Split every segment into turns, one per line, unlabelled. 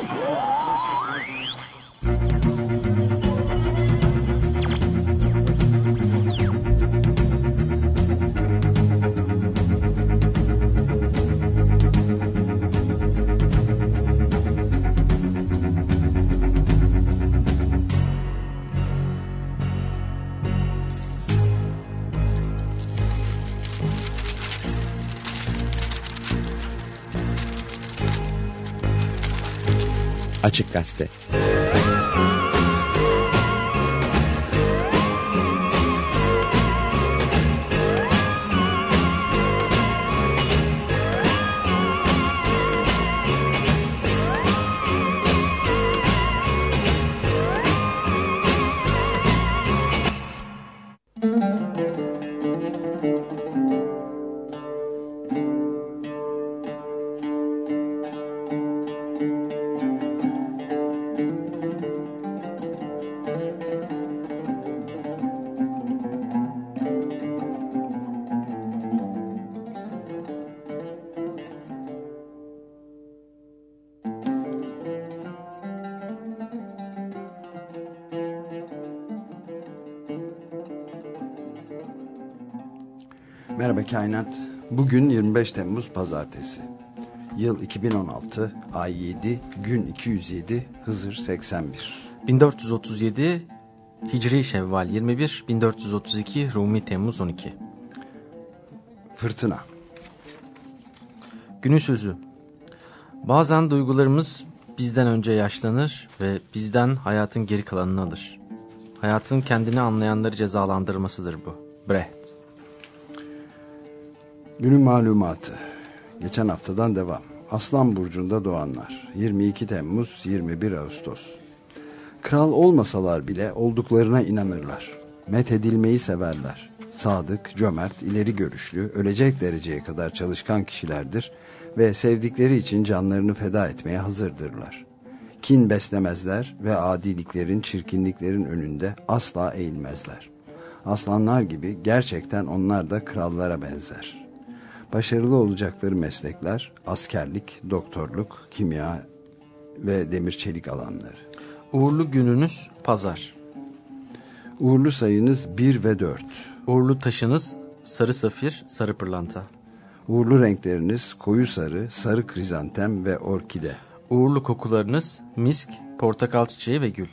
Uhul! Açık Gazete. Merhaba Kainat. Bugün 25 Temmuz Pazartesi. Yıl 2016, ay 7, gün 207, Hızır 81.
1437 Hicri Şevval 21, 1432 Rumi Temmuz 12.
Fırtına.
Günün sözü. Bazen duygularımız bizden önce yaşlanır ve bizden hayatın geri kalanını alır. Hayatın kendini anlayanları cezalandırmasıdır bu. Brecht.
Günün malumatı. Geçen haftadan devam. Aslan Burcu'nda doğanlar. 22 Temmuz 21 Ağustos. Kral olmasalar bile olduklarına inanırlar. Met edilmeyi severler. Sadık, cömert, ileri görüşlü, ölecek dereceye kadar çalışkan kişilerdir ve sevdikleri için canlarını feda etmeye hazırdırlar. Kin beslemezler ve adiliklerin, çirkinliklerin önünde asla eğilmezler. Aslanlar gibi gerçekten onlar da krallara benzer. Başarılı olacakları meslekler askerlik, doktorluk, kimya ve demir çelik alanları.
Uğurlu gününüz pazar.
Uğurlu sayınız 1 ve 4.
Uğurlu taşınız sarı safir, sarı pırlanta.
Uğurlu renkleriniz koyu sarı, sarı krizantem ve orkide.
Uğurlu kokularınız misk, portakal çiçeği ve gül.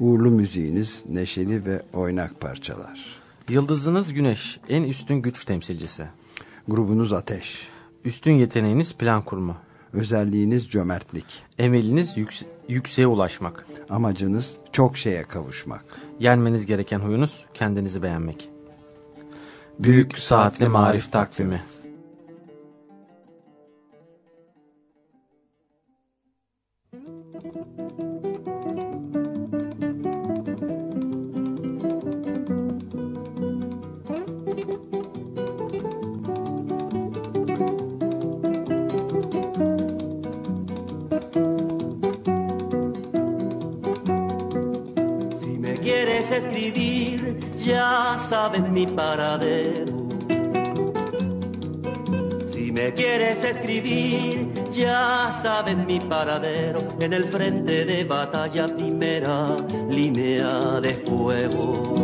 Uğurlu müziğiniz neşeli ve oynak parçalar.
Yıldızınız güneş, en üstün güç temsilcisi.
Grubunuz ateş.
Üstün yeteneğiniz plan kurma.
Özelliğiniz cömertlik.
Emeliniz yüks yükseğe ulaşmak.
Amacınız çok şeye kavuşmak.
Yenmeniz gereken huyunuz kendinizi beğenmek. Büyük Saatli Marif Takvimi
saben mi paradero. Si me quieres escribir, ya saben mi paradero. En el frente de batalla, primera línea de fuego.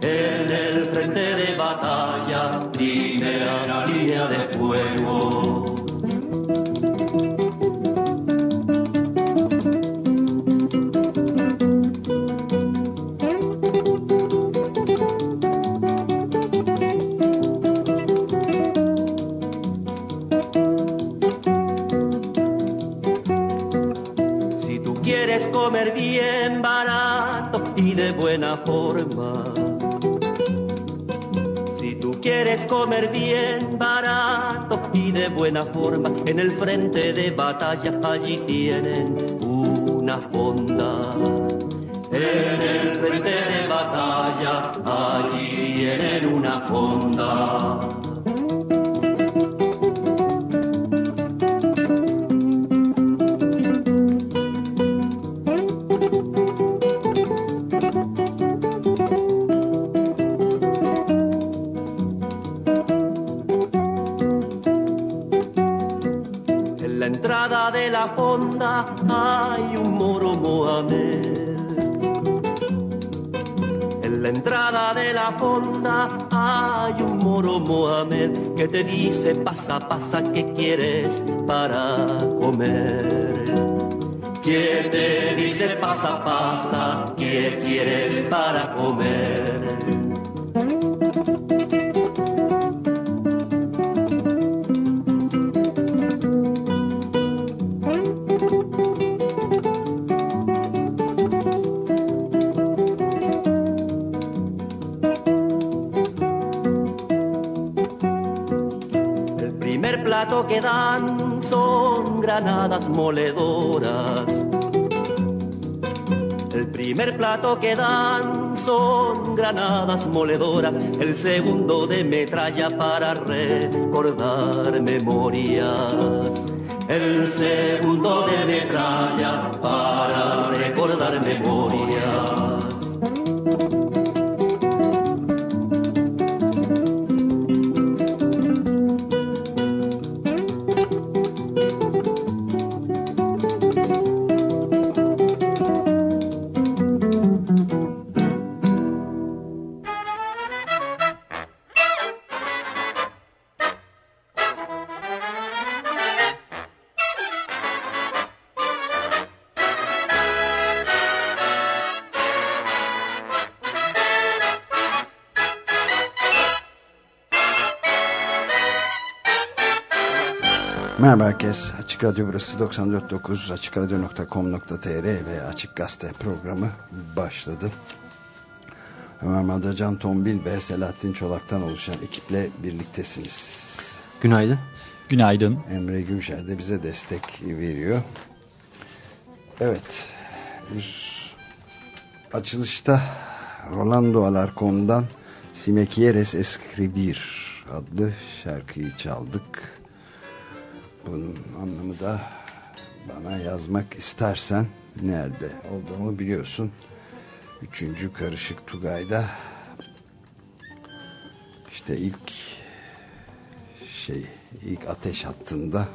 En el frente de batalla, primera línea de fuego. Forma. Si tú quieres comer bien, barato y de buena forma, en el frente de batalla allí tienen una fonda. En el frente de batalla allí tienen una fonda. Que te dice pasa, pasa, ¿qué quieres para comer? ¿Quién te dice pasa, pasa, qué quieres para comer? Plato que dan son granadas moledoras, el segundo de metralla para recordar memorias. El segundo de metralla para recordar memorias.
Açık Radyo burası 94.9 AçıkRadyo.com.tr ve Açık Gazete programı başladı. Ömer Madra, Can Tombil ve Selahattin Çolak'tan oluşan ekiple birliktesiniz.
Günaydın.
Günaydın.
Emre Gümşer de bize destek veriyor. Evet. Bir açılışta Rolando Alarcon'dan Si me quieres escribir adlı şarkıyı çaldık. Bunun anlamı da bana yazmak istersen nerede olduğumu biliyorsun. Üçüncü karışık Tugay'da işte ilk şey ilk ateş hattında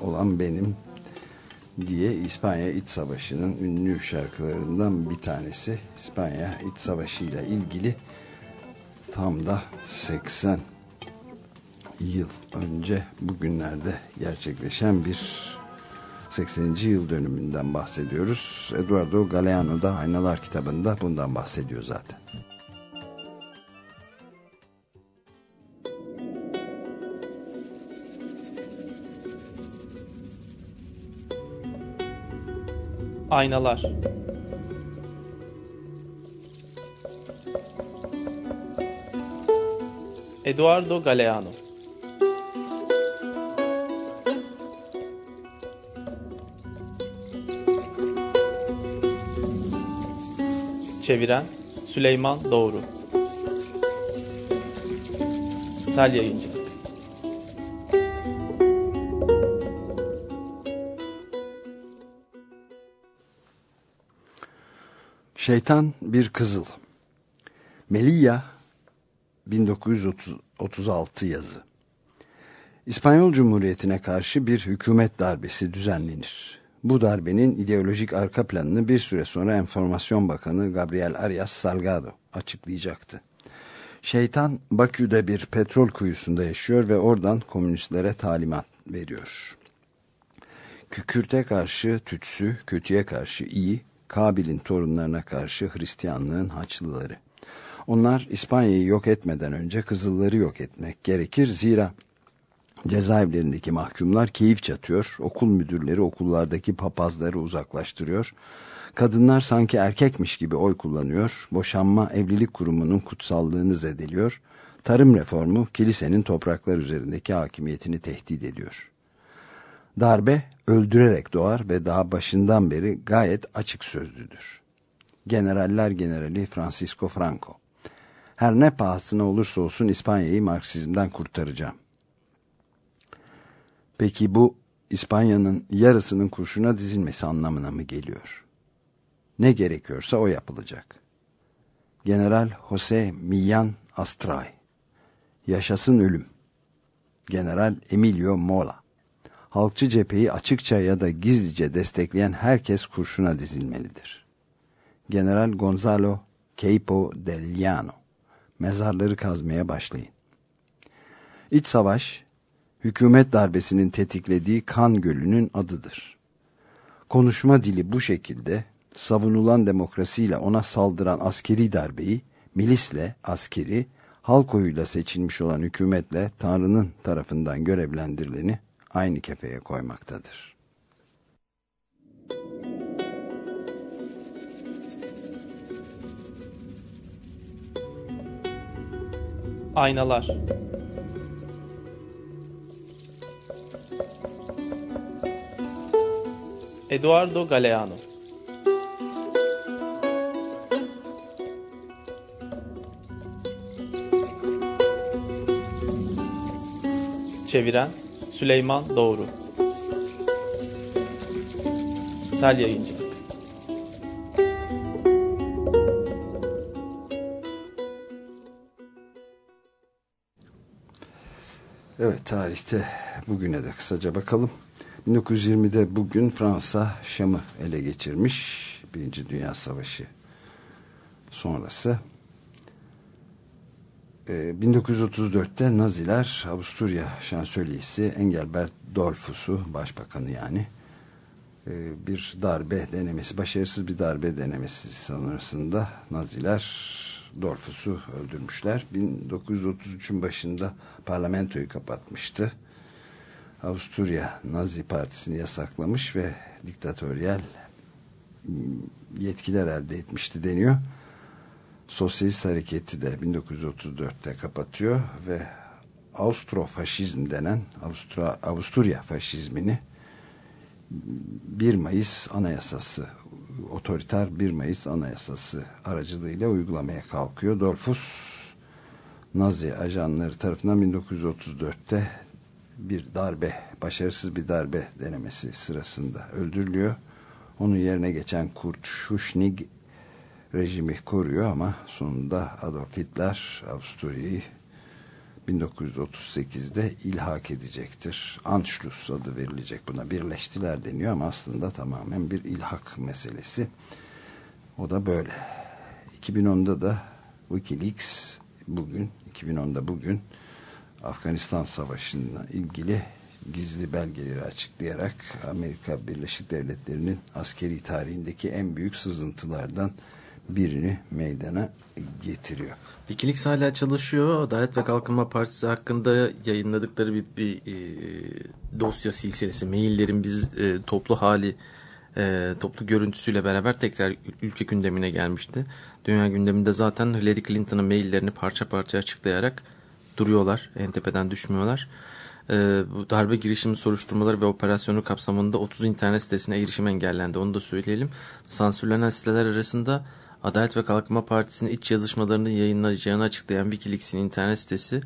olan benim diye İspanya İç Savaşı'nın ünlü şarkılarından bir tanesi İspanya İç Savaşı ile ilgili tam da 80 yıl önce bugünlerde gerçekleşen bir 80. yıl dönümünden bahsediyoruz. Eduardo Galeano da Aynalar kitabında bundan bahsediyor zaten.
Aynalar Eduardo Galeano Çeviren Süleyman Doğru. Sel Yayıncı.
Şeytan bir kızıl. Melilla 1936 yazı. İspanyol Cumhuriyeti'ne karşı bir hükümet darbesi düzenlenir. Bu darbenin ideolojik arka planını bir süre sonra Enformasyon Bakanı Gabriel Arias Salgado açıklayacaktı. Şeytan Bakü'de bir petrol kuyusunda yaşıyor ve oradan komünistlere talimat veriyor. Kükürte karşı tütsü, kötüye karşı iyi, Kabil'in torunlarına karşı Hristiyanlığın haçlıları. Onlar İspanya'yı yok etmeden önce Kızılları yok etmek gerekir. Zira Cezaevlerindeki mahkumlar keyif çatıyor, okul müdürleri okullardaki papazları uzaklaştırıyor, kadınlar sanki erkekmiş gibi oy kullanıyor, boşanma evlilik kurumunun kutsallığını zedeliyor, tarım reformu kilisenin topraklar üzerindeki hakimiyetini tehdit ediyor. Darbe öldürerek doğar ve daha başından beri gayet açık sözlüdür. Generaller Generali Francisco Franco Her ne pahasına olursa olsun İspanya'yı Marksizmden kurtaracağım Peki bu İspanya'nın yarısının kurşuna dizilmesi anlamına mı geliyor? Ne gerekiyorsa o yapılacak. General Jose Millan Astray Yaşasın ölüm General Emilio Mola halkçı cepheyi açıkça ya da gizlice destekleyen herkes kurşuna dizilmelidir. General Gonzalo Queipo del Llano Mezarları kazmaya başlayın. İç savaş, hükümet darbesinin tetiklediği kan gölünün adıdır. Konuşma dili bu şekilde savunulan demokrasiyle ona saldıran askeri darbeyi milisle askeri, halk oyuyla seçilmiş olan hükümetle Tanrı'nın tarafından görevlendirileni aynı kefeye koymaktadır.
Aynalar Eduardo Galeano. Çeviren Süleyman Doğru. Sel Yayıncı
Evet tarihte bugüne de kısaca bakalım. 1920'de bugün Fransa Şam'ı ele geçirmiş. Birinci Dünya Savaşı sonrası. Ee, 1934'te Naziler Avusturya şansölyesi Engelbert Dollfuss'u başbakanı yani e, bir darbe denemesi, başarısız bir darbe denemesi sonrasında Naziler Dollfuss'u öldürmüşler. 1933'ün başında parlamentoyu kapatmıştı. Avusturya Nazi Partisi'ni yasaklamış ve diktatöryel yetkiler elde etmişti deniyor. Sosyalist hareketi de 1934'te kapatıyor ve Austrofaşizm denen Avustra, Avusturya faşizmini 1 Mayıs Anayasası otoriter 1 Mayıs Anayasası aracılığıyla uygulamaya kalkıyor. Dolfus Nazi ajanları tarafından 1934'te bir darbe, başarısız bir darbe denemesi sırasında öldürülüyor. Onun yerine geçen Kurt Schuschnigg rejimi koruyor ama sonunda Adolf Hitler Avusturya'yı 1938'de ilhak edecektir. Anschluss adı verilecek buna. Birleştiler deniyor ama aslında tamamen bir ilhak meselesi. O da böyle. 2010'da da Wikileaks bugün, 2010'da bugün Afganistan Savaşı'nla ilgili gizli belgeleri açıklayarak Amerika Birleşik Devletleri'nin askeri tarihindeki en büyük sızıntılardan birini meydana getiriyor.
Wikileaks hala çalışıyor. Adalet ve Kalkınma Partisi hakkında yayınladıkları bir, bir e, dosya silsilesi, maillerin biz e, toplu hali, e, toplu görüntüsüyle beraber tekrar ülke gündemine gelmişti. Dünya gündeminde zaten Hillary Clinton'ın maillerini parça parça açıklayarak duruyorlar. En tepeden düşmüyorlar. E, bu darbe girişimi soruşturmaları ve operasyonu kapsamında 30 internet sitesine erişim engellendi. Onu da söyleyelim. Sansürlenen siteler arasında Adalet ve Kalkınma Partisi'nin iç yazışmalarını yayınlayacağını açıklayan Wikileaks'in internet sitesi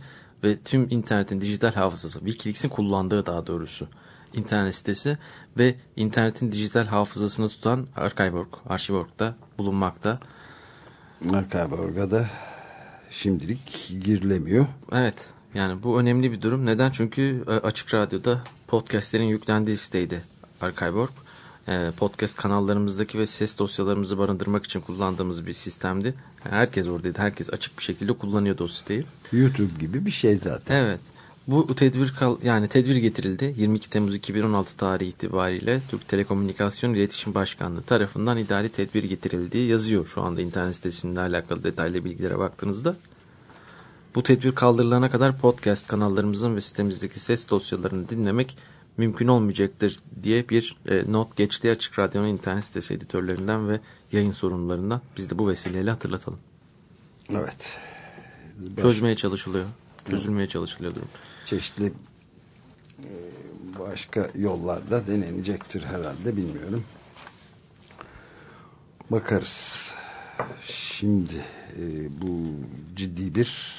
ve tüm internetin dijital hafızası, Wikileaks'in kullandığı daha doğrusu internet sitesi ve internetin dijital hafızasını tutan Archive.org, Archive.org'da bulunmakta.
Archive.org'a da şimdilik girilemiyor.
Evet, yani bu önemli bir durum. Neden? Çünkü e, Açık Radyo'da podcastlerin yüklendiği siteydi Archive.org podcast kanallarımızdaki ve ses dosyalarımızı barındırmak için kullandığımız bir sistemdi. Herkes oradaydı. Herkes açık bir şekilde kullanıyordu o siteyi.
YouTube gibi bir şey zaten.
Evet. Bu tedbir yani tedbir getirildi. 22 Temmuz 2016 tarihi itibariyle Türk Telekomünikasyon İletişim Başkanlığı tarafından idari tedbir getirildiği yazıyor şu anda internet sitesinde alakalı detaylı bilgilere baktığınızda. Bu tedbir kaldırılana kadar podcast kanallarımızın ve sitemizdeki ses dosyalarını dinlemek mümkün olmayacaktır diye bir e, not geçti Açık Radyo'nun internet sitesi editörlerinden ve yayın sorumlularından. Biz de bu vesileyle hatırlatalım.
Evet.
Baş... Çözmeye çalışılıyor. Çözülmeye çalışılıyor durum.
Çeşitli e, başka yollarda denenecektir herhalde bilmiyorum. Bakarız. Şimdi e, bu ciddi bir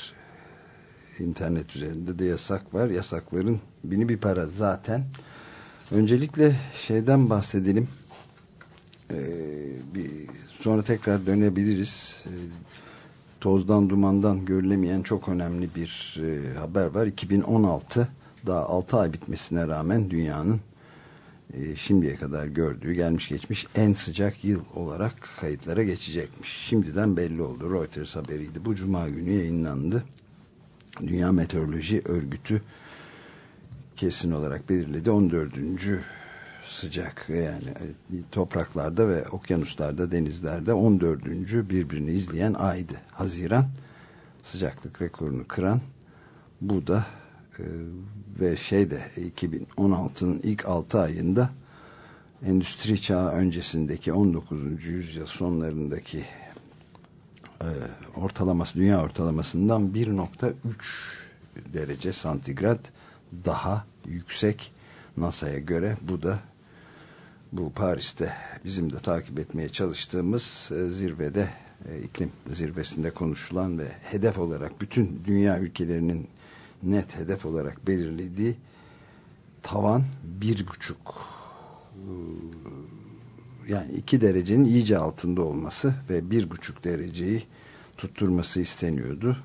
internet üzerinde de yasak var. Yasakların bini bir para zaten. Öncelikle şeyden bahsedelim. Ee, bir sonra tekrar dönebiliriz. Ee, tozdan dumandan görülemeyen çok önemli bir e, haber var. 2016 daha 6 ay bitmesine rağmen dünyanın e, şimdiye kadar gördüğü gelmiş geçmiş en sıcak yıl olarak kayıtlara geçecekmiş. Şimdiden belli oldu. Reuters haberiydi. Bu cuma günü yayınlandı. Dünya Meteoroloji Örgütü kesin olarak belirledi. 14. sıcak yani topraklarda ve okyanuslarda, denizlerde 14. birbirini izleyen aydı. Haziran sıcaklık rekorunu kıran bu da e, ve şeyde 2016'nın ilk 6 ayında endüstri çağı öncesindeki 19. yüzyıl sonlarındaki e, ortalaması dünya ortalamasından 1.3 derece santigrat daha yüksek NASA'ya göre bu da bu Paris'te bizim de takip etmeye çalıştığımız e, zirvede e, iklim zirvesinde konuşulan ve hedef olarak bütün dünya ülkelerinin net hedef olarak belirlediği tavan bir buçuk e, yani iki derecenin iyice altında olması ve bir buçuk dereceyi tutturması isteniyordu.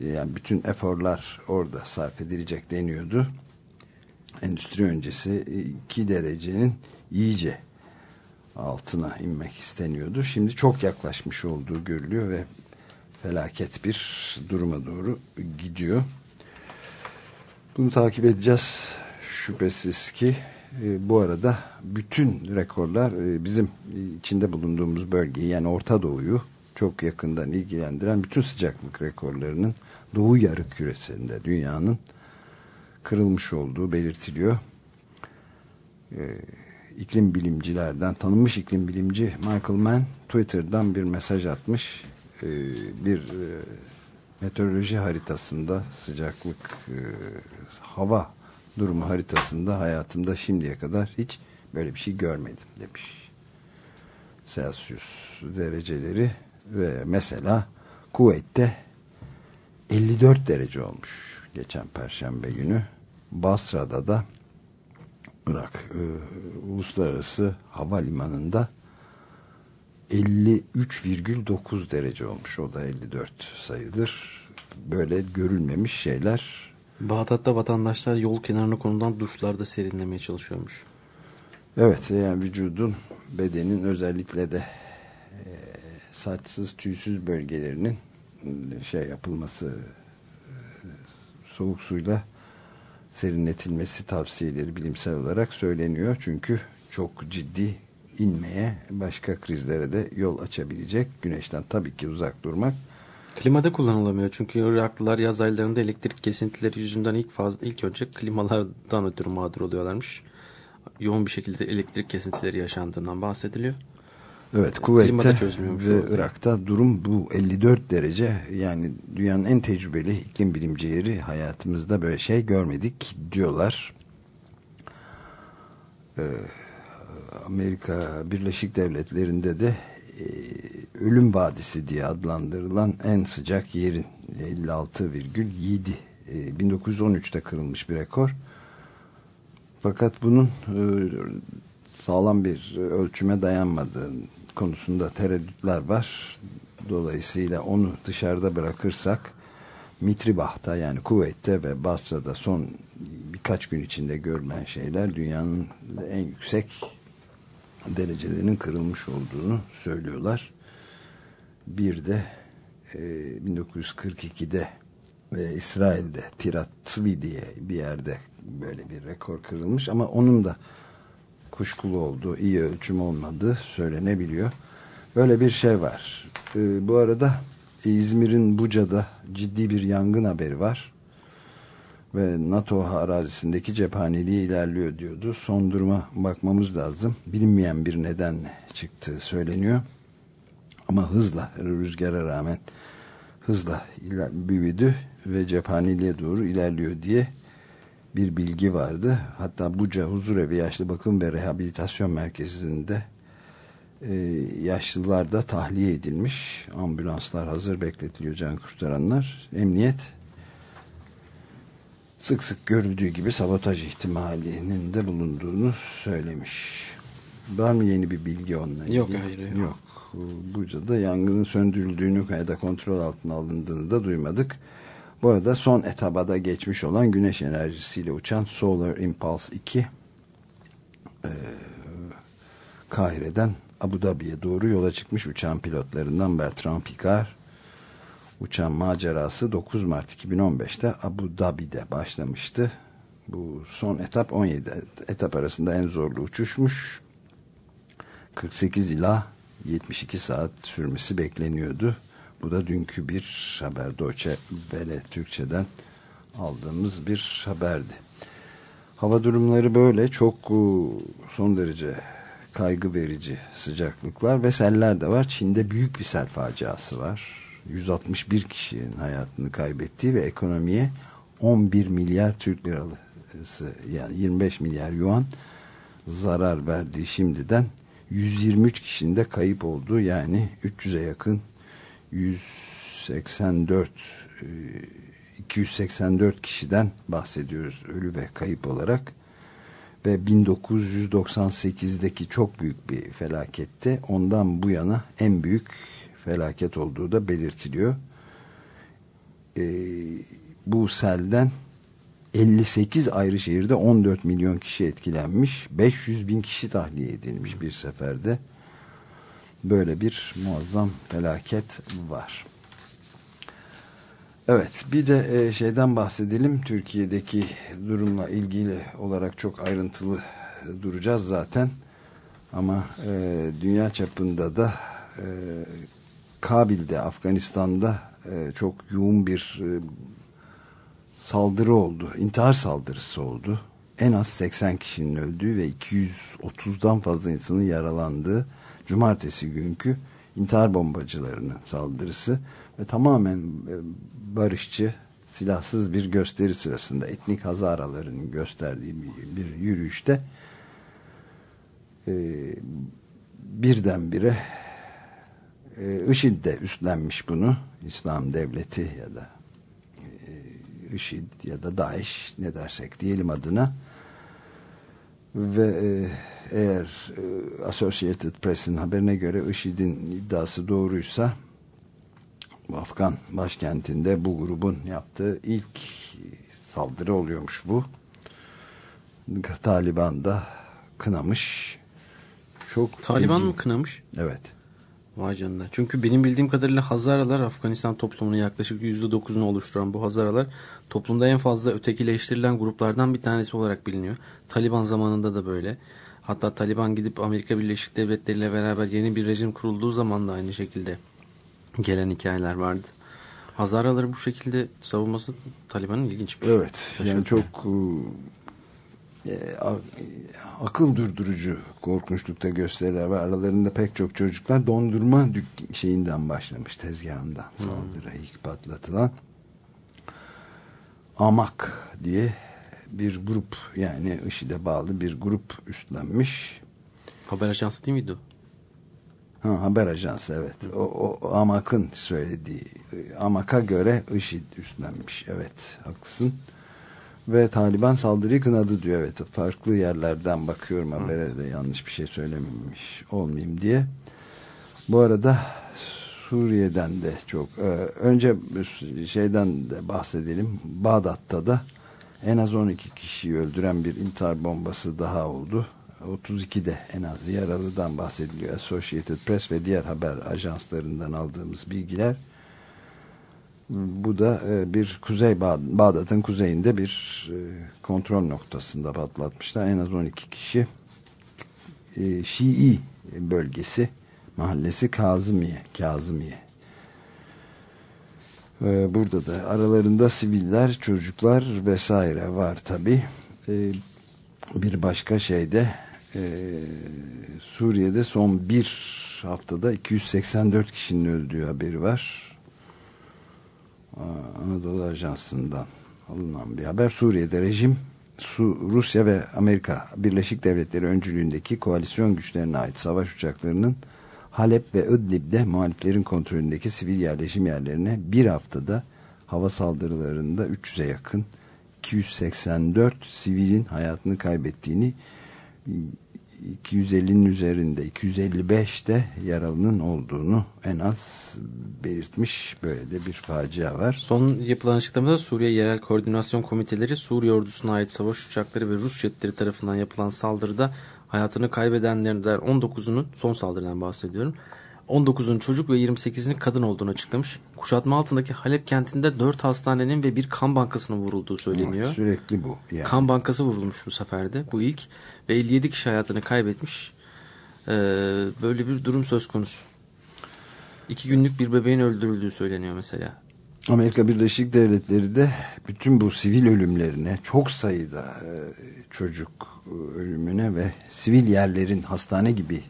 Yani bütün eforlar orada sarf edilecek deniyordu. Endüstri öncesi iki derecenin iyice altına inmek isteniyordu. Şimdi çok yaklaşmış olduğu görülüyor ve felaket bir duruma doğru gidiyor. Bunu takip edeceğiz. Şüphesiz ki e, bu arada bütün rekorlar e, bizim içinde bulunduğumuz bölgeyi yani Orta Doğu'yu çok yakından ilgilendiren bütün sıcaklık rekorlarının Doğu yarı küresinde dünyanın kırılmış olduğu belirtiliyor. E, iklim bilimcilerden tanınmış iklim bilimci Michael Mann Twitter'dan bir mesaj atmış. E, bir e, meteoroloji haritasında sıcaklık e, hava durumu haritasında hayatımda şimdiye kadar hiç böyle bir şey görmedim demiş. Celsius dereceleri ve mesela Kuveyt'te 54 derece olmuş geçen perşembe günü. Basra'da da Irak e, Uluslararası Havalimanı'nda 53,9 derece olmuş. O da 54 sayıdır. Böyle görülmemiş şeyler.
Bağdat'ta vatandaşlar yol kenarına konulan duşlarda serinlemeye çalışıyormuş.
Evet yani vücudun bedenin özellikle de e, saçsız tüysüz bölgelerinin şey yapılması e, soğuk suyla serinletilmesi tavsiyeleri bilimsel olarak söyleniyor. Çünkü çok ciddi inmeye başka krizlere de yol açabilecek. Güneşten tabii ki uzak durmak.
Klimada kullanılamıyor çünkü Iraklılar yaz aylarında elektrik kesintileri yüzünden ilk fazla ilk önce klimalardan ötürü mağdur oluyorlarmış. Yoğun bir şekilde elektrik kesintileri yaşandığından bahsediliyor.
Evet Kuveyt'te ve Irak'ta durum bu 54 derece yani dünyanın en tecrübeli iklim bilimcileri hayatımızda böyle şey görmedik diyorlar. Ee, Amerika Birleşik Devletleri'nde de e, ölüm vadisi diye adlandırılan en sıcak yerin 56,7 e, 1913'te kırılmış bir rekor. Fakat bunun e, sağlam bir ölçüme dayanmadığı konusunda tereddütler var. Dolayısıyla onu dışarıda bırakırsak Mitribah'ta yani Kuveyt'te ve Basra'da son birkaç gün içinde görülen şeyler dünyanın en yüksek derecelerinin kırılmış olduğunu söylüyorlar. Bir de e, 1942'de e, İsrail'de Tirat Tzvi diye bir yerde böyle bir rekor kırılmış ama onun da kuşkulu olduğu, iyi ölçüm olmadığı söylenebiliyor. Böyle bir şey var. E, bu arada İzmir'in Buca'da ciddi bir yangın haberi var. Ve NATO arazisindeki cephaneliği ilerliyor diyordu. Son duruma bakmamız lazım. Bilinmeyen bir nedenle çıktığı söyleniyor. Ama hızla, rüzgara rağmen hızla büyüdü ve cephaneliğe doğru ilerliyor diye bir bilgi vardı. Hatta Buca Huzurevi Yaşlı Bakım ve Rehabilitasyon Merkezi'nde e, yaşlılar da tahliye edilmiş. Ambulanslar hazır bekletiliyor can kurtaranlar. Emniyet sık sık görüldüğü gibi sabotaj ihtimalinin de bulunduğunu söylemiş. Var mı yeni bir bilgi onunla ilgili?
Yok hayır. Yok.
yok. Buca'da yangının söndürüldüğünü ya da kontrol altına alındığını da duymadık. Bu arada son etabada geçmiş olan güneş enerjisiyle uçan Solar Impulse 2 e, Kahire'den Abu Dhabi'ye doğru yola çıkmış uçağın pilotlarından Bertrand Picard uçan macerası 9 Mart 2015'te Abu Dhabi'de başlamıştı. Bu son etap 17 etap arasında en zorlu uçuşmuş. 48 ila 72 saat sürmesi bekleniyordu. Bu da dünkü bir haber Deutsche Welle Türkçe'den aldığımız bir haberdi. Hava durumları böyle çok e, son derece kaygı verici sıcaklıklar ve seller de var. Çin'de büyük bir sel faciası var. 161 kişinin hayatını kaybettiği ve ekonomiye 11 milyar Türk lirası yani 25 milyar yuan zarar verdiği şimdiden 123 kişinin de kayıp olduğu yani 300'e yakın 184 284 kişiden bahsediyoruz ölü ve kayıp olarak ve 1998'deki çok büyük bir felakette ondan bu yana en büyük felaket olduğu da belirtiliyor. Ee, bu selden 58 ayrı şehirde 14 milyon kişi etkilenmiş. 500 bin kişi tahliye edilmiş bir seferde. Böyle bir muazzam felaket var. Evet bir de e, şeyden bahsedelim. Türkiye'deki durumla ilgili olarak çok ayrıntılı duracağız zaten. Ama e, dünya çapında da e, Kabil'de Afganistan'da çok yoğun bir saldırı oldu. İntihar saldırısı oldu. En az 80 kişinin öldüğü ve 230'dan fazla insanın yaralandığı cumartesi günkü intihar bombacılarının saldırısı ve tamamen e, barışçı silahsız bir gösteri sırasında etnik Hazaraların gösterdiği bir, yürüyüşte e, birdenbire e, IŞİD de üstlenmiş bunu. İslam Devleti ya da e, IŞİD ya da DAEŞ ne dersek diyelim adına. Ve e, eğer e, Associated Press'in haberine göre IŞİD'in iddiası doğruysa Afgan başkentinde bu grubun yaptığı ilk saldırı oluyormuş bu. Taliban da kınamış. Çok
Taliban
ilginç.
mı kınamış?
Evet.
Vay canına. Çünkü benim bildiğim kadarıyla Hazaralar Afganistan toplumunun yaklaşık %9'unu oluşturan bu Hazaralar toplumda en fazla ötekileştirilen gruplardan bir tanesi olarak biliniyor. Taliban zamanında da böyle. Hatta Taliban gidip Amerika Birleşik Devletleri ile beraber yeni bir rejim kurulduğu zaman da aynı şekilde gelen hikayeler vardı. Hazaraları bu şekilde savunması Taliban'ın ilginç bir
Evet. Yani
Şaşırtıcı.
çok akıl durdurucu korkunçlukta gösteriler var. Aralarında pek çok çocuklar dondurma şeyinden başlamış tezgahından saldırı ilk patlatılan Amak diye bir grup yani IŞİD'e bağlı bir grup üstlenmiş.
Haber ajansı değil miydi o?
Ha, haber ajansı evet. O, o Amak'ın söylediği Amak'a göre IŞİD üstlenmiş. Evet haklısın. Ve Taliban saldırıyı kınadı diyor. Evet farklı yerlerden bakıyorum habere de yanlış bir şey söylememiş olmayayım diye. Bu arada Suriye'den de çok e, önce şeyden de bahsedelim. Bağdat'ta da en az 12 kişiyi öldüren bir intihar bombası daha oldu. 32 de en az yaralıdan bahsediliyor. Associated Press ve diğer haber ajanslarından aldığımız bilgiler. Bu da e, bir kuzey Bağ- Bağdat'ın kuzeyinde bir e, kontrol noktasında patlatmışlar. En az 12 kişi e, Şii bölgesi mahallesi Kazımiye Kazımiye. Burada da aralarında siviller çocuklar vesaire var tabi bir başka şeyde Suriye'de son bir haftada 284 kişinin öldüğü haberi var Anadolu Ajansı'ndan alınan bir haber. Suriye'de rejim Rusya ve Amerika Birleşik Devletleri öncülüğündeki koalisyon güçlerine ait savaş uçaklarının Halep ve İdlib'de muhaliflerin kontrolündeki sivil yerleşim yerlerine bir haftada hava saldırılarında 300'e yakın 284 sivilin hayatını kaybettiğini 250'nin üzerinde 255'te yaralının olduğunu en az belirtmiş. Böyle de bir facia var.
Son yapılan açıklamada Suriye Yerel Koordinasyon Komiteleri Suriye ordusuna ait savaş uçakları ve Rus jetleri tarafından yapılan saldırıda hayatını kaybedenlerden 19'unun son saldırıdan bahsediyorum. 19'un çocuk ve 28'inin kadın olduğunu açıklamış. Kuşatma altındaki Halep kentinde 4 hastanenin ve bir kan bankasının vurulduğu söyleniyor.
Evet, sürekli bu. Yani.
Kan bankası vurulmuş bu seferde. Bu ilk ve 57 kişi hayatını kaybetmiş. Ee, böyle bir durum söz konusu. İki günlük bir bebeğin öldürüldüğü söyleniyor mesela.
Amerika Birleşik Devletleri de bütün bu sivil ölümlerine çok sayıda e, çocuk ölümüne ve sivil yerlerin hastane gibi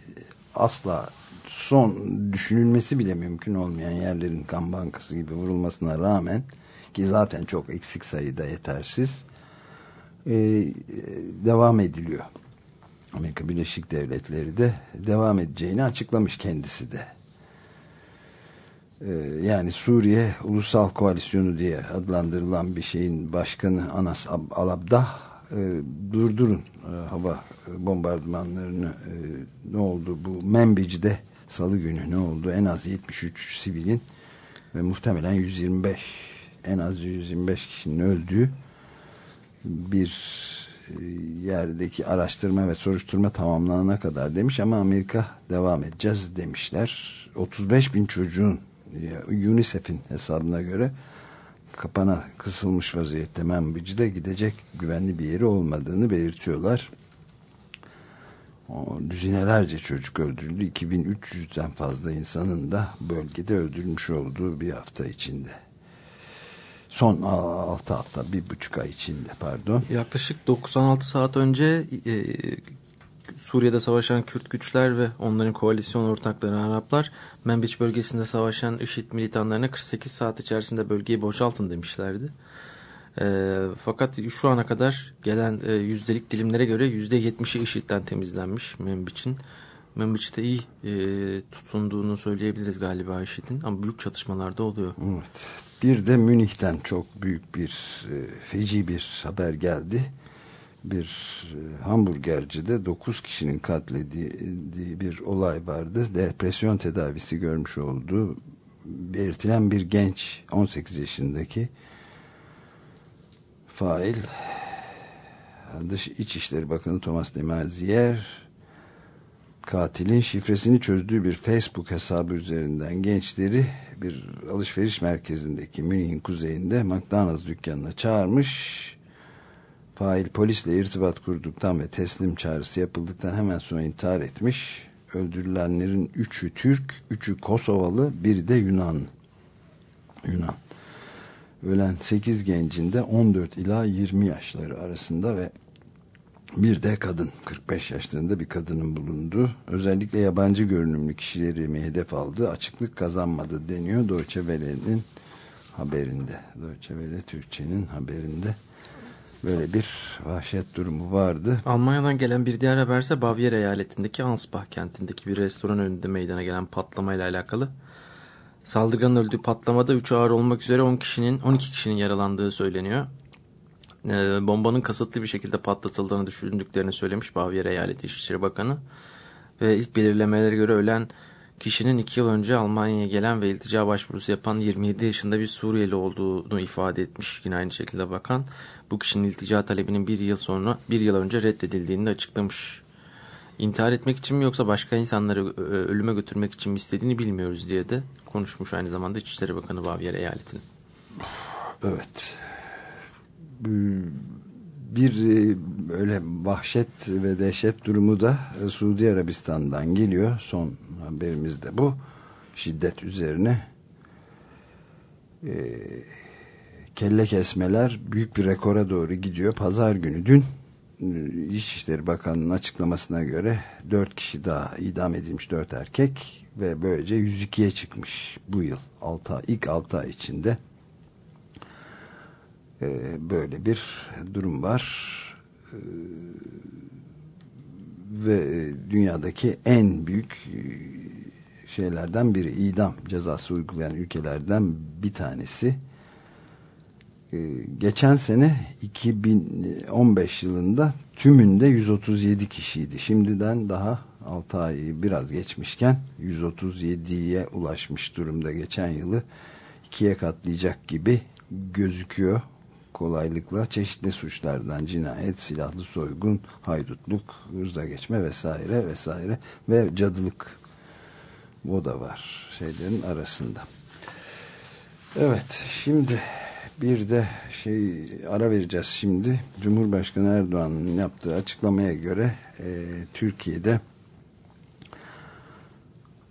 asla son düşünülmesi bile mümkün olmayan yerlerin kan bankası gibi vurulmasına rağmen ki zaten çok eksik sayıda yetersiz e, devam ediliyor. Amerika Birleşik Devletleri de devam edeceğini açıklamış kendisi de. E, yani Suriye Ulusal Koalisyonu diye adlandırılan bir şeyin başkanı Anas Alabdah e, durdurun e, hava bombardımanlarını e, ne oldu bu Membic'de salı günü ne oldu en az 73 sivilin ve muhtemelen 125 en az 125 kişinin öldüğü bir yerdeki araştırma ve soruşturma tamamlanana kadar demiş ama Amerika devam edeceğiz demişler 35 bin çocuğun UNICEF'in hesabına göre kapana kısılmış vaziyette Membici'de gidecek güvenli bir yeri olmadığını belirtiyorlar. O, düzinelerce çocuk öldürüldü. 2300'den fazla insanın da bölgede öldürülmüş olduğu bir hafta içinde. Son 6 hafta, bir buçuk ay içinde pardon.
Yaklaşık 96 saat önce e, Suriye'de savaşan Kürt güçler ve onların koalisyon ortakları Araplar Menbiç bölgesinde savaşan IŞİD militanlarına 48 saat içerisinde bölgeyi boşaltın demişlerdi. E, fakat şu ana kadar gelen e, yüzdelik dilimlere göre yüzde 70'i IŞİD'den temizlenmiş Menbiç'in. Menbiç'te iyi e, tutunduğunu söyleyebiliriz galiba IŞİD'in ama büyük çatışmalar da oluyor.
Evet. Bir de Münih'ten çok büyük bir e, feci bir haber geldi bir e, hamburgercide 9 kişinin katlediği bir olay vardı. Depresyon tedavisi görmüş olduğu belirtilen bir genç 18 yaşındaki fail Dış İçişleri Bakanı Thomas de Maizière katilin şifresini çözdüğü bir Facebook hesabı üzerinden gençleri bir alışveriş merkezindeki Münih'in kuzeyinde McDonald's dükkanına çağırmış Fail polisle irtibat kurduktan ve teslim çağrısı yapıldıktan hemen sonra intihar etmiş. Öldürülenlerin üçü Türk, üçü Kosovalı, biri de Yunan. Yunan. Ölen 8 gencin de 14 ila 20 yaşları arasında ve bir de kadın 45 yaşlarında bir kadının bulunduğu özellikle yabancı görünümlü kişileri mi hedef aldı açıklık kazanmadı deniyor Deutsche Welle'nin haberinde Deutsche Welle Türkçe'nin haberinde böyle bir vahşet durumu vardı.
Almanya'dan gelen bir diğer haberse Bavyera eyaletindeki Ansbach kentindeki bir restoran önünde meydana gelen patlamayla alakalı. Saldırganın öldüğü patlamada 3 ağır olmak üzere 10 kişinin 12 kişinin yaralandığı söyleniyor. Ee, bombanın kasıtlı bir şekilde patlatıldığını düşündüklerini söylemiş Bavyera Eyaleti İçişleri Bakanı. Ve ilk belirlemelere göre ölen kişinin 2 yıl önce Almanya'ya gelen ve iltica başvurusu yapan 27 yaşında bir Suriyeli olduğunu ifade etmiş yine aynı şekilde bakan bu kişinin iltica talebinin bir yıl sonra bir yıl önce reddedildiğini de açıklamış. İntihar etmek için mi yoksa başka insanları e, ölüme götürmek için mi istediğini bilmiyoruz diye de konuşmuş aynı zamanda İçişleri Bakanı Bavyera eyaletinin.
Evet. Bir e, böyle vahşet ve dehşet durumu da e, Suudi Arabistan'dan geliyor. Son haberimiz de bu. Şiddet üzerine. Ee, kelle kesmeler büyük bir rekora doğru gidiyor. Pazar günü dün e, İçişleri Bakanı'nın açıklamasına göre dört kişi daha idam edilmiş dört erkek ve böylece 102'ye çıkmış bu yıl altı, ilk 6 ay içinde ee, böyle bir durum var. Ee, ve dünyadaki en büyük e, şeylerden biri idam cezası uygulayan ülkelerden bir tanesi. E, geçen sene 2015 yılında tümünde 137 kişiydi. Şimdiden daha 6 ayı biraz geçmişken 137'ye ulaşmış durumda. Geçen yılı ikiye katlayacak gibi gözüküyor kolaylıkla çeşitli suçlardan cinayet, silahlı soygun, haydutluk, hırza geçme vesaire vesaire ve cadılık o da var şeylerin arasında. Evet şimdi bir de şey ara vereceğiz şimdi. Cumhurbaşkanı Erdoğan'ın yaptığı açıklamaya göre e, Türkiye'de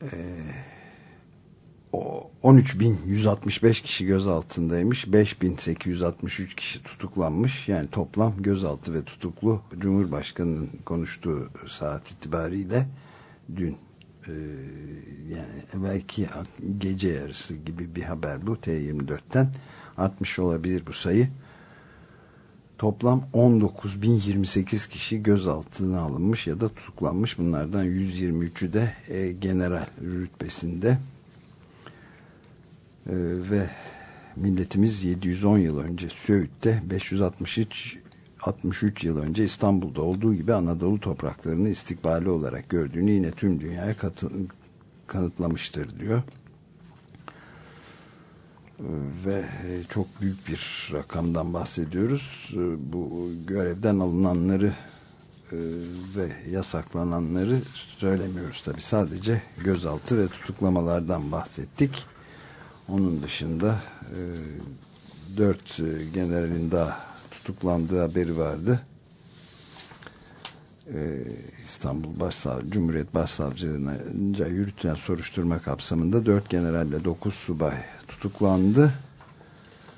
e, 13.165 kişi gözaltındaymış. 5.863 kişi tutuklanmış. Yani toplam gözaltı ve tutuklu Cumhurbaşkanı'nın konuştuğu saat itibariyle dün e, yani belki gece yarısı gibi bir haber bu T24'ten artmış olabilir bu sayı. Toplam 19.028 kişi gözaltına alınmış ya da tutuklanmış. Bunlardan 123'ü de e, general rütbesinde. E, ve milletimiz 710 yıl önce Söğüt'te 563 63 yıl önce İstanbul'da olduğu gibi Anadolu topraklarını istikbali olarak gördüğünü yine tüm dünyaya katı, kanıtlamıştır diyor. Ve çok büyük bir rakamdan bahsediyoruz. Bu görevden alınanları e, ve yasaklananları söylemiyoruz tabi. Sadece gözaltı ve tutuklamalardan bahsettik. Onun dışında e, dört generalin daha tutuklandığı haberi vardı. Ee, İstanbul Başsavcı, Cumhuriyet Başsavcılığı'nca yürütülen soruşturma kapsamında 4 generalle 9 subay tutuklandı.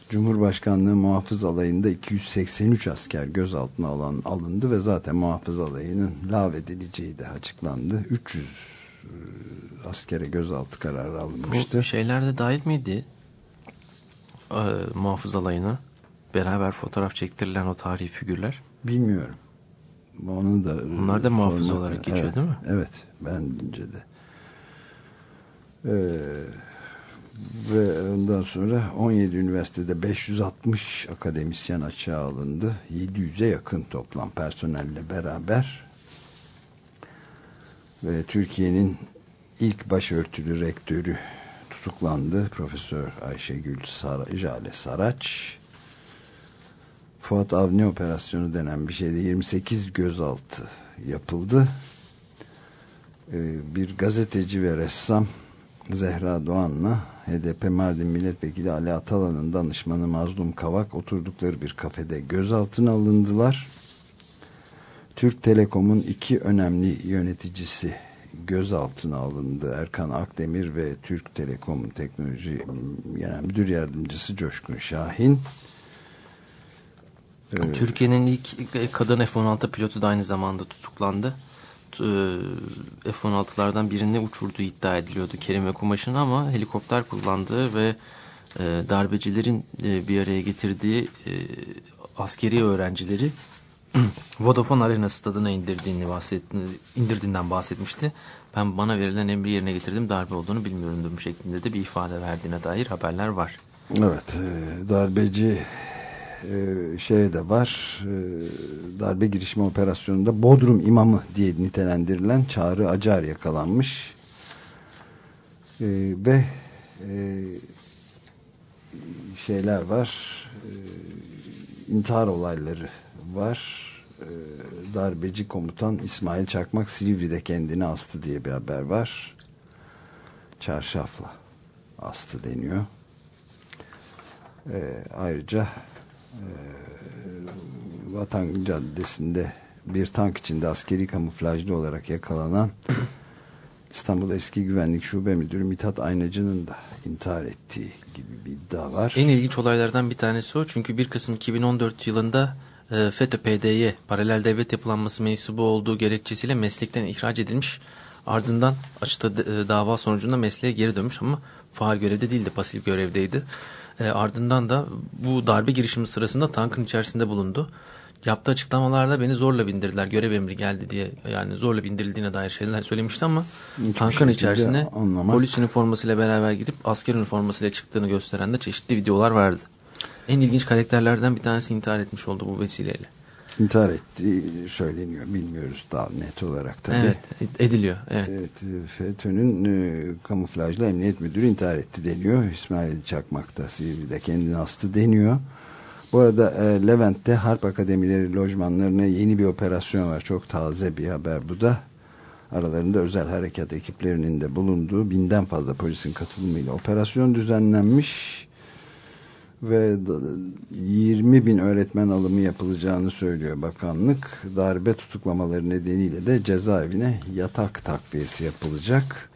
Cumhurbaşkanlığı muhafız alayında 283 asker gözaltına alan, alındı ve zaten muhafız alayının lağvedileceği de açıklandı. 300 e, askere gözaltı kararı alınmıştı.
Bu şeylerde dahil miydi? Ee, muhafız alayına beraber fotoğraf çektirilen o tarihi figürler?
Bilmiyorum. Onu da
Bunlar da muhafız olarak geçiyor
evet,
değil mi?
Evet. Bence de. Ee, ve ondan sonra 17 üniversitede 560 akademisyen açığa alındı. 700'e yakın toplam personelle beraber. Ve Türkiye'nin ilk başörtülü rektörü tutuklandı. Profesör Ayşegül Sar Jale Saraç Fuat Avni operasyonu denen bir şeyde 28 gözaltı yapıldı. Ee, bir gazeteci ve ressam Zehra Doğan'la HDP Mardin Milletvekili Ali Atalan'ın danışmanı Mazlum Kavak oturdukları bir kafede gözaltına alındılar. Türk Telekom'un iki önemli yöneticisi gözaltına alındı. Erkan Akdemir ve Türk Telekom Teknoloji Genel Müdür Yardımcısı Coşkun Şahin.
Evet. Türkiye'nin ilk kadın F-16 pilotu da aynı zamanda tutuklandı. E, F-16'lardan birini uçurduğu iddia ediliyordu Kerim ve Kumaş'ın ama helikopter kullandığı ve e, darbecilerin e, bir araya getirdiği askeri öğrencileri Vodafone Arena stadına indirdiğini indirdiğinden bahsetmişti. Ben bana verilen emri yerine getirdim darbe olduğunu bilmiyorum şeklinde de bir ifade verdiğine dair haberler var.
Evet darbeci e, şey de var e, darbe girişimi operasyonunda Bodrum imamı diye nitelendirilen Çağrı Acar yakalanmış e, ve e, şeyler var e, intihar olayları var e, darbeci komutan İsmail Çakmak Silivri'de kendini astı diye bir haber var çarşafla astı deniyor e, ayrıca ee, Vatan Caddesi'nde bir tank içinde askeri kamuflajlı olarak yakalanan İstanbul Eski Güvenlik Şube Müdürü Mithat Aynacı'nın da intihar ettiği gibi bir iddia var.
En ilginç olaylardan bir tanesi o. Çünkü 1 Kasım 2014 yılında e, FETÖ-PDY paralel devlet yapılanması mensubu olduğu gerekçesiyle meslekten ihraç edilmiş. Ardından açıkta e, dava sonucunda mesleğe geri dönmüş ama faal görevde değildi, pasif görevdeydi. E, ardından da bu darbe girişimi sırasında tankın içerisinde bulundu. Yaptığı açıklamalarda beni zorla bindirdiler. Görev emri geldi diye yani zorla bindirildiğine dair şeyler söylemişti ama Hiçbir tankın içerisine anlamak. polis üniformasıyla beraber girip asker üniformasıyla çıktığını gösteren de çeşitli videolar vardı. En ilginç karakterlerden bir tanesi intihar etmiş oldu bu vesileyle.
İntihar ettiği söyleniyor. Bilmiyoruz daha net olarak tabii.
Evet ediliyor. Evet.
Evet, FETÖ'nün e, kamuflajlı emniyet müdürü intihar etti deniyor. İsmail Çakmak da Silivri'de kendini astı deniyor. Bu arada e, Levent'te Harp Akademileri lojmanlarına yeni bir operasyon var. Çok taze bir haber bu da. Aralarında özel harekat ekiplerinin de bulunduğu binden fazla polisin katılımıyla operasyon düzenlenmiş ve 20 bin öğretmen alımı yapılacağını söylüyor bakanlık. Darbe tutuklamaları nedeniyle de cezaevine yatak takviyesi yapılacak.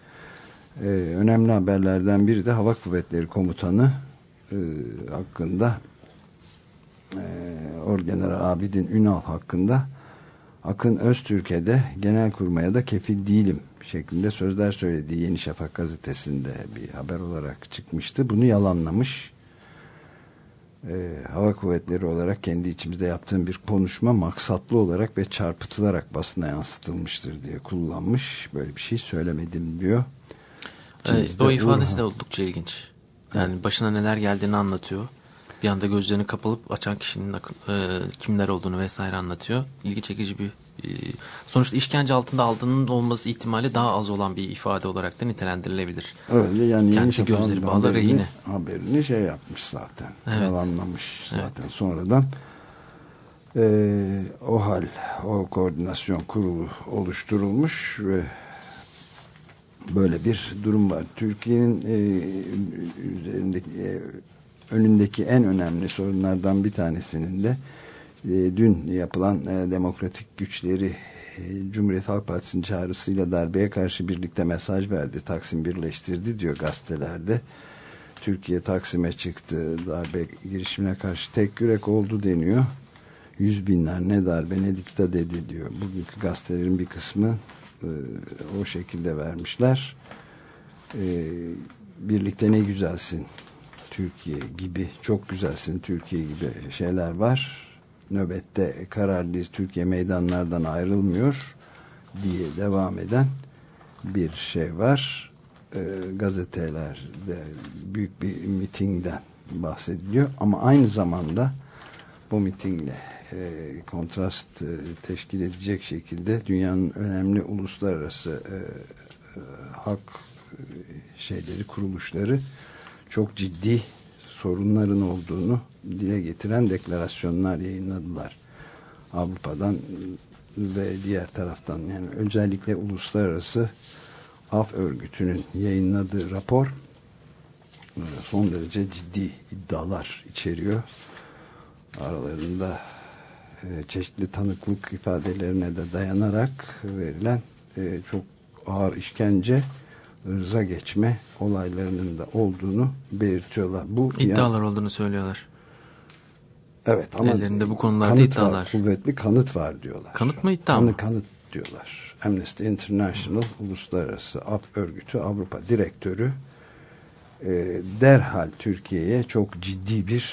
Ee, önemli haberlerden biri de Hava Kuvvetleri Komutanı e, hakkında e, Orgeneral Abidin Ünal hakkında Akın Öztürk'e genel kurmaya da kefil değilim şeklinde sözler söylediği Yeni Şafak gazetesinde bir haber olarak çıkmıştı. Bunu yalanlamış. Ee, Hava Kuvvetleri olarak kendi içimizde yaptığım bir konuşma maksatlı olarak ve çarpıtılarak basına yansıtılmıştır diye kullanmış. Böyle bir şey söylemedim diyor.
Ee, o ifadesi de oldukça ilginç. Yani başına neler geldiğini anlatıyor bir anda gözlerini kapalıp açan kişinin e, kimler olduğunu vesaire anlatıyor. İlgi çekici bir e, sonuçta işkence altında aldığının olması ihtimali daha az olan bir ifade olarak da nitelendirilebilir.
Öyle yani
Kendisi gözleri bağlı rehine.
Haberini şey yapmış zaten. Evet. Yalanlamış zaten evet. sonradan. E, o hal, o koordinasyon kurulu oluşturulmuş ve böyle bir durum var. Türkiye'nin e, üzerindeki e, önündeki en önemli sorunlardan bir tanesinin de dün yapılan e, demokratik güçleri e, Cumhuriyet Halk Partisi'nin çağrısıyla darbeye karşı birlikte mesaj verdi. Taksim birleştirdi diyor gazetelerde. Türkiye Taksim'e çıktı. Darbe girişimine karşı tek yürek oldu deniyor. Yüz binler ne darbe ne dikta dedi diyor. Bugünkü gazetelerin bir kısmı e, o şekilde vermişler. E, birlikte ne güzelsin Türkiye gibi çok güzelsin Türkiye gibi şeyler var. Nöbette kararlıyız Türkiye meydanlardan ayrılmıyor diye devam eden bir şey var. E, gazetelerde büyük bir mitingden bahsediliyor ama aynı zamanda bu mitingle e, kontrast e, teşkil edecek şekilde dünyanın önemli uluslararası e, e, hak e, şeyleri kuruluşları çok ciddi sorunların olduğunu dile getiren deklarasyonlar yayınladılar. Avrupa'dan ve diğer taraftan yani özellikle uluslararası af örgütünün yayınladığı rapor e, son derece ciddi iddialar içeriyor. Aralarında e, çeşitli tanıklık ifadelerine de dayanarak verilen e, çok ağır işkence ırza geçme olaylarının da olduğunu belirtiyorlar. Bu
iddialar yani, olduğunu söylüyorlar.
Evet ama
ellerinde bu konularda iddialar.
Var, kuvvetli kanıt var diyorlar.
Kanıt mı iddia mı?
Kanıt diyorlar. Amnesty International Uluslararası Af Örgütü Avrupa Direktörü e, derhal Türkiye'ye çok ciddi bir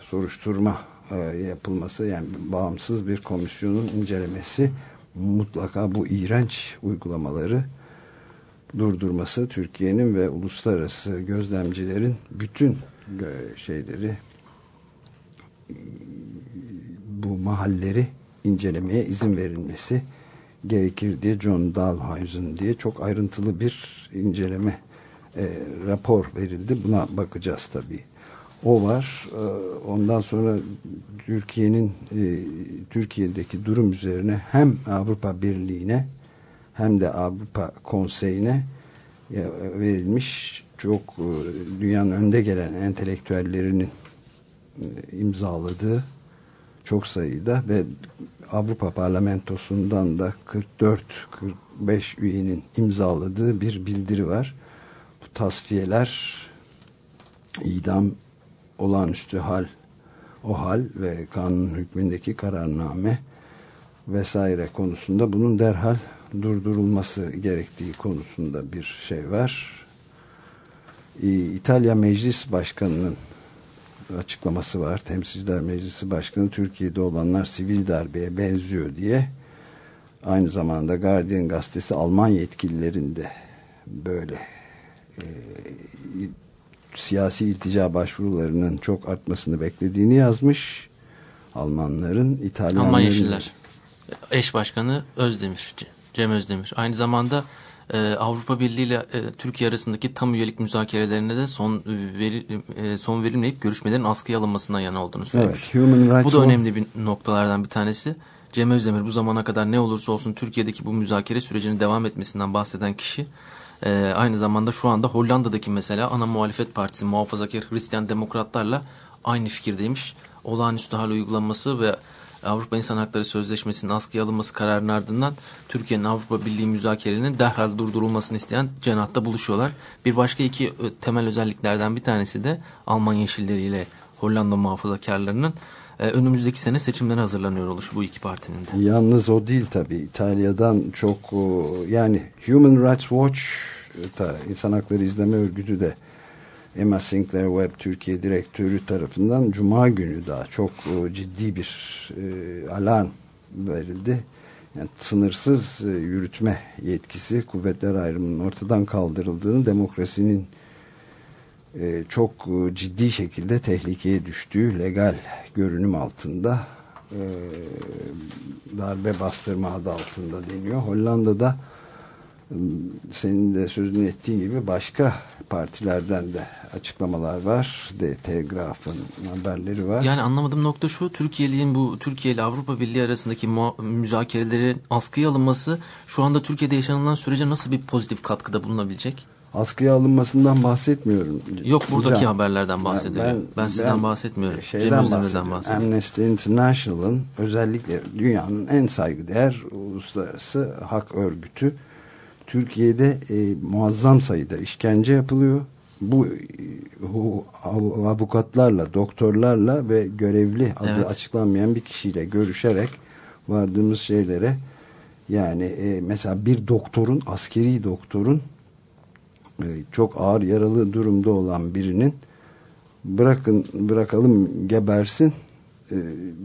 soruşturma e, yapılması yani bağımsız bir komisyonun incelemesi mutlaka bu iğrenç uygulamaları durdurması Türkiye'nin ve uluslararası gözlemcilerin bütün şeyleri bu mahalleri incelemeye izin verilmesi gerekir diye John Dalhousen diye çok ayrıntılı bir inceleme e, rapor verildi. Buna bakacağız tabii. O var. E, ondan sonra Türkiye'nin e, Türkiye'deki durum üzerine hem Avrupa Birliği'ne hem de Avrupa Konseyi'ne verilmiş çok e, dünyanın önde gelen entelektüellerinin e, imzaladığı çok sayıda ve Avrupa Parlamentosu'ndan da 44-45 üyenin imzaladığı bir bildiri var. Bu tasfiyeler idam olağanüstü hal o hal ve kanun hükmündeki kararname vesaire konusunda bunun derhal durdurulması gerektiği konusunda bir şey var. İtalya Meclis Başkanı'nın açıklaması var. Temsilciler Meclisi Başkanı Türkiye'de olanlar sivil darbeye benziyor diye. Aynı zamanda Guardian gazetesi Alman yetkililerin de böyle e, siyasi iltica başvurularının çok artmasını beklediğini yazmış. Almanların, İtalyanların...
Alman Yeşiller. Eş Başkanı Özdemir, Cem Özdemir. Aynı zamanda e, Avrupa Birliği ile e, Türkiye arasındaki tam üyelik müzakerelerine de son e, veri, e, son verilmeyip görüşmelerin askıya alınmasından yana olduğunu söylemiş.
Evet, Human Rights
bu da önemli bir noktalardan bir tanesi. Cem Özdemir bu zamana kadar ne olursa olsun Türkiye'deki bu müzakere sürecinin devam etmesinden bahseden kişi e, aynı zamanda şu anda Hollanda'daki mesela ana muhalefet partisi muhafazakar Hristiyan demokratlarla aynı fikirdeymiş. Olağanüstü hal uygulanması ve Avrupa İnsan Hakları Sözleşmesi'nin askıya alınması kararının ardından Türkiye'nin Avrupa Birliği müzakerenin derhal durdurulmasını isteyen cenahta buluşuyorlar. Bir başka iki temel özelliklerden bir tanesi de Alman Yeşilleri ile Hollanda muhafazakarlarının e, önümüzdeki sene seçimlere hazırlanıyor oluşu bu iki partinin de.
Yalnız o değil tabii. İtalya'dan çok yani Human Rights Watch İnsan Hakları İzleme Örgütü de Emma Sinclair Webb Türkiye direktörü tarafından Cuma günü daha çok ciddi bir e, alarm verildi. Yani sınırsız e, yürütme yetkisi kuvvetler ayrımının ortadan kaldırıldığını demokrasinin e, çok e, ciddi şekilde tehlikeye düştüğü legal görünüm altında e, darbe bastırma adı altında deniyor. Hollanda'da senin de sözünü ettiğin gibi başka partilerden de açıklamalar var. De Telegraf'ın haberleri var.
Yani anlamadığım nokta şu. Türkiye'liğin bu Türkiye ile Avrupa Birliği arasındaki müzakerelerin askıya alınması şu anda Türkiye'de yaşanılan sürece nasıl bir pozitif katkıda bulunabilecek?
Askıya alınmasından bahsetmiyorum.
Yok buradaki Can, haberlerden bahsediyorum. Ben, ben sizden ben bahsetmiyorum.
Şeyden bahsediyorum. bahsediyorum. Amnesty International'ın özellikle dünyanın en saygıdeğer uluslararası hak örgütü Türkiye'de e, muazzam sayıda işkence yapılıyor. Bu e, avukatlarla, doktorlarla ve görevli adı evet. açıklanmayan bir kişiyle görüşerek vardığımız şeylere yani e, mesela bir doktorun, askeri doktorun e, çok ağır yaralı durumda olan birinin bırakın bırakalım gebersin e,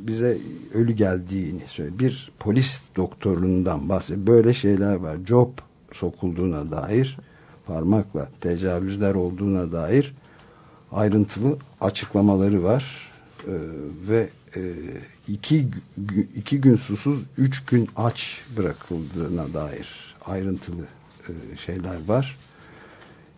bize ölü geldiğini söylüyor. Bir polis doktorundan bahsediyor. Böyle şeyler var. Job sokulduğuna dair parmakla tecavüzler olduğuna dair ayrıntılı açıklamaları var ee, ve e, iki, iki gün susuz üç gün aç bırakıldığına dair ayrıntılı e, şeyler var.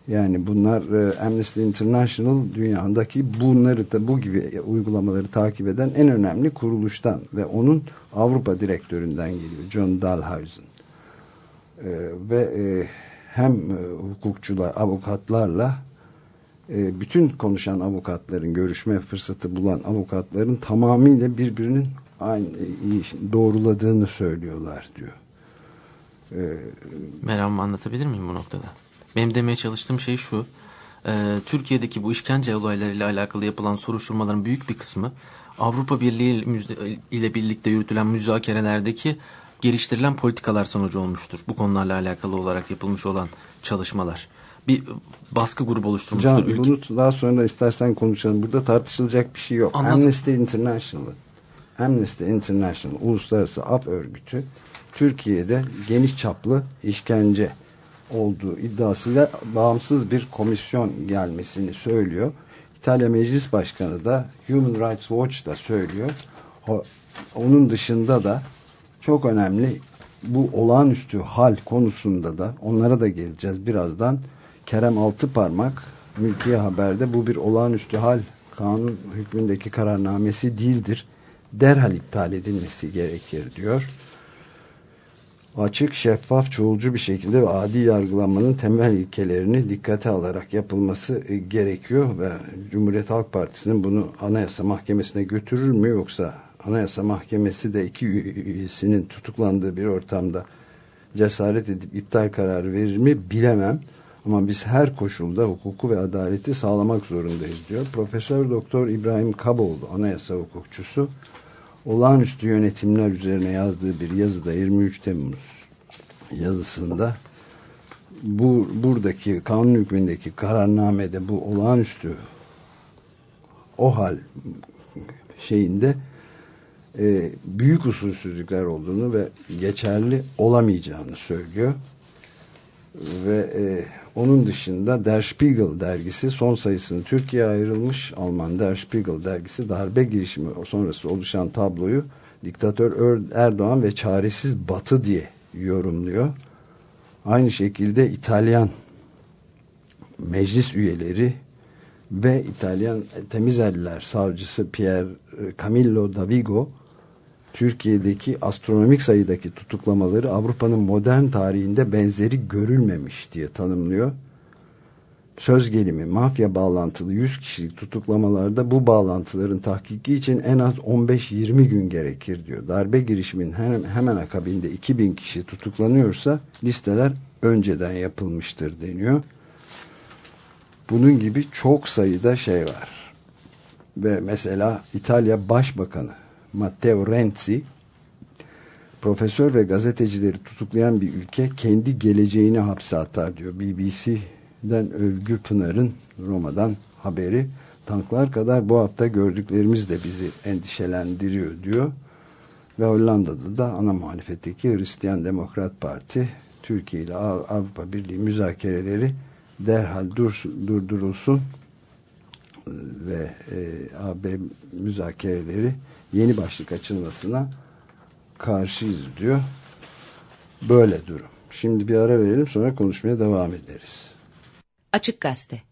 Yani bunlar e, Amnesty International dünyadaki bunları da bu gibi uygulamaları takip eden en önemli kuruluştan ve onun Avrupa direktöründen geliyor John Dalhousen. E, ve e, hem e, hukukçular, avukatlarla e, bütün konuşan avukatların, görüşme fırsatı bulan avukatların tamamıyla birbirinin aynı doğruladığını söylüyorlar diyor.
E, Meramı anlatabilir miyim bu noktada? Benim demeye çalıştığım şey şu. E, Türkiye'deki bu işkence olaylarıyla alakalı yapılan soruşturmaların büyük bir kısmı Avrupa Birliği ile birlikte yürütülen müzakerelerdeki geliştirilen politikalar sonucu olmuştur. Bu konularla alakalı olarak yapılmış olan çalışmalar. Bir baskı grubu oluşturmuştur.
Can, ülke. bunu daha sonra istersen konuşalım. Burada tartışılacak bir şey yok. Anladım. Amnesty International Amnesty International Uluslararası Af Örgütü Türkiye'de geniş çaplı işkence olduğu iddiasıyla bağımsız bir komisyon gelmesini söylüyor. İtalya Meclis Başkanı da Human Rights Watch da söylüyor. Onun dışında da çok önemli bu olağanüstü hal konusunda da onlara da geleceğiz birazdan. Kerem Altıparmak Mülkiye Haber'de bu bir olağanüstü hal kanun hükmündeki kararnamesi değildir. Derhal iptal edilmesi gerekir diyor. Açık, şeffaf, çoğulcu bir şekilde ve adi yargılanmanın temel ilkelerini dikkate alarak yapılması e, gerekiyor ve Cumhuriyet Halk Partisi'nin bunu Anayasa Mahkemesi'ne götürür mü yoksa Anayasa Mahkemesi de iki üyesinin tutuklandığı bir ortamda cesaret edip iptal kararı verir mi bilemem. Ama biz her koşulda hukuku ve adaleti sağlamak zorundayız diyor. Profesör Doktor İbrahim Kaboğlu anayasa hukukçusu olağanüstü yönetimler üzerine yazdığı bir yazıda 23 Temmuz yazısında bu buradaki kanun hükmündeki kararnamede bu olağanüstü o hal şeyinde e, büyük usulsüzlükler olduğunu ve geçerli olamayacağını söylüyor. Ve e, onun dışında Der Spiegel dergisi son sayısını Türkiye'ye ayrılmış. Alman Der Spiegel dergisi darbe girişimi sonrası oluşan tabloyu diktatör Erdoğan ve çaresiz batı diye yorumluyor. Aynı şekilde İtalyan meclis üyeleri ve İtalyan temiz eller savcısı Pier Camillo Davigo Türkiye'deki astronomik sayıdaki tutuklamaları Avrupa'nın modern tarihinde benzeri görülmemiş diye tanımlıyor. Söz gelimi mafya bağlantılı 100 kişilik tutuklamalarda bu bağlantıların tahkiki için en az 15-20 gün gerekir diyor. Darbe girişimin hemen akabinde 2000 kişi tutuklanıyorsa listeler önceden yapılmıştır deniyor. Bunun gibi çok sayıda şey var. Ve mesela İtalya Başbakanı Matteo Renzi profesör ve gazetecileri tutuklayan bir ülke kendi geleceğini hapse atar diyor. BBC'den Övgü Pınar'ın Roma'dan haberi tanklar kadar bu hafta gördüklerimiz de bizi endişelendiriyor diyor. Ve Hollanda'da da ana muhalefetteki Hristiyan Demokrat Parti Türkiye ile Avrupa Birliği müzakereleri derhal dursun, durdurulsun ve e, AB müzakereleri yeni başlık açılmasına karşıyız diyor. Böyle durum. Şimdi bir ara verelim sonra konuşmaya devam ederiz.
Açık Gazete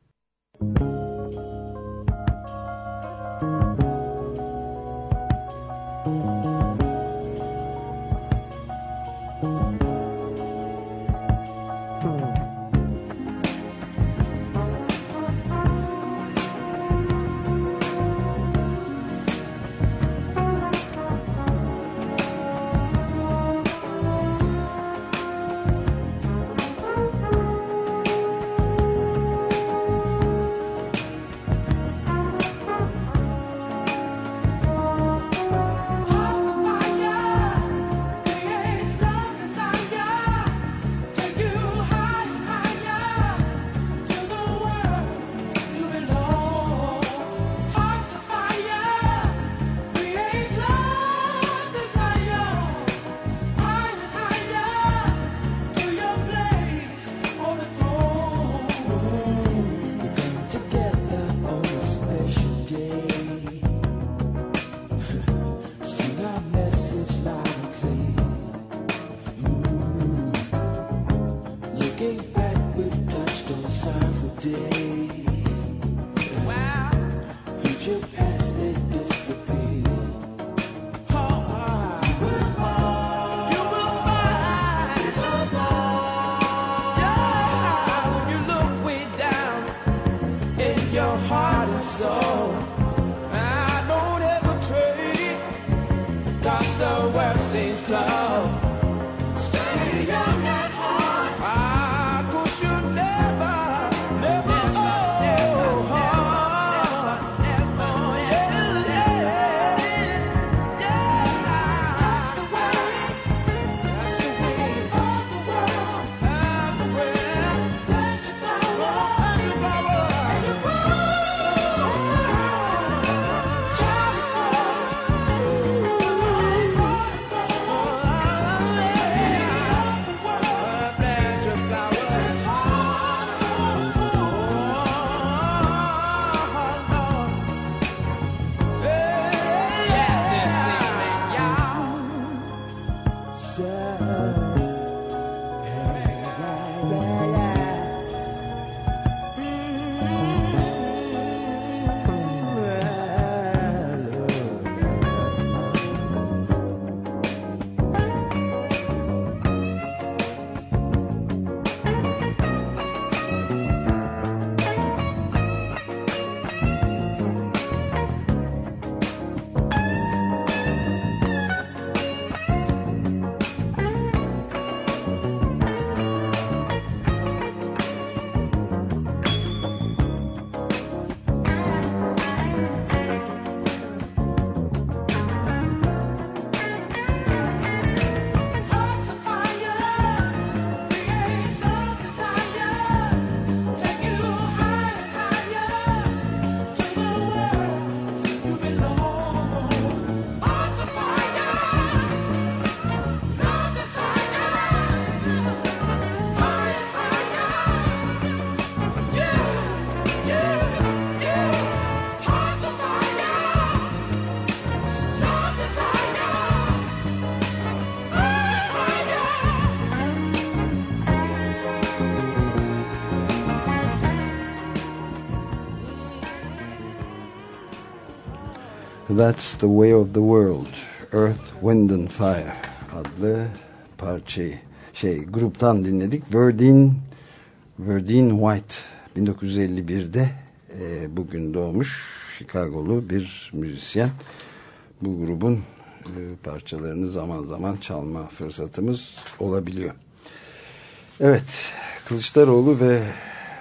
That's the Way of the World Earth, Wind and Fire adlı parçayı şey gruptan dinledik. Verdine Verdine White 1951'de e, bugün doğmuş Chicago'lu bir müzisyen. Bu grubun e, parçalarını zaman zaman çalma fırsatımız olabiliyor. Evet, Kılıçdaroğlu ve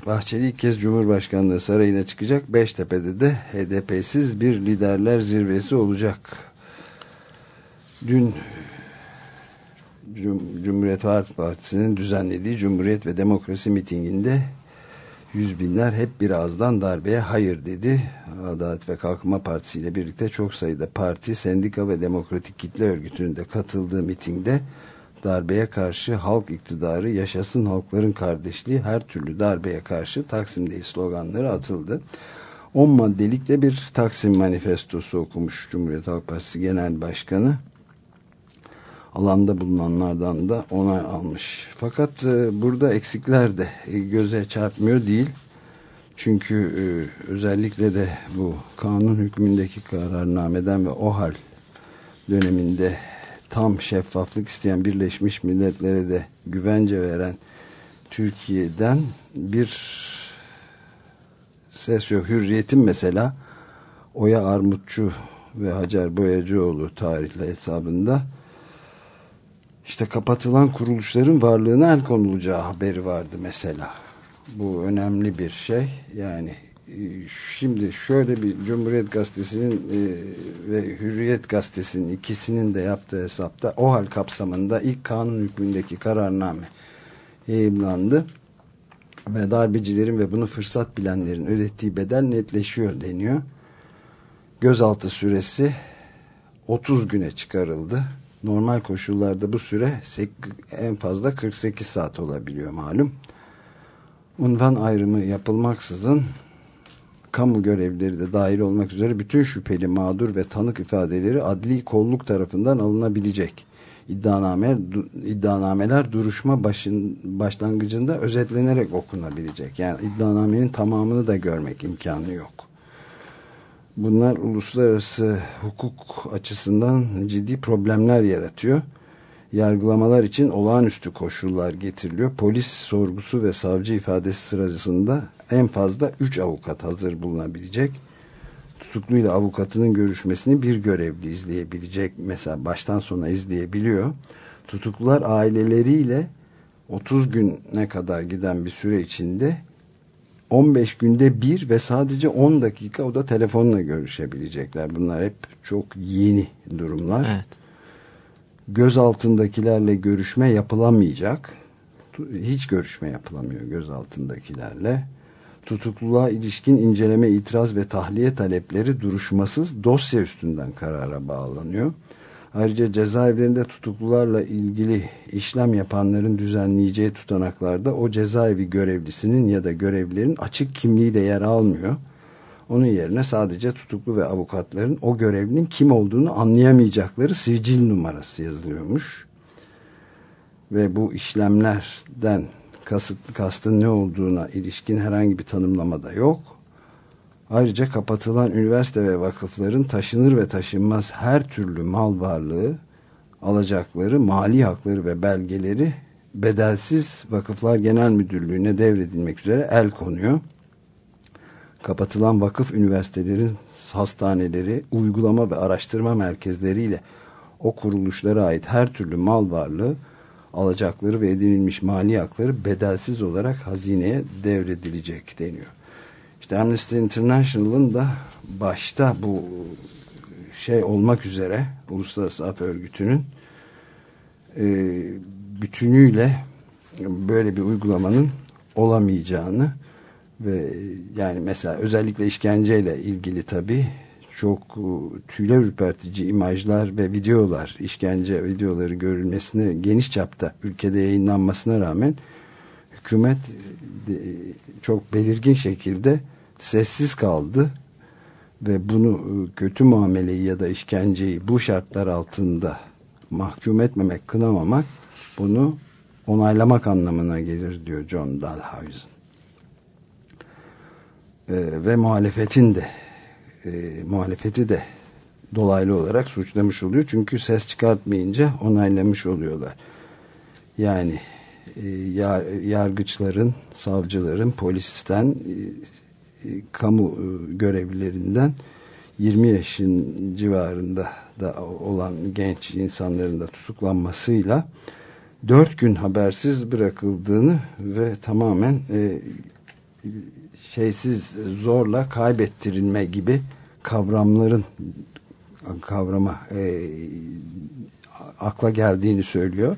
Bahçeli ilk kez Cumhurbaşkanlığı sarayına çıkacak. Beştepe'de de HDP'siz bir liderler zirvesi olacak. Dün Cum Cumhuriyet Partisi'nin düzenlediği Cumhuriyet ve Demokrasi mitinginde yüz binler hep birazdan darbeye hayır dedi. Adalet ve Kalkınma Partisi ile birlikte çok sayıda parti, sendika ve demokratik kitle örgütünün de katıldığı mitingde darbeye karşı halk iktidarı, yaşasın halkların kardeşliği, her türlü darbeye karşı Taksim'deyiz sloganları atıldı. 10 maddelikte bir Taksim manifestosu okumuş Cumhuriyet Halk Partisi Genel Başkanı. Alanda bulunanlardan da onay almış. Fakat e, burada eksikler de e, göze çarpmıyor değil. Çünkü e, özellikle de bu kanun hükmündeki kararnameden ve OHAL döneminde tam şeffaflık isteyen Birleşmiş Milletler'e de güvence veren Türkiye'den bir ses yok. Hürriyet'in mesela Oya Armutçu ve Hacer Boyacıoğlu tarihli hesabında işte kapatılan kuruluşların varlığına el konulacağı haberi vardı mesela. Bu önemli bir şey. Yani şimdi şöyle bir Cumhuriyet Gazetesi'nin e, ve Hürriyet Gazetesi'nin ikisinin de yaptığı hesapta o hal kapsamında ilk kanun hükmündeki kararname yayınlandı ve darbecilerin ve bunu fırsat bilenlerin ödettiği bedel netleşiyor deniyor. Gözaltı süresi 30 güne çıkarıldı. Normal koşullarda bu süre en fazla 48 saat olabiliyor malum. Unvan ayrımı yapılmaksızın kamu görevlileri de dahil olmak üzere bütün şüpheli mağdur ve tanık ifadeleri adli kolluk tarafından alınabilecek. İddianame, iddianameler duruşma başın, başlangıcında özetlenerek okunabilecek. Yani iddianamenin tamamını da görmek imkanı yok. Bunlar uluslararası hukuk açısından ciddi problemler yaratıyor. Yargılamalar için olağanüstü koşullar getiriliyor. Polis sorgusu ve savcı ifadesi sırasında en fazla 3 avukat hazır bulunabilecek. Tutukluyla avukatının görüşmesini bir görevli izleyebilecek. Mesela baştan sona izleyebiliyor. Tutuklular aileleriyle 30 güne kadar giden bir süre içinde 15 günde bir ve sadece 10 dakika o da telefonla görüşebilecekler. Bunlar hep çok yeni durumlar.
Evet.
Göz altındakilerle görüşme yapılamayacak. Hiç görüşme yapılamıyor göz altındakilerle. Tutukluluğa ilişkin inceleme, itiraz ve tahliye talepleri duruşmasız dosya üstünden karara bağlanıyor. Ayrıca cezaevlerinde tutuklularla ilgili işlem yapanların düzenleyeceği tutanaklarda o cezaevi görevlisinin ya da görevlilerin açık kimliği de yer almıyor. Onun yerine sadece tutuklu ve avukatların o görevlinin kim olduğunu anlayamayacakları sicil numarası yazılıyormuş. Ve bu işlemlerden kasıt, kastın ne olduğuna ilişkin herhangi bir tanımlama da yok. Ayrıca kapatılan üniversite ve vakıfların taşınır ve taşınmaz her türlü mal varlığı, alacakları, mali hakları ve belgeleri bedelsiz Vakıflar Genel Müdürlüğü'ne devredilmek üzere el konuyor. Kapatılan vakıf üniversitelerin hastaneleri, uygulama ve araştırma merkezleriyle o kuruluşlara ait her türlü mal varlığı, alacakları ve edinilmiş mali hakları bedelsiz olarak hazineye devredilecek deniyor. İşte Amnesty International'ın da başta bu şey olmak üzere Uluslararası Af Örgütü'nün e, bütünüyle böyle bir uygulamanın olamayacağını ve yani mesela özellikle işkenceyle ilgili tabi çok tüyler ürpertici imajlar ve videolar işkence videoları görülmesine geniş çapta ülkede yayınlanmasına rağmen hükümet çok belirgin şekilde sessiz kaldı ve bunu kötü muameleyi ya da işkenceyi bu şartlar altında mahkum etmemek, kınamamak bunu onaylamak anlamına gelir diyor John Dalhousie. Ee, ve muhalefetin de e, muhalefeti de dolaylı olarak suçlamış oluyor. Çünkü ses çıkartmayınca onaylamış oluyorlar. Yani e, yargıçların, savcıların, polisten, e, e, kamu görevlilerinden 20 yaşın civarında da olan genç insanların da tutuklanmasıyla 4 gün habersiz bırakıldığını ve tamamen şeysiz zorla kaybettirilme gibi kavramların kavrama e, akla geldiğini söylüyor.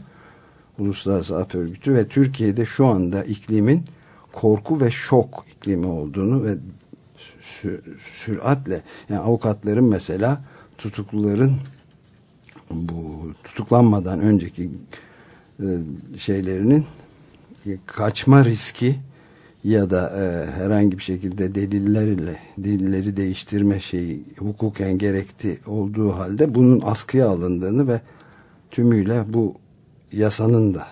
Uluslararası Af Örgütü ve Türkiye'de şu anda iklimin korku ve şok iklimi olduğunu ve süratle yani avukatların mesela tutukluların bu tutuklanmadan önceki e, şeylerinin kaçma riski ya da e, herhangi bir şekilde delillerle delilleri değiştirme şeyi hukuken gerekti olduğu halde bunun askıya alındığını ve tümüyle bu yasanın da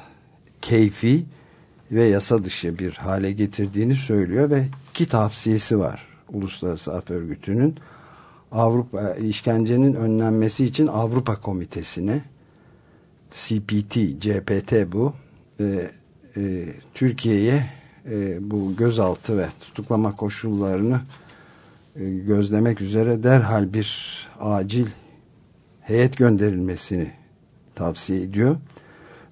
keyfi ve yasa dışı bir hale getirdiğini söylüyor ve iki tavsiyesi var Uluslararası Af Örgütü'nün. Avrupa işkencenin önlenmesi için Avrupa Komitesi'ne CPT, CPT bu e, e, Türkiye'ye e, bu gözaltı ve tutuklama koşullarını e, gözlemek üzere derhal bir acil heyet gönderilmesini tavsiye ediyor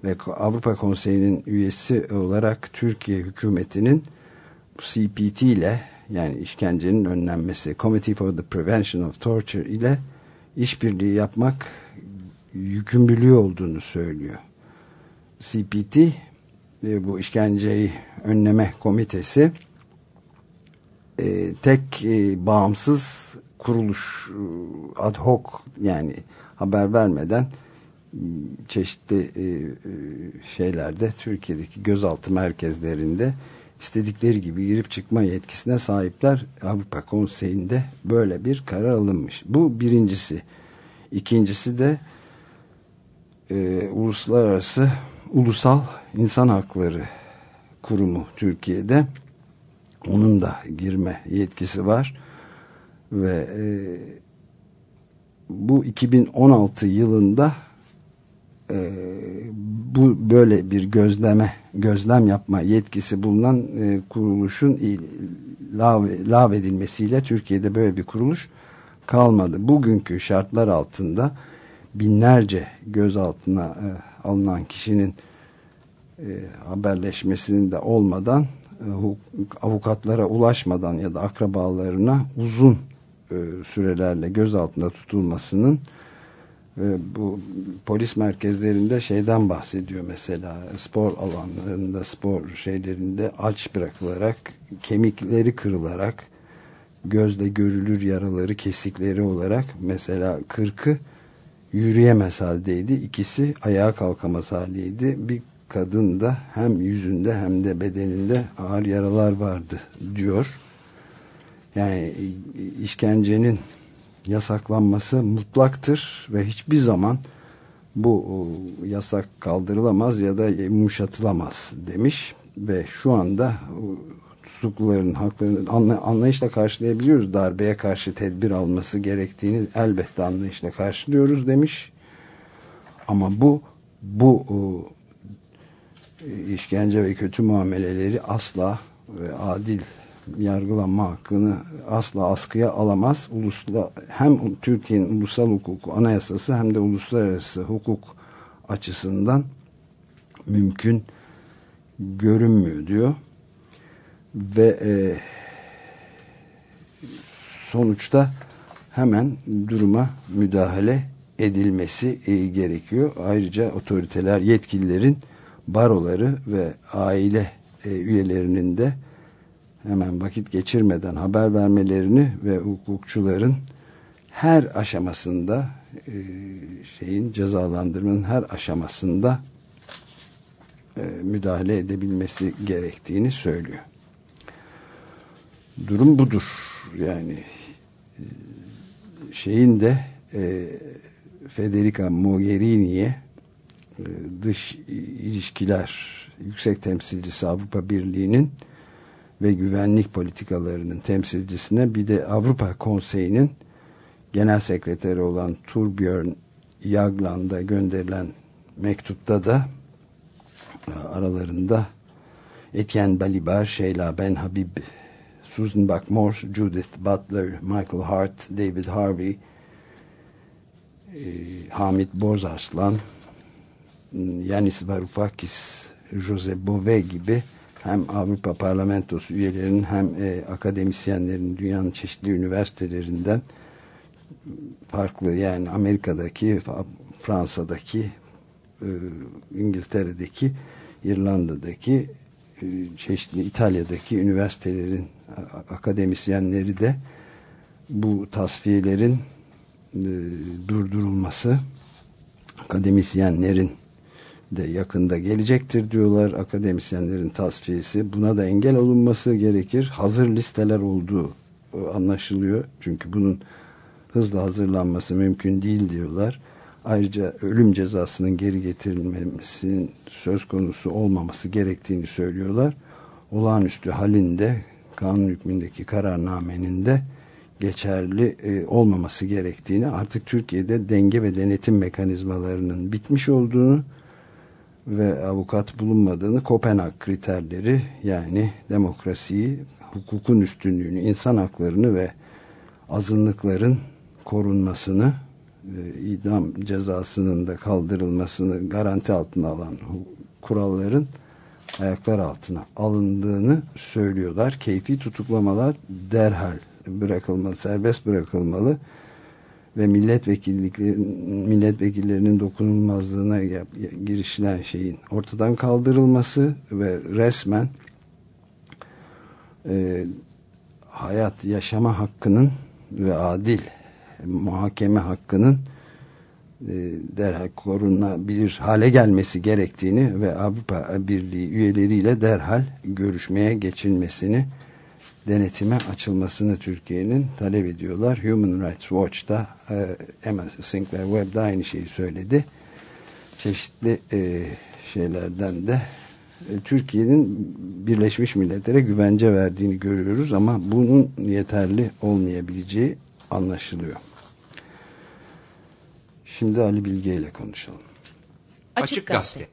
ve Avrupa Konseyi'nin üyesi olarak Türkiye hükümetinin CPT ile yani işkencenin önlenmesi Committee for the Prevention of Torture ile işbirliği yapmak yükümlülüğü olduğunu söylüyor. CPT e, bu işkenceyi önleme komitesi e, tek e, bağımsız kuruluş e, ad hoc yani haber vermeden çeşitli e, e, şeylerde Türkiye'deki gözaltı merkezlerinde istedikleri gibi girip çıkma yetkisine sahipler. Avrupa Konseyi'nde böyle bir karar alınmış. Bu birincisi. İkincisi de e, uluslararası ulusal insan hakları kurumu Türkiye'de onun da girme yetkisi var ve e, bu 2016 yılında e, bu böyle bir gözleme gözlem yapma yetkisi bulunan e, kuruluşun lav, lav edilmesiyle Türkiye'de böyle bir kuruluş kalmadı. Bugünkü şartlar altında binlerce gözaltına e, alınan kişinin haberleşmesinin de olmadan e, avukatlara ulaşmadan ya da akrabalarına uzun e, sürelerle gözaltında tutulmasının ve bu polis merkezlerinde şeyden bahsediyor mesela. Spor alanlarında spor şeylerinde aç bırakılarak kemikleri kırılarak gözle görülür yaraları kesikleri olarak mesela kırkı yürüyemez haldeydi. İkisi ayağa kalkamaz haldeydi. Bir kadın da hem yüzünde hem de bedeninde ağır yaralar vardı diyor yani işkencenin yasaklanması mutlaktır ve hiçbir zaman bu yasak kaldırılamaz ya da yumuşatılamaz demiş ve şu anda tutukluların haklarını anlayışla karşılayabiliyoruz. Darbeye karşı tedbir alması gerektiğini elbette anlayışla karşılıyoruz demiş. Ama bu bu işkence ve kötü muameleleri asla ve adil yargılanma hakkını asla askıya alamaz. Ulusla, hem Türkiye'nin ulusal hukuku anayasası hem de uluslararası hukuk açısından mümkün görünmüyor diyor. Ve e, sonuçta hemen duruma müdahale edilmesi e, gerekiyor. Ayrıca otoriteler, yetkililerin baroları ve aile e, üyelerinin de hemen vakit geçirmeden haber vermelerini ve hukukçuların her aşamasında e, şeyin cezalandırmanın her aşamasında e, müdahale edebilmesi gerektiğini söylüyor. Durum budur. Yani e, şeyin de e, Federica Mogherini'ye dış ilişkiler yüksek temsilcisi Avrupa Birliği'nin ve güvenlik politikalarının temsilcisine bir de Avrupa Konseyi'nin genel sekreteri olan Torbjörn Jagland'a gönderilen mektupta da e, aralarında Etienne Balibar, Sheila Ben Habib, Susan Buckmore, Judith Butler, Michael Hart, David Harvey, e, Hamit Bozarslan, Yanis Varoufakis, Jose Bove gibi hem Avrupa Parlamentosu üyelerinin hem e, akademisyenlerin dünyanın çeşitli üniversitelerinden farklı yani Amerika'daki, Fransa'daki, e, İngiltere'deki, İrlanda'daki, e, çeşitli İtalya'daki üniversitelerin akademisyenleri de bu tasfiyelerin e, durdurulması akademisyenlerin de yakında gelecektir diyorlar akademisyenlerin tasfiyesi. Buna da engel olunması gerekir. Hazır listeler olduğu anlaşılıyor. Çünkü bunun hızla hazırlanması mümkün değil diyorlar. Ayrıca ölüm cezasının geri getirilmesinin söz konusu olmaması gerektiğini söylüyorlar. Olağanüstü halinde kanun hükmündeki kararnamenin de geçerli e, olmaması gerektiğini artık Türkiye'de denge ve denetim mekanizmalarının bitmiş olduğunu ve avukat bulunmadığını Kopenhag kriterleri yani demokrasiyi, hukukun üstünlüğünü, insan haklarını ve azınlıkların korunmasını e, idam cezasının da kaldırılmasını garanti altına alan kuralların ayaklar altına alındığını söylüyorlar. Keyfi tutuklamalar derhal bırakılmalı, serbest bırakılmalı ve milletvekillerinin dokunulmazlığına girişilen şeyin ortadan kaldırılması ve resmen e, hayat yaşama hakkının ve adil muhakeme hakkının e, derhal korunabilir hale gelmesi gerektiğini ve Avrupa Birliği üyeleriyle derhal görüşmeye geçilmesini denetime açılmasını Türkiye'nin talep ediyorlar. Human Rights Watch'ta e, Emma Sinclair Webb de aynı şeyi söyledi. Çeşitli e, şeylerden de e, Türkiye'nin Birleşmiş Milletler'e güvence verdiğini görüyoruz ama bunun yeterli olmayabileceği anlaşılıyor. Şimdi Ali Bilge ile konuşalım.
Açık Gazete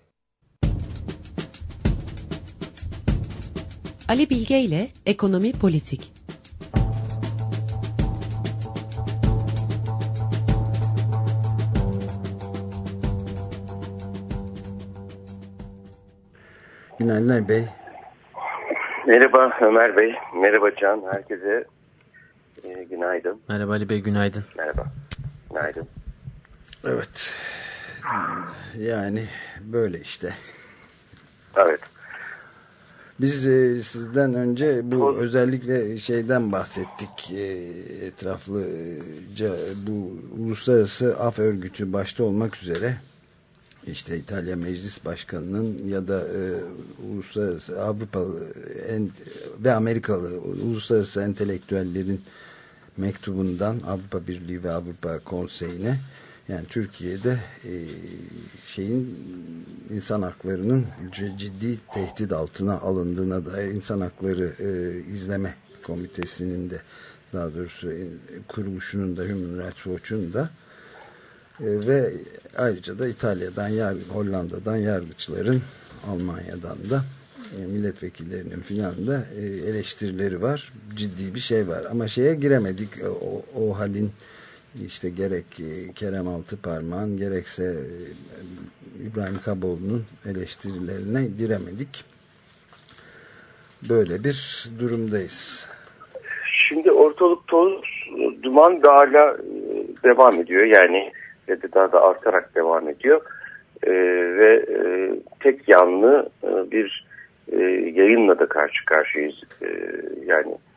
Ali Bilge ile Ekonomi Politik
Günaydın Bey.
Merhaba Ömer Bey, merhaba Can, herkese e, günaydın.
Merhaba Ali Bey, günaydın.
Merhaba, günaydın.
Evet, yani böyle işte.
Evet.
Biz e, sizden önce bu özellikle şeyden bahsettik e, etraflıca. Bu uluslararası af örgütü başta olmak üzere işte İtalya Meclis Başkanı'nın ya da e, uluslararası Avrupalı en, ve Amerikalı uluslararası entelektüellerin mektubundan Avrupa Birliği ve Avrupa Konseyi'ne yani Türkiye'de e, şeyin insan haklarının ciddi tehdit altına alındığına dair insan hakları e, izleme komitesinin de daha doğrusu e, kuruluşunun da Human Rights Watch'un da e, ve ayrıca da İtalya'dan, Hollanda'dan yargıçların Almanya'dan da e, milletvekillerinin filan da e, eleştirileri var. Ciddi bir şey var. Ama şeye giremedik. O, o halin işte gerek e, Kerem Altıparmağ'ın gerekse e, İbrahim Kaboğlu'nun eleştirilerine giremedik. Böyle bir durumdayız.
Şimdi ortalık toz, duman da hala e, devam ediyor. Yani ya da daha da artarak devam ediyor. Ee, ve e, tek yanlı e, bir e, yayınla da karşı karşıyayız. E, yani e,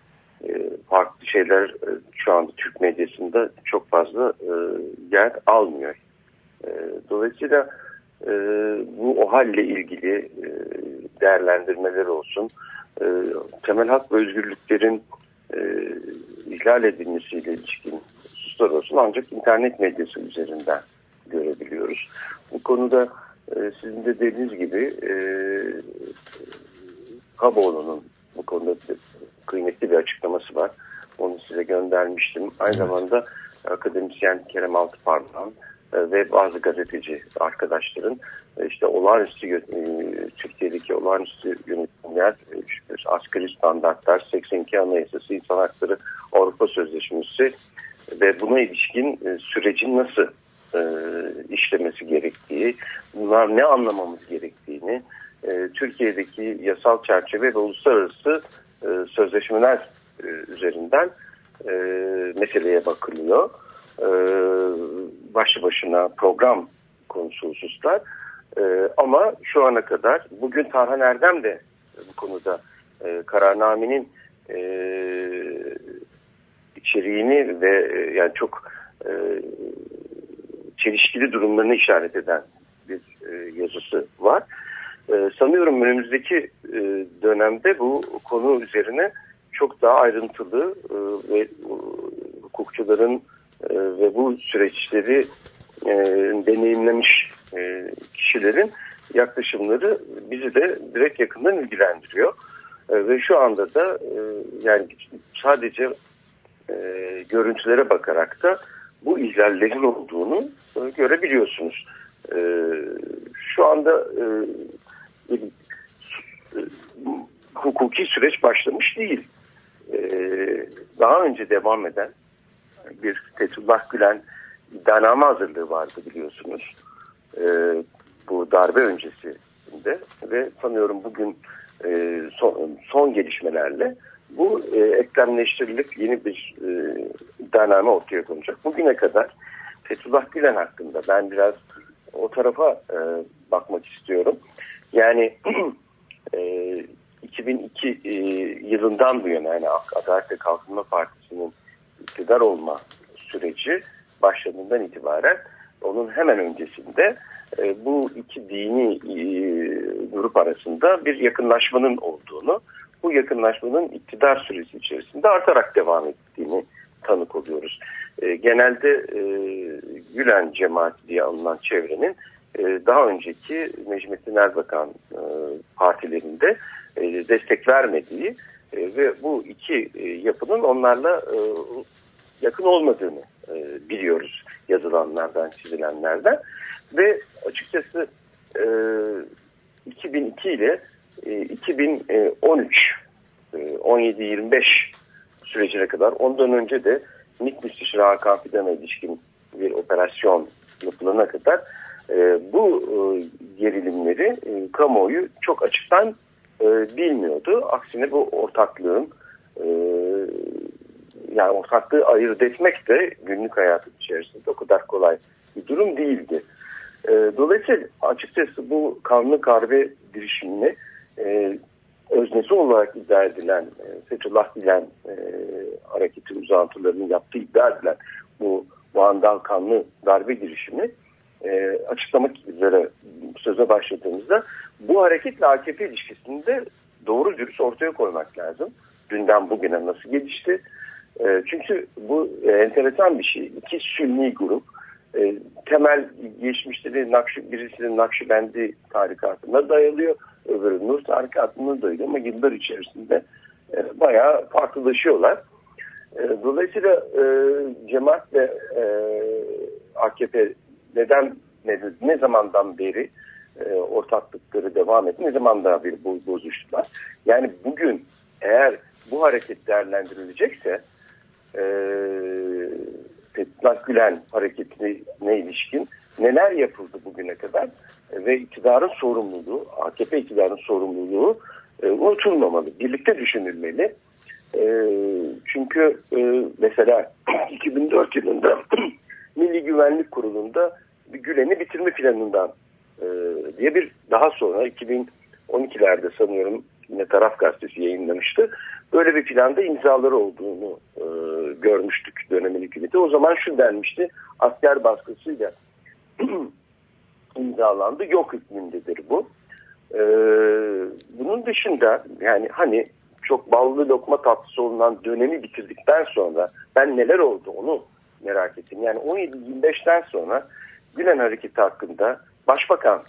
farklı şeyler e, şu anda Türk medyasında çok fazla e, yer almıyor. E, dolayısıyla e, bu o halle ilgili e, değerlendirmeler olsun. E, temel hak ve özgürlüklerin e, ihlal edilmesiyle ilişkin hususlar olsun ancak internet medyası üzerinden görebiliyoruz. Bu konuda e, sizin de dediğiniz gibi e, Kaboğlu'nun bu konuda kıymetli bir açıklaması var. Onu size göndermiştim. Aynı evet. zamanda akademisyen Kerem Altıparmağan e, ve bazı gazeteci arkadaşların e, işte olağanüstü e, Türkiye'deki olağanüstü yönetimler, asgari standartlar, 82 Anayasası, İnsan Hakları Avrupa Sözleşmesi ve buna ilişkin sürecin nasıl işlemesi gerektiği, bunlar ne anlamamız gerektiğini, Türkiye'deki yasal çerçeve ve uluslararası e, sözleşmeler e, üzerinden e, meseleye bakılıyor. Başlı başına program konusu hususlar. Ama şu ana kadar bugün Tarhan Erdem de bu konuda e, kararnamenin içeriğini ve yani çok çelişkili durumlarını işaret eden bir yazısı var. E, sanıyorum önümüzdeki e, dönemde bu konu üzerine çok daha ayrıntılı e, ve e, hukukçuların e, ve bu süreçleri e, deneyimlemiş kişilerin yaklaşımları bizi de direkt yakından ilgilendiriyor. Ve şu anda da yani sadece görüntülere bakarak da bu ihlallerin olduğunu görebiliyorsunuz. Şu anda hukuki süreç başlamış değil. E, daha önce devam eden bir Fethullah Gülen iddianame hazırlığı vardı biliyorsunuz. E, bu darbe öncesinde ve sanıyorum bugün e, son, son gelişmelerle bu e, eklemleştirilip yeni bir e, iddianame ortaya konacak. Bugüne kadar Fethullah Gülen hakkında ben biraz o tarafa e, bakmak istiyorum. Yani e, 2002 e, yılından bu yana yani Adalet ve Kalkınma Partisi'nin iktidar olma süreci başladığından itibaren onun hemen öncesinde e, bu iki dini e, grup arasında bir yakınlaşmanın olduğunu, bu yakınlaşmanın iktidar süresi içerisinde artarak devam ettiğini tanık oluyoruz. E, genelde e, Gülen cemaati diye alınan çevrenin daha önceki Necmettin Erbakan e, partilerinde e, destek vermediği e, ve bu iki yapının onlarla yakın olmadığını biliyoruz yazılanlardan, çizilenlerden. Ve açıkçası e, 2002 ile e, 2013 e, 17-25 sürecine kadar ondan önce de MİT Müsteşarı Hakan Fidan'a ilişkin bir operasyon yapılana kadar bu e, gerilimleri e, kamuoyu çok açıktan e, bilmiyordu. Aksine bu ortaklığın e, yani ortaklığı ayırt etmek de günlük hayatın içerisinde o kadar kolay bir durum değildi. E, dolayısıyla açıkçası bu kanlı karbe girişimini e, öznesi olarak iddia edilen e, Fethullah Gülen e, hareketi uzantılarının yaptığı iddia edilen bu Vandal kanlı darbe girişimi e, açıklamak üzere söze başladığımızda bu hareketle AKP ilişkisinde doğru dürüst ortaya koymak lazım. Dünden bugüne nasıl gelişti? E, çünkü bu e, enteresan bir şey. İki sünni grup e, temel geçmişte de Nakşi, birisinin Nakşibendi tarikatına dayalıyor. Öbürü Nur tarikatına dayalıyor ama yıllar içerisinde e, bayağı farklılaşıyorlar. E, dolayısıyla e, cemaat ve e, AKP neden ne, ne zamandan beri e, ortaklıkları devam etti, ne zaman daha bir bozuştular. Yani bugün eğer bu hareket değerlendirilecekse e, Fethullah Gülen hareketine ilişkin neler yapıldı bugüne kadar ve iktidarın sorumluluğu, AKP iktidarın sorumluluğu e, unutulmamalı, birlikte düşünülmeli. E, çünkü e, mesela 2004 yılında Milli Güvenlik Kurulu'nda Gülen'i bitirme planından e, diye bir daha sonra 2012'lerde sanıyorum yine Taraf Gazetesi yayınlamıştı. Böyle bir planda imzaları olduğunu e, görmüştük dönemin hükümeti. O zaman şu denmişti asker baskısıyla imzalandı yok hükmündedir bu. E, bunun dışında yani hani çok ballı lokma tatlısı olunan dönemi bitirdikten sonra ben neler oldu onu merak ettim. Yani 17-25'ten sonra Gülen Hareketi hakkında Başbakan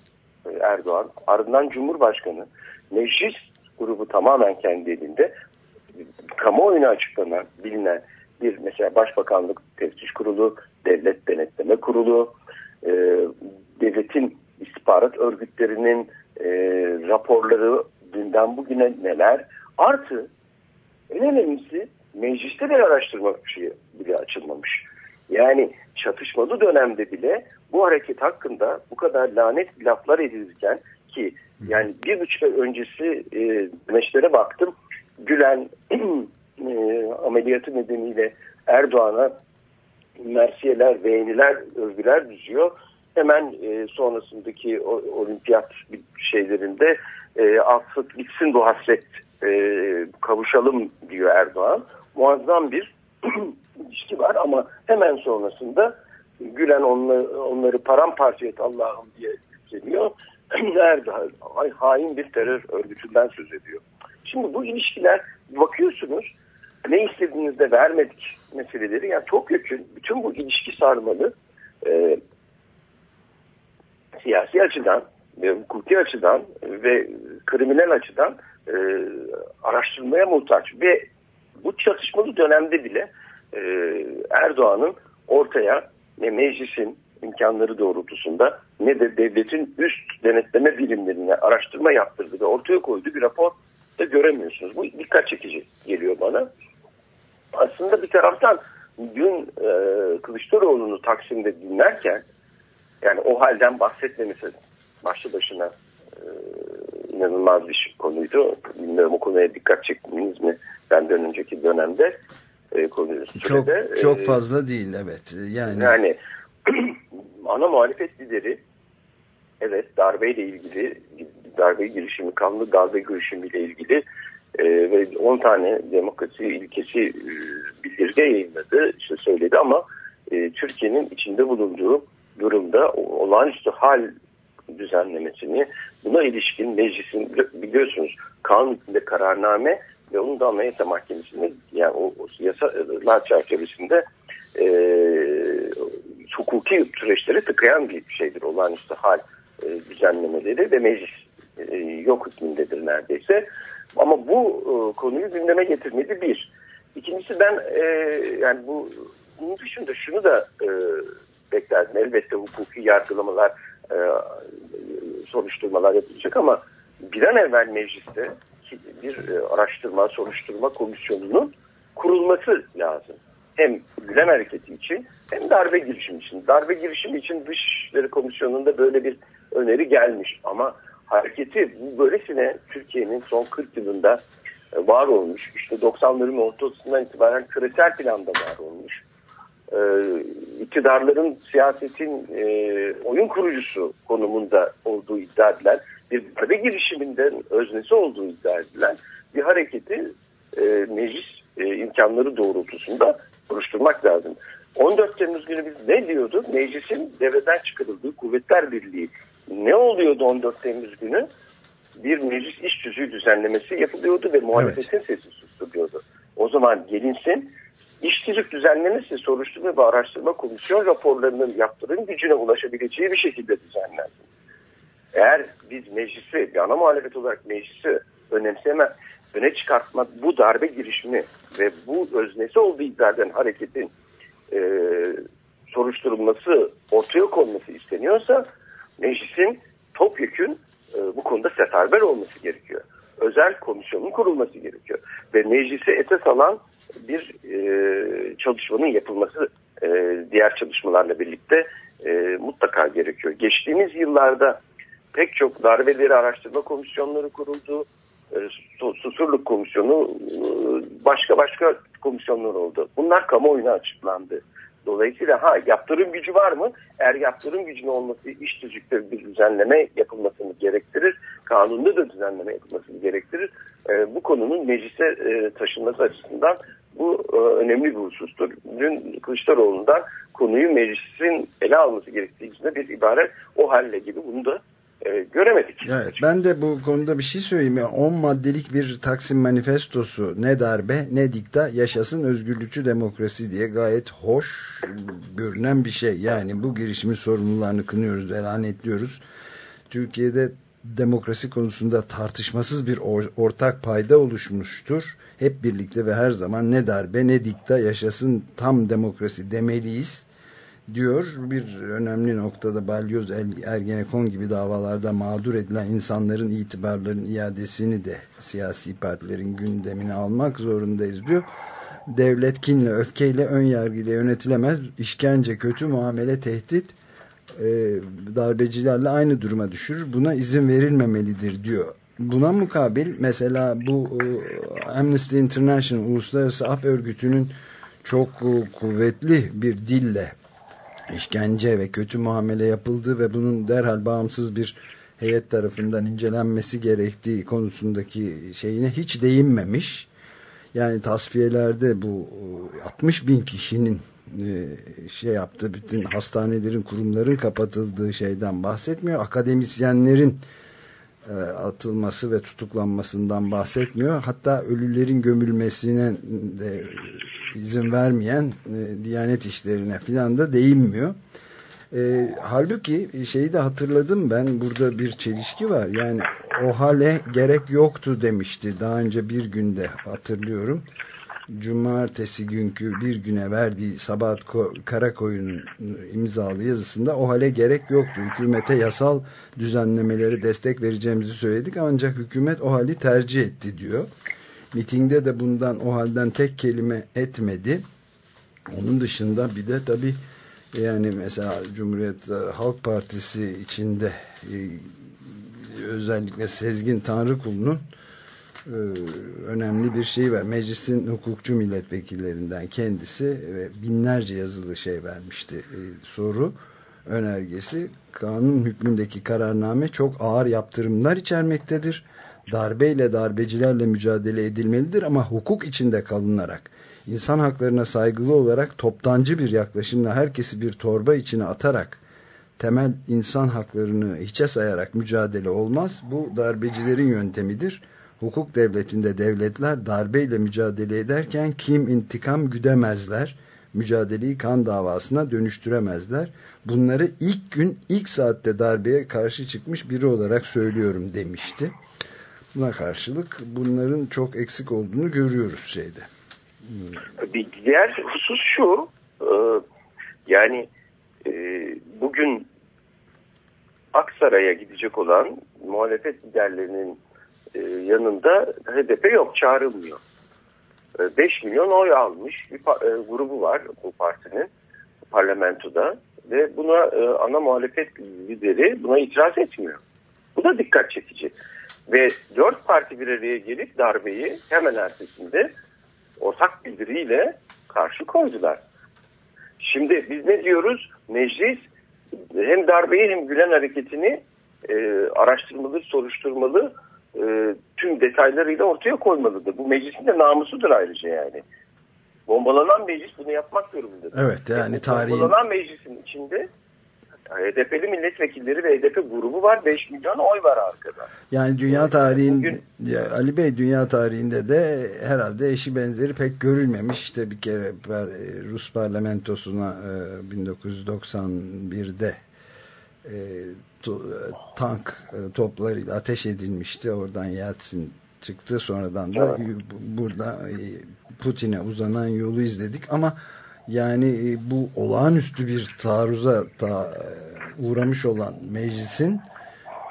e, Erdoğan, ardından Cumhurbaşkanı, meclis grubu tamamen kendi elinde kamuoyuna açıklanan, bilinen bir mesela Başbakanlık Teftiş Kurulu Devlet Denetleme Kurulu, e, devletin istihbarat örgütlerinin e, raporları dünden bugüne neler artı en önemlisi mecliste bir araştırma şeyi bile açılmamış. Yani çatışmalı dönemde bile bu hareket hakkında bu kadar lanet laflar edilirken ki yani bir buçuk ay öncesi e, demeçlere baktım. Gülen e, ameliyatı nedeniyle Erdoğan'a mersiyeler, beğeniler, övgüler düzüyor. Hemen e, sonrasındaki o, olimpiyat şeylerinde e, affet bitsin bu hasret e, kavuşalım diyor Erdoğan. Muazzam bir ilişki var ama hemen sonrasında Gülen onları, onları paramparça et Allah'ım diye yükleniyor. Erdoğan ay, hain bir terör örgütünden söz ediyor. Şimdi bu ilişkiler bakıyorsunuz ne istediğinizde vermedik meseleleri yani çok yükün bütün bu ilişki sarmalı e, siyasi açıdan ve hukuki açıdan ve kriminal açıdan e, araştırmaya muhtaç ve bu çatışmalı dönemde bile e, Erdoğan'ın ortaya ne meclisin imkanları doğrultusunda ne de devletin üst denetleme birimlerine araştırma yaptırdığı ve ortaya koyduğu bir rapor da göremiyorsunuz. Bu dikkat çekici geliyor bana. Aslında bir taraftan dün e, Kılıçdaroğlu'nu Taksim'de dinlerken yani o halden bahsetmemesi başlı başına e, inanılmaz bir konuydu. Bilmiyorum o konuya dikkat çektiniz mi benden önceki dönemde e, konuyu
Çok, çok fazla değil evet. Yani,
yani ana muhalefet lideri evet darbeyle ilgili darbe girişimi kanlı darbe girişimiyle ilgili e, ve 10 tane demokrasi ilkesi e, bildirge yayınladı işte söyledi ama e, Türkiye'nin içinde bulunduğu durumda olağanüstü hal düzenlemesini buna ilişkin meclisin biliyorsunuz kanun içinde kararname ve onun da anayasa mahkemesinde yani o, o yasalar çerçevesinde e, hukuki süreçleri tıkayan bir şeydir olağanüstü hal e, düzenlemeleri ve meclis e, yok hükmündedir neredeyse. Ama bu e, konuyu gündeme getirmedi bir. İkincisi ben e, yani bu bunun dışında şunu da e, beklerdim. Elbette hukuki yargılamalar, e, soruşturmalar yapılacak ama bir an evvel mecliste bir e, araştırma, soruşturma komisyonunun kurulması lazım. Hem Gülen Hareketi için hem darbe girişimi için. Darbe girişimi için Dışişleri Komisyonu'nda böyle bir öneri gelmiş ama hareketi böylesine Türkiye'nin son 40 yılında e, var olmuş. İşte 90'ların ortasından itibaren küresel planda var olmuş. Ee, iktidarların siyasetin e, oyun kurucusu konumunda olduğu iddia edilen bir darbe girişiminden öznesi olduğu iddia edilen bir hareketi e, meclis e, imkanları doğrultusunda oluşturmak lazım. 14 Temmuz günü biz ne diyorduk? Meclisin devreden çıkarıldığı Kuvvetler Birliği. Ne oluyordu 14 Temmuz günü? Bir meclis iş tüzüğü düzenlemesi yapılıyordu ve muhalefetin evet. sesi susturuluyordu. O zaman gelinsin iş tüzük düzenlenirse soruşturma ve araştırma komisyon raporlarının yaptırım gücüne ulaşabileceği bir şekilde düzenlensin. Eğer biz meclisi, bir ana muhalefet olarak meclisi önemseme, öne çıkartma bu darbe girişimi ve bu öznesi olduğu iddia hareketin e, soruşturulması, ortaya konması isteniyorsa meclisin topyekün e, bu konuda seferber olması gerekiyor. Özel komisyonun kurulması gerekiyor. Ve meclisi esas alan bir e, çalışmanın yapılması e, diğer çalışmalarla birlikte e, mutlaka gerekiyor. Geçtiğimiz yıllarda pek çok darbeleri araştırma komisyonları kuruldu. E, Susurluk Komisyonu e, başka başka komisyonlar oldu. Bunlar kamuoyuna açıklandı. Dolayısıyla ha yaptırım gücü var mı? Eğer yaptırım gücünün olması iş tüzükte bir düzenleme yapılmasını gerektirir. Kanunda da düzenleme yapılmasını gerektirir. E, bu konunun meclise e, taşınması açısından bu e, önemli bir husustur. Dün Kılıçdaroğlu'ndan konuyu meclisin ele alması gerektiği bir ibare o halle gibi bunu da e, göremedik.
Evet, ben de bu konuda bir şey söyleyeyim. 10 maddelik bir Taksim manifestosu ne darbe ne dikta yaşasın özgürlükçü demokrasi diye gayet hoş görünen bir şey. Yani bu girişimin sorumlularını kınıyoruz lanetliyoruz. Türkiye'de demokrasi konusunda tartışmasız bir or ortak payda oluşmuştur. Hep birlikte ve her zaman ne darbe ne dikta yaşasın tam demokrasi demeliyiz diyor. Bir önemli noktada Balyoz Ergenekon gibi davalarda mağdur edilen insanların itibarların iadesini de siyasi partilerin gündemine almak zorundayız diyor. Devlet kinle, öfkeyle, ön yargıyla yönetilemez. İşkence, kötü muamele, tehdit e, darbecilerle aynı duruma düşürür. Buna izin verilmemelidir diyor. Buna mukabil mesela bu e, Amnesty International Uluslararası Af Örgütü'nün çok e, kuvvetli bir dille işkence ve kötü muamele yapıldığı ve bunun derhal bağımsız bir heyet tarafından incelenmesi gerektiği konusundaki şeyine hiç değinmemiş. Yani tasfiyelerde bu 60 e, bin kişinin e, şey yaptığı bütün hastanelerin, kurumların kapatıldığı şeyden bahsetmiyor. Akademisyenlerin atılması ve tutuklanmasından bahsetmiyor. Hatta ölülerin gömülmesine de izin vermeyen e, Diyanet işlerine filan da değinmiyor. E, halbuki şeyi de hatırladım ben burada bir çelişki var. Yani o hale gerek yoktu demişti daha önce bir günde hatırlıyorum. Cumartesi günkü bir güne verdiği Sabahat Karakoyun'un imzalı yazısında o hale gerek yoktu. Hükümete yasal düzenlemeleri destek vereceğimizi söyledik ancak hükümet o hali tercih etti diyor. Mitingde de bundan o halden tek kelime etmedi. Onun dışında bir de tabii yani mesela Cumhuriyet Halk Partisi içinde e, özellikle Sezgin Tanrıkulu'nun önemli bir şey var. Meclisin hukukçu milletvekillerinden kendisi ve binlerce yazılı şey vermişti e, soru önergesi. Kanun hükmündeki kararname çok ağır yaptırımlar içermektedir. Darbeyle darbecilerle mücadele edilmelidir ama hukuk içinde kalınarak insan haklarına saygılı olarak toptancı bir yaklaşımla herkesi bir torba içine atarak temel insan haklarını hiçe sayarak mücadele olmaz. Bu darbecilerin yöntemidir. Hukuk devletinde devletler darbeyle mücadele ederken kim intikam güdemezler. Mücadeleyi kan davasına dönüştüremezler. Bunları ilk gün ilk saatte darbeye karşı çıkmış biri olarak söylüyorum demişti. Buna karşılık bunların çok eksik olduğunu görüyoruz şeyde.
Bir diğer husus şu e, yani e, bugün Aksaray'a gidecek olan muhalefet liderlerinin yanında HDP yok çağrılmıyor. 5 milyon oy almış bir grubu var bu partinin parlamentoda ve buna ana muhalefet lideri buna itiraz etmiyor. Bu da dikkat çekici. Ve dört parti bir araya gelip darbeyi hemen ertesinde ortak bildiriyle karşı koydular. Şimdi biz ne diyoruz? Meclis hem darbeyi hem Gülen hareketini e, araştırmalı, soruşturmalı, e, tüm detaylarıyla ortaya koymalıdır. Bu meclisin de namusudur ayrıca yani. Bombalanan meclis bunu yapmak durumundadır.
Evet yani tarihin...
Bombalanan meclisin içinde HDP'li milletvekilleri ve HDP grubu var. 5 milyon oy var arkada.
Yani dünya tarihin Bugün, Ali Bey dünya tarihinde de herhalde eşi benzeri pek görülmemiş. İşte bir kere Rus parlamentosuna 1991'de e, tank e, toplarıyla ateş edilmişti. Oradan Yeltsin çıktı. Sonradan da evet. burada e, Putin'e uzanan yolu izledik ama yani e, bu olağanüstü bir taarruza ta, e, uğramış olan meclisin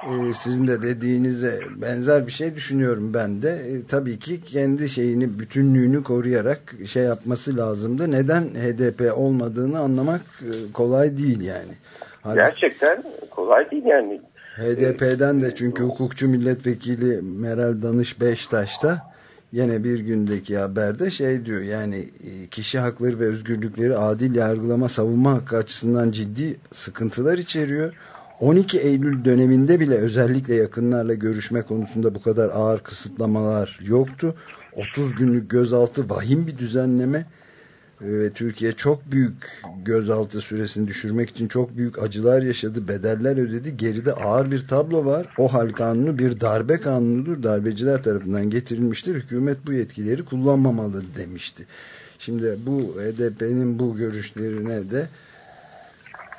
e, sizin de dediğinize benzer bir şey düşünüyorum ben de. E, tabii ki kendi şeyini, bütünlüğünü koruyarak şey yapması lazımdı. Neden HDP olmadığını anlamak e, kolay değil yani.
Hani, Gerçekten kolay değil yani.
HDP'den de çünkü hukukçu milletvekili Meral Danış Beştaş'ta yine bir gündeki haberde şey diyor yani e, kişi hakları ve özgürlükleri adil yargılama savunma hakkı açısından ciddi sıkıntılar içeriyor. 12 Eylül döneminde bile özellikle yakınlarla görüşme konusunda bu kadar ağır kısıtlamalar yoktu. 30 günlük gözaltı vahim bir düzenleme ve Türkiye çok büyük gözaltı süresini düşürmek için çok büyük acılar yaşadı, bedeller ödedi. Geride ağır bir tablo var. O hal kanunu bir darbe kanunudur. Darbeciler tarafından getirilmiştir. Hükümet bu yetkileri kullanmamalı demişti. Şimdi bu HDP'nin bu görüşlerine de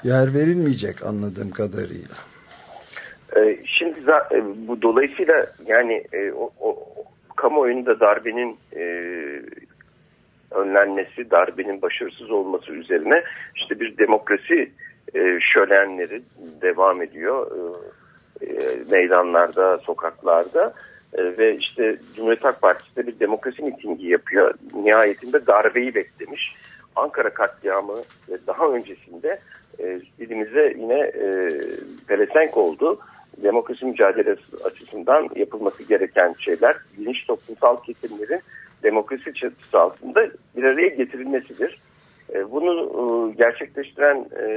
yer verilmeyecek anladığım kadarıyla.
E, şimdi e, bu dolayısıyla yani e, o, o kamuoyunda darbenin e, önlenmesi, darbenin başarısız olması üzerine işte bir demokrasi e, şölenleri devam ediyor. E, e, meydanlarda, sokaklarda e, ve işte Cumhuriyet Halk Partisi de bir demokrasi mitingi yapıyor. Nihayetinde darbeyi beklemiş. Ankara katliamı ve daha öncesinde e, dilimize yine e, pelesenk oldu. Demokrasi mücadelesi açısından yapılması gereken şeyler geniş toplumsal kesimlerin demokrasi çatısı altında bir araya getirilmesidir. E, bunu e, gerçekleştiren e,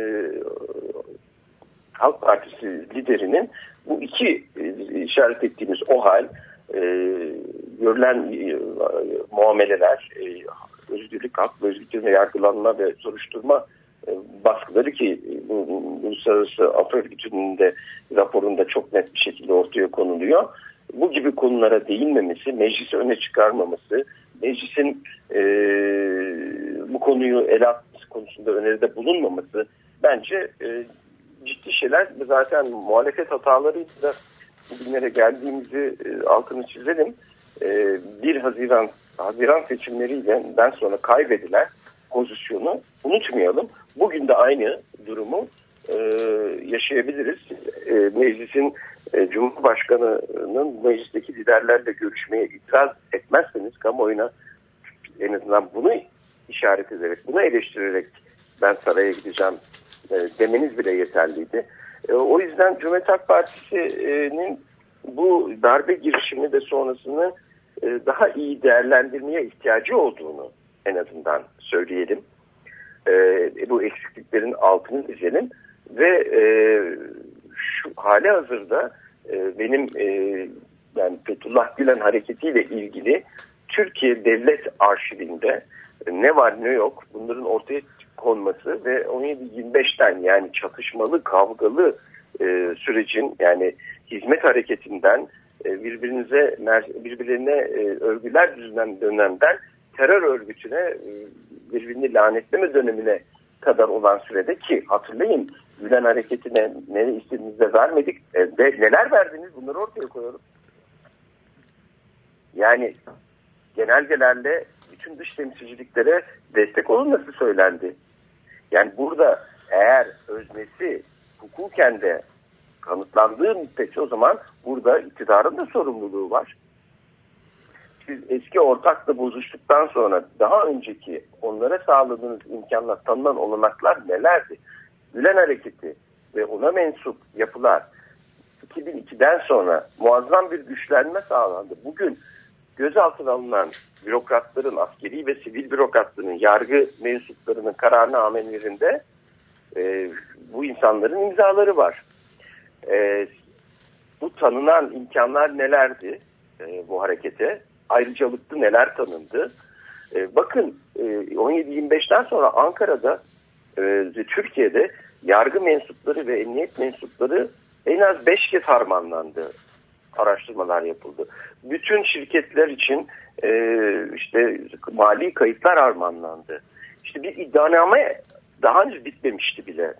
Halk Partisi liderinin bu iki e, işaret ettiğimiz o hal e, görülen e, muameleler e, özgürlük, hak ve özgürlüğüne yargılanma ve soruşturma e, baskıları ki e, Uluslararası Af Örgütü'nün de raporunda çok net bir şekilde ortaya konuluyor. Bu gibi konulara değinmemesi, meclisi öne çıkarmaması, meclisin e, bu konuyu ele atması konusunda öneride bulunmaması bence e, ciddi şeyler. Zaten muhalefet hatalarıyla da bugünlere geldiğimizi e, altını çizelim. E, 1 Haziran Haziran seçimleriyle ben sonra kaybedilen pozisyonu unutmayalım. Bugün de aynı durumu e, yaşayabiliriz. E, meclisin e, Cumhurbaşkanı'nın meclisteki liderlerle görüşmeye itiraz etmezseniz kamuoyuna en azından bunu işaret ederek, bunu eleştirerek ben saraya gideceğim e, demeniz bile yeterliydi. E, o yüzden Cumhuriyet Halk Partisi'nin bu darbe girişimi ve sonrasını daha iyi değerlendirmeye ihtiyacı olduğunu en azından söyleyelim. Bu eksikliklerin altını çizelim ve şu hali hazırda e, benim e, yani Fethullah Gülen hareketiyle ilgili Türkiye Devlet Arşivinde ne var ne yok bunların ortaya konması ve 17-25'ten yani çatışmalı kavgalı e, sürecin yani hizmet hareketinden e, birbirinize birbirlerine e, örgüler düzülen dönemden terör örgütüne e, birbirini lanetleme dönemine kadar olan sürede ki hatırlayın Gülen hareketine ne istediğinizde vermedik e, ve neler verdiniz bunları ortaya koyuyoruz. Yani genelgelerle bütün dış temsilciliklere destek olunması söylendi. Yani burada eğer öznesi hukuken de kanıtlandığı müddetçe o zaman burada iktidarın da sorumluluğu var. Siz eski ortakla bozuştuktan sonra daha önceki onlara sağladığınız imkanlar, tanınan olanaklar nelerdi? Gülen Hareketi ve ona mensup yapılar 2002'den sonra muazzam bir güçlenme sağlandı. Bugün gözaltına alınan bürokratların, askeri ve sivil bürokratların, yargı mensuplarının kararnamelerinde e, bu insanların imzaları var. E, bu tanınan imkanlar nelerdi e, bu harekete? Ayrıcalıklı neler tanındı? E, bakın e, 17-25'ten sonra Ankara'da e, Türkiye'de yargı mensupları ve emniyet mensupları en az 5 kez harmanlandı. Araştırmalar yapıldı. Bütün şirketler için e, işte mali kayıtlar harmanlandı. İşte bir iddianame daha önce bitmemişti bile.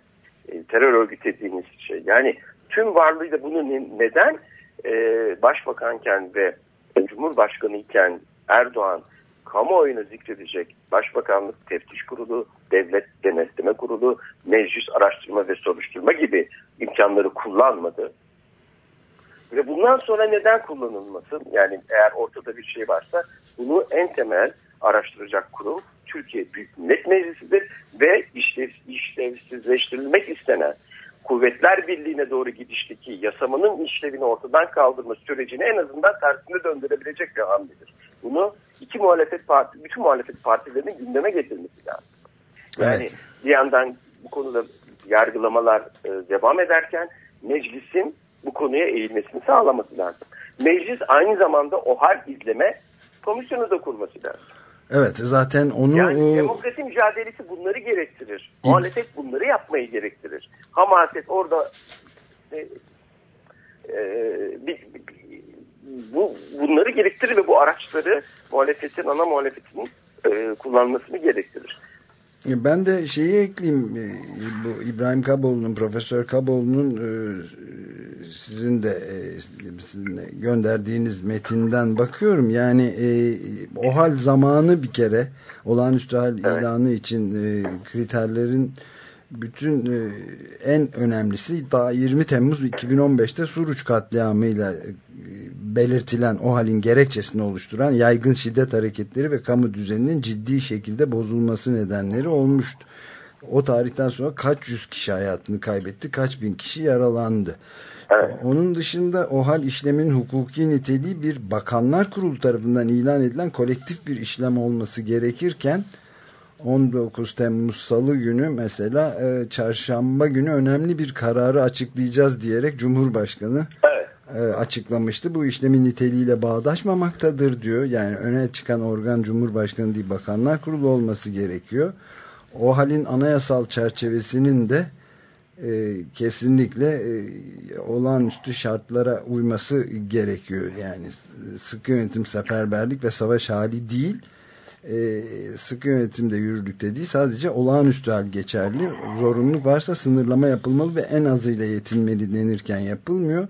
E, terör örgütü dediğimiz şey. Yani tüm varlığıyla bunu ne, neden e, başbakanken ve cumhurbaşkanı iken Erdoğan kamuoyunu zikredecek Başbakanlık Teftiş Kurulu, Devlet Denetleme Kurulu, Meclis Araştırma ve Soruşturma gibi imkanları kullanmadı. Ve bundan sonra neden kullanılmasın? Yani eğer ortada bir şey varsa bunu en temel araştıracak kurum Türkiye Büyük Millet Meclisi'dir ve işlev, işlevsizleştirilmek istenen Kuvvetler Birliği'ne doğru gidişteki yasamanın işlevini ortadan kaldırma sürecini en azından tersine döndürebilecek bir hamledir. Bunu iki muhalefet parti, bütün muhalefet partilerinin gündeme getirmesi lazım. Yani evet. bir yandan bu konuda yargılamalar e, devam ederken meclisin bu konuya eğilmesini sağlaması lazım. Meclis aynı zamanda o hal izleme komisyonu da kurması lazım.
Evet zaten onu...
Yani demokrasi mücadelesi bunları gerektirir. Muhalefet bunları yapmayı gerektirir. Hamaset orada e, e, bir, bu bunları gerektirir ve bu araçları muhalefetin, ana muhalefetin e, kullanmasını gerektirir.
Ben de şeyi ekleyeyim. e, Bu İbrahim Kaboğlu'nun, Profesör Kaboğlu'nun e, sizin de e, sizin de gönderdiğiniz metinden bakıyorum. Yani e, o hal zamanı bir kere olağanüstü hal
Evet.
ilanı için e, kriterlerin bütün e, en önemlisi daha 20 Temmuz 2015'te Suruç katliamıyla e, belirtilen o halin gerekçesini oluşturan yaygın şiddet hareketleri ve kamu düzeninin ciddi şekilde bozulması nedenleri olmuştu. O tarihten sonra kaç yüz kişi hayatını kaybetti, kaç bin kişi yaralandı.
Evet.
Onun dışında o hal işleminin hukuki niteliği bir bakanlar kurulu tarafından ilan edilen kolektif bir işlem olması gerekirken 19 Temmuz Salı günü mesela e, çarşamba günü önemli bir kararı açıklayacağız diyerek Cumhurbaşkanı
Evet.
e, açıklamıştı. Bu işlemin niteliğiyle bağdaşmamaktadır diyor. Yani öne çıkan organ Cumhurbaşkanı değil Bakanlar Kurulu olması gerekiyor. O halin anayasal çerçevesinin de e, kesinlikle e, olağanüstü şartlara uyması gerekiyor. Yani sıkı yönetim seferberlik ve savaş hali değil e, sıkı yönetimde yürürlükte değil sadece olağanüstü hal geçerli. Zorunluluk varsa sınırlama yapılmalı ve en azıyla yetinmeli denirken yapılmıyor.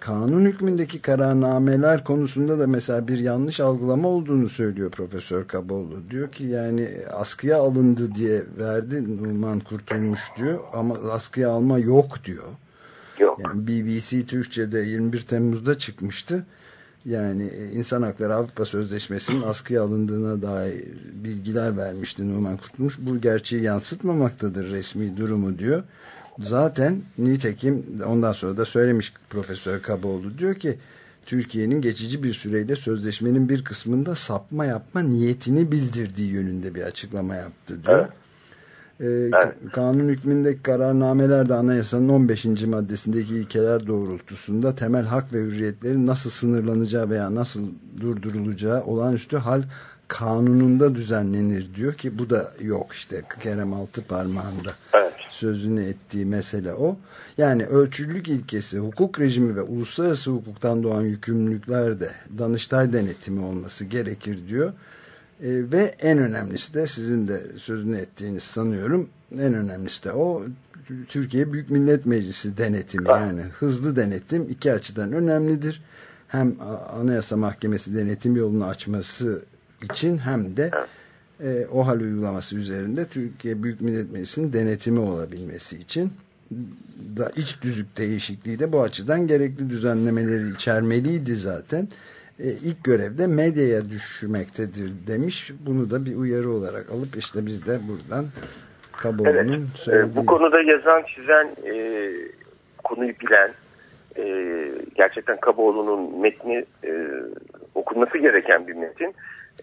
Kanun hükmündeki kararnameler konusunda da mesela bir yanlış algılama olduğunu söylüyor Profesör Kaboğlu. Diyor ki yani askıya alındı diye verdi Numan Kurtulmuş diyor ama askıya alma yok diyor.
Yok.
Yani BBC Türkçe'de 21 Temmuz'da çıkmıştı. Yani e, İnsan Hakları Avrupa Sözleşmesi'nin askıya alındığına dair bilgiler vermişti Numan Kurtulmuş. Bu gerçeği yansıtmamaktadır resmi durumu diyor. Zaten nitekim ondan sonra da söylemiş Profesör Kaboğlu diyor ki Türkiye'nin geçici bir süreyle sözleşmenin bir kısmında sapma yapma niyetini bildirdiği yönünde bir açıklama yaptı diyor. Ee, Kanun hükmündeki kararnameler de anayasanın 15. maddesindeki ilkeler doğrultusunda temel hak ve hürriyetlerin nasıl sınırlanacağı veya nasıl durdurulacağı olağanüstü hal kanununda düzenlenir diyor ki bu da yok işte Kerem altı parmağında
Evet.
sözünü ettiği mesele o. Yani ölçülülük ilkesi, hukuk rejimi ve uluslararası hukuktan doğan yükümlülükler de Danıştay denetimi olması gerekir diyor. E, ve en önemlisi de sizin de sözünü ettiğiniz sanıyorum en önemlisi de o Türkiye Büyük Millet Meclisi denetimi yani hızlı denetim iki açıdan önemlidir. Hem Anayasa Mahkemesi denetim yolunu açması için hem de e, o hal uygulaması üzerinde Türkiye Büyük Millet Meclisi'nin denetimi olabilmesi için da iç düzük değişikliği de bu açıdan gerekli düzenlemeleri içermeliydi zaten. E, ilk görevde medyaya düşmektedir demiş. Bunu da bir uyarı olarak alıp işte biz de buradan Kaboğlu'nun
Evet.
söylediği...
Ee, bu konuda yazan, çizen, e, konuyu bilen, e, gerçekten Kaboğlu'nun metni e, okunması gereken bir metin.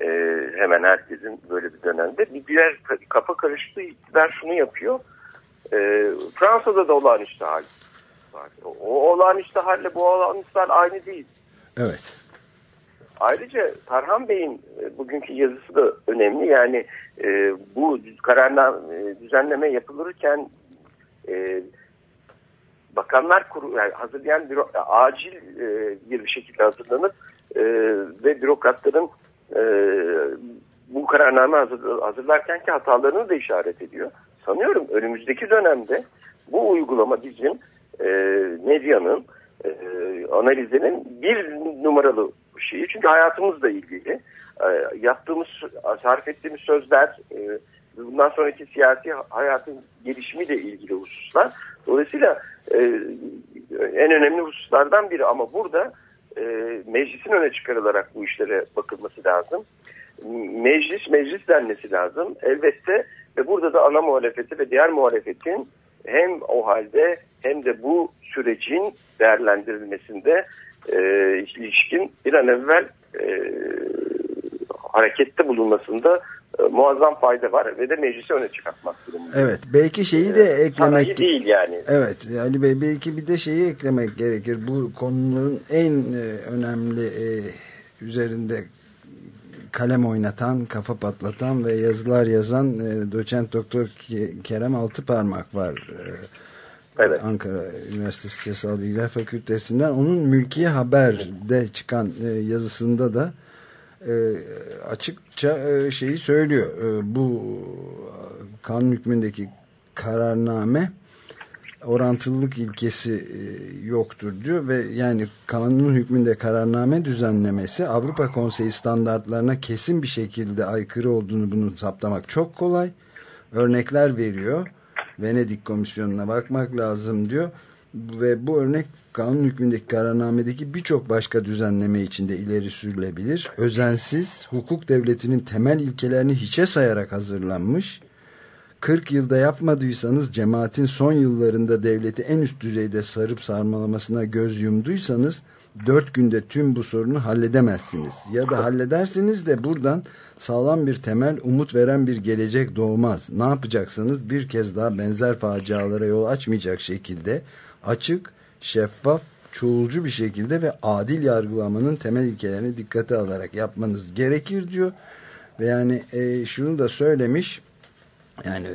E, hemen herkesin böyle bir dönemde. Bir diğer ka- kafa karıştığı iktidar şunu yapıyor. E, Fransa'da da olağanüstü hal var. O, o olağanüstü halle bu olağanüstü hal aynı değil.
Evet.
Ayrıca Tarhan Bey'in e, bugünkü yazısı da önemli. Yani e, bu kararname e, düzenleme yapılırken e, bakanlar kuru yani hazırlayan büro, acil e, bir şekilde hazırlanıp e, ve bürokratların e, bu kararname hazır, hazırlarkenki hatalarını da işaret ediyor. Sanıyorum önümüzdeki dönemde bu uygulama bizim e, medyanın e, analizinin bir numaralı şeyi. Çünkü hayatımızla ilgili e, yaptığımız, sarf ettiğimiz sözler e, bundan sonraki siyasi hayatın gelişimiyle ilgili hususlar. Dolayısıyla e, en önemli hususlardan biri ama burada e, meclisin öne çıkarılarak bu işlere bakılması lazım. Meclis meclis denmesi lazım. Elbette ve burada da ana muhalefeti ve diğer muhalefetin hem o halde hem de bu sürecin değerlendirilmesinde e, ilişkin bir an evvel e, harekette bulunmasında e, muazzam fayda var ve de meclisi öne çıkartmak durumunda.
Evet. Belki şeyi de eklemek...
Sanayi değil yani.
Evet Ali Bey belki bir de şeyi eklemek gerekir. Bu konunun en e, önemli e, üzerinde kalem oynatan, kafa patlatan ve yazılar yazan e, doçent doktor Ke- Kerem Altıparmak var. E,
Evet.
Ankara Üniversitesi Siyasal Bilgiler Fakültesinden. Onun Mülkiye Haber'de çıkan e, yazısında da e, açıkça e, şeyi söylüyor. E, bu kanun hükmündeki kararname orantılılık ilkesi e, yoktur diyor ve yani kanun hükmünde kararname düzenlemesi Avrupa Konseyi standartlarına kesin bir şekilde aykırı olduğunu bunu saptamak çok kolay. Örnekler veriyor. Venedik Komisyonu'na bakmak lazım diyor ve bu örnek kanun hükmündeki kararnamedeki birçok başka düzenleme içinde ileri sürülebilir. Özensiz, hukuk devletinin temel ilkelerini hiçe sayarak hazırlanmış 40 yılda yapmadıysanız cemaatin son yıllarında devleti en üst düzeyde sarıp sarmalamasına göz yumduysanız 4 günde tüm bu sorunu halledemezsiniz. Ya da halledersiniz de buradan sağlam bir temel umut veren bir gelecek doğmaz. Ne yapacaksanız bir kez daha benzer facialara yol açmayacak şekilde açık, şeffaf, çoğulcu bir şekilde ve adil yargılamanın temel ilkelerini dikkate alarak yapmanız gerekir diyor. Ve yani e, şunu da söylemiş yani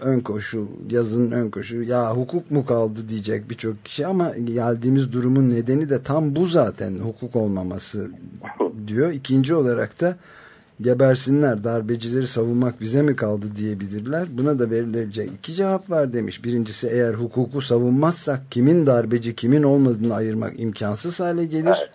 ön koşul, yazının ön koşulu ya hukuk mu kaldı diyecek birçok kişi ama geldiğimiz durumun nedeni de tam bu zaten hukuk olmaması diyor. İkinci olarak da gebersinler darbecileri savunmak bize mi kaldı diyebilirler. Buna da verilecek iki cevap var demiş. Birincisi eğer hukuku savunmazsak kimin darbeci kimin olmadığını ayırmak imkansız hale gelir.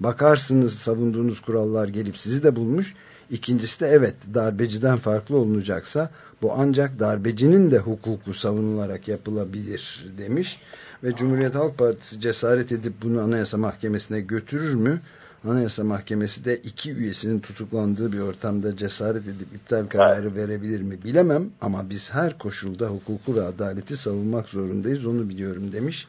Bakarsınız savunduğunuz kurallar gelip sizi de bulmuş. İkincisi de evet darbeciden farklı olunacaksa bu ancak darbecinin de hukuku savunularak yapılabilir demiş. Ve Cumhuriyet Halk Partisi cesaret edip bunu Anayasa Mahkemesi'ne götürür mü? Anayasa Mahkemesi de iki üyesinin tutuklandığı bir ortamda cesaret edip iptal kararı verebilir mi bilemem. Ama biz her koşulda hukuku ve adaleti savunmak zorundayız onu biliyorum demiş.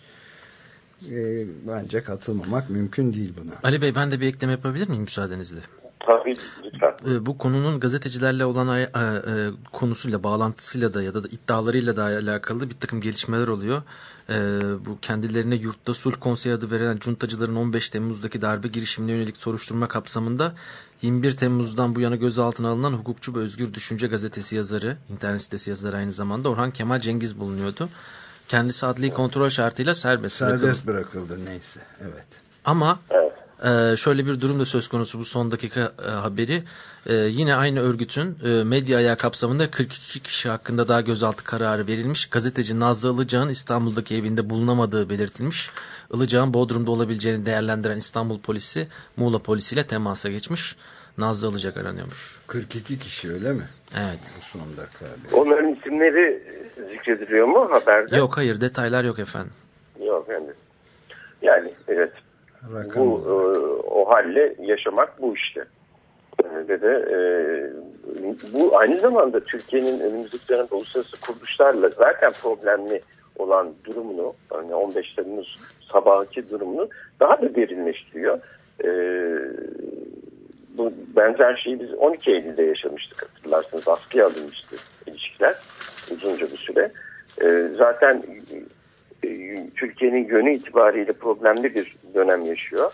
E, bence katılmamak mümkün değil buna.
Ali Bey ben de bir ekleme yapabilir miyim müsaadenizle?
Tabii lütfen.
E, bu konunun gazetecilerle olan e, e, konusuyla, bağlantısıyla da ya da iddialarıyla da alakalı bir takım gelişmeler oluyor. E, bu kendilerine yurtta sulh konseyi adı verilen cuntacıların 15 Temmuz'daki darbe girişimine yönelik soruşturma kapsamında 21 Temmuz'dan bu yana gözaltına alınan hukukçu ve özgür düşünce gazetesi yazarı, internet sitesi yazarı aynı zamanda Orhan Kemal Cengiz bulunuyordu. Kendisi adli kontrol şartıyla serbest,
serbest bırakıldı. bırakıldı neyse evet.
Ama evet. Ee, şöyle bir durum da söz konusu bu son dakika e, haberi. Ee, yine aynı örgütün e, medya ayağı kapsamında 42 kişi hakkında daha gözaltı kararı verilmiş. Gazeteci Nazlı Ilıcağ'ın İstanbul'daki evinde bulunamadığı belirtilmiş. Ilıcağ'ın Bodrum'da olabileceğini değerlendiren İstanbul polisi Muğla polisiyle temasa geçmiş. Nazlı Ilıcak aranıyormuş.
42 kişi öyle mi?
Evet.
Bu son dakika
Onların isimleri zikrediliyor mu haberde?
Yok hayır detaylar yok efendim.
Yok yani. Yani evet Rakam bu e, o halle yaşamak bu işte. E, ve de e, bu aynı zamanda Türkiye'nin önümüzdeki dönemde uluslararası kuruluşlarla zaten problemli olan durumunu, yani 15 Temmuz sabahki durumunu daha da derinleştiriyor. E, bu benzer şeyi biz 12 Eylül'de yaşamıştık hatırlarsınız. Askıya alınmıştı ilişkiler uzunca bir süre. E, zaten Türkiye'nin yönü itibariyle problemli bir dönem yaşıyor.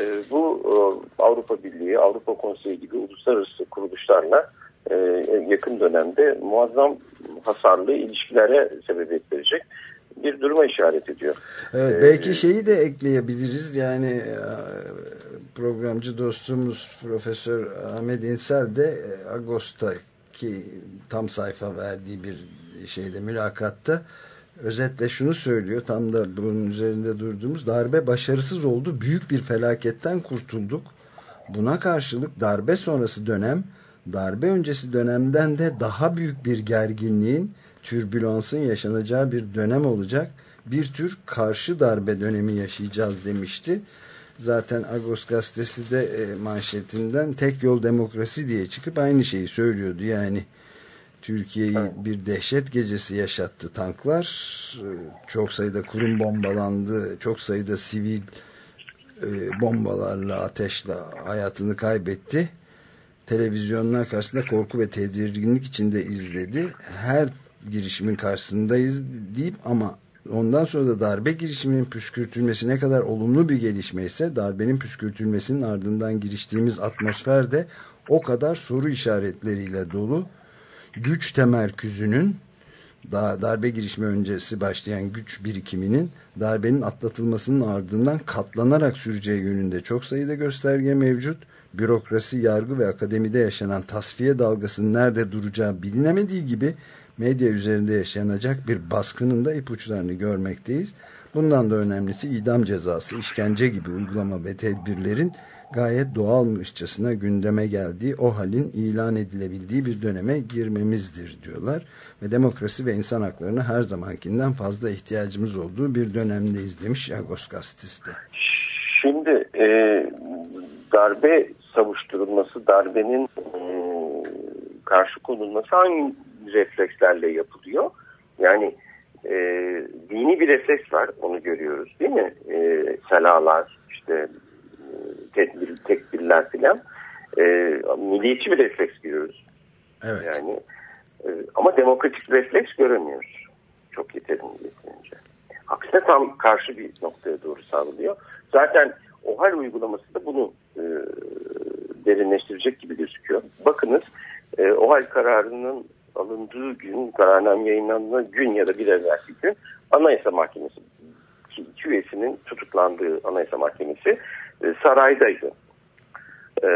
E, bu e, Avrupa Birliği, Avrupa Konseyi gibi uluslararası kuruluşlarla yakın dönemde muazzam hasarlı ilişkilere sebebiyet verecek bir duruma işaret ediyor.
Evet, belki şeyi de ekleyebiliriz. Yani programcı dostumuz Profesör Ahmet İnsel de Ağustos'taki tam sayfa verdiği bir şeyde mülakatta özetle şunu söylüyor tam da bunun üzerinde durduğumuz darbe başarısız oldu büyük bir felaketten kurtulduk. Buna karşılık darbe sonrası dönem darbe öncesi dönemden de daha büyük bir gerginliğin türbülansın yaşanacağı bir dönem olacak. Bir tür karşı darbe dönemi yaşayacağız demişti. Zaten Agos gazetesi de e, manşetinden tek yol demokrasi diye çıkıp aynı şeyi söylüyordu. Yani Türkiye'yi bir dehşet gecesi yaşattı tanklar. Ee, çok sayıda kurum bombalandı. Çok sayıda sivil e, bombalarla, ateşle hayatını kaybetti. Televizyonlar karşısında korku ve tedirginlik içinde izledi. Her girişimin karşısındayız deyip ama ondan sonra da darbe girişiminin püskürtülmesi ne kadar olumlu bir gelişme ise darbenin püskürtülmesinin ardından giriştiğimiz atmosfer de o kadar soru işaretleriyle dolu güç temerküzünün darbe girişimi öncesi başlayan güç birikiminin darbenin atlatılmasının ardından katlanarak süreceği yönünde çok sayıda gösterge mevcut. bürokrasi, yargı ve akademide yaşanan tasfiye dalgasının nerede duracağı bilinemediği gibi medya üzerinde yaşanacak bir baskının da ipuçlarını görmekteyiz. Bundan da önemlisi idam cezası, işkence gibi uygulama ve tedbirlerin gayet doğalmışçasına gündeme geldiği o halin ilan edilebildiği bir döneme girmemizdir diyorlar. Ve demokrasi ve insan haklarına her zamankinden fazla ihtiyacımız olduğu bir dönemdeyiz demiş Agos gazetesi de.
Şimdi e, darbe savuşturulması, darbenin e, karşı konulması hangi reflekslerle yapılıyor? Yani e, dini bir refleks var, onu görüyoruz değil mi? E, selalar, işte tedbir, tekbirler filan. E, milliyetçi bir refleks görüyoruz.
Evet.
Yani e, ama demokratik refleks göremiyoruz. Çok yeterince yeterince. Aksine tam karşı bir noktaya doğru savruluyor. Zaten OHAL uygulaması da bunu e, derinleştirecek gibi gözüküyor. Bakınız e, OHAL kararının alındığı gün, kararname yayınlandığı gün ya da bir evvelki gün Anayasa Mahkemesi iki üyesinin tutuklandığı Anayasa Mahkemesi e, saraydaydı. E,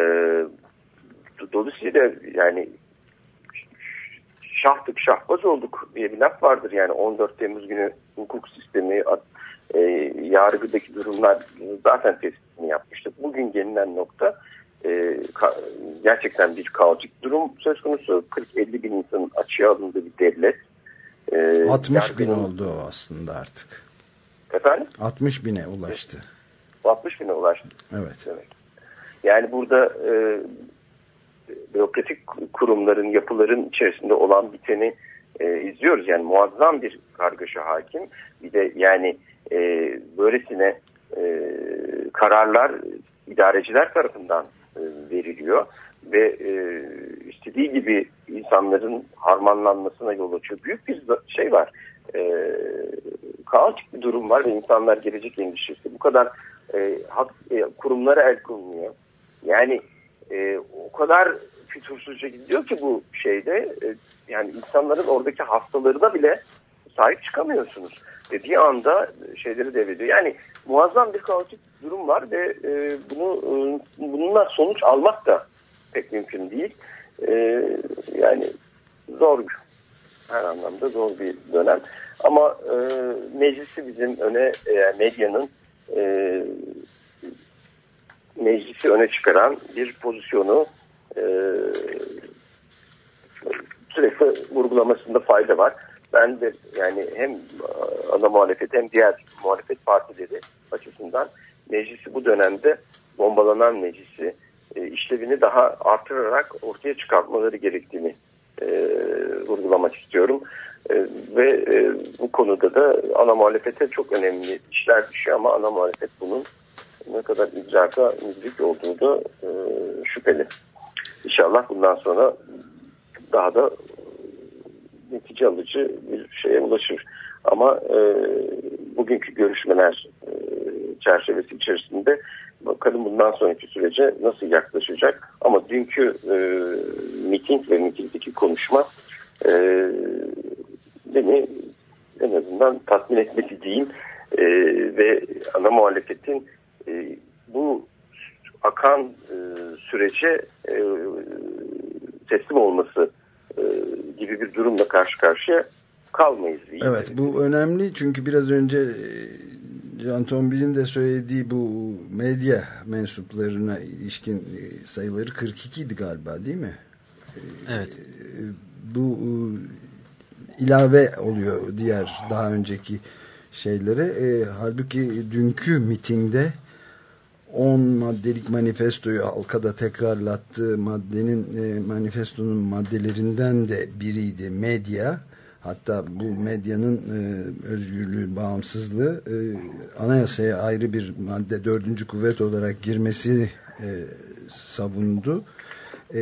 dolayısıyla yani şahtık şahbaz olduk diye bir laf vardır. Yani 14 Temmuz günü hukuk sistemi e, yargıdaki durumlar zaten tespitini yapmıştık. Bugün gelinen nokta e, ka, gerçekten bir kaotik durum söz konusu. 40-50 bin insanın açığa alındığı bir devlet.
E, 60 bin oldu aslında artık.
Efendim?
60 bine ulaştı.
60 bine ulaştı.
Evet.
evet. Yani burada e, bürokratik kurumların, yapıların içerisinde olan biteni e, izliyoruz. Yani muazzam bir kargaşa hakim. Bir de yani e, böylesine e, kararlar idareciler tarafından e, veriliyor ve e, istediği gibi insanların harmanlanmasına yol açıyor. Büyük bir şey var. E, kaotik bir durum var ve insanlar gelecek endişesi. Bu kadar e, hak, e, kurumlara el konuluyor. Yani e, o kadar fütursuzca gidiyor ki bu şeyde e, yani insanların oradaki hastalarına bile sahip çıkamıyorsunuz. Ve bir anda şeyleri devrediyor. Yani muazzam bir kaotik durum var ve e, bunu e, bununla sonuç almak da pek mümkün değil. E, yani zor her anlamda zor bir dönem. Ama e, meclisi bizim öne e, medyanın e, meclisi öne çıkaran bir pozisyonu e, sürekli vurgulamasında fayda var. Ben de yani hem ana muhalefet hem diğer muhalefet partileri açısından meclisi bu dönemde bombalanan meclisi e, işlevini daha artırarak ortaya çıkartmaları gerektiğini e, vurgulamak istiyorum. E, ve e, bu konuda da ana muhalefete çok önemli işler düşüyor ama ana muhalefet bunun ne kadar idraka müdrik olduğu da e, şüpheli. İnşallah bundan sonra daha da netice alıcı bir şeye ulaşır. Ama e, bugünkü görüşmeler e, çerçevesi içerisinde bakalım bundan sonraki sürece nasıl yaklaşacak. Ama dünkü e, miting ve mitingdeki konuşma e, beni en azından tatmin etmesi değil e, ve ana muhalefetin e, bu akan e, sürece e, teslim olması e, gibi bir durumla karşı karşıya kalmayız.
Evet bu önemli çünkü biraz önce e, Can Tombil'in de söylediği bu medya mensuplarına ilişkin e, sayıları 42 idi galiba değil mi?
Evet.
Bu ilave oluyor diğer daha önceki şeylere. E, halbuki dünkü mitingde 10 maddelik manifestoyu halka da tekrarlattığı maddenin e, manifestonun maddelerinden de biriydi medya. Hatta bu medyanın e, özgürlüğü, bağımsızlığı e, anayasaya ayrı bir madde dördüncü kuvvet olarak girmesi e, savundu. E,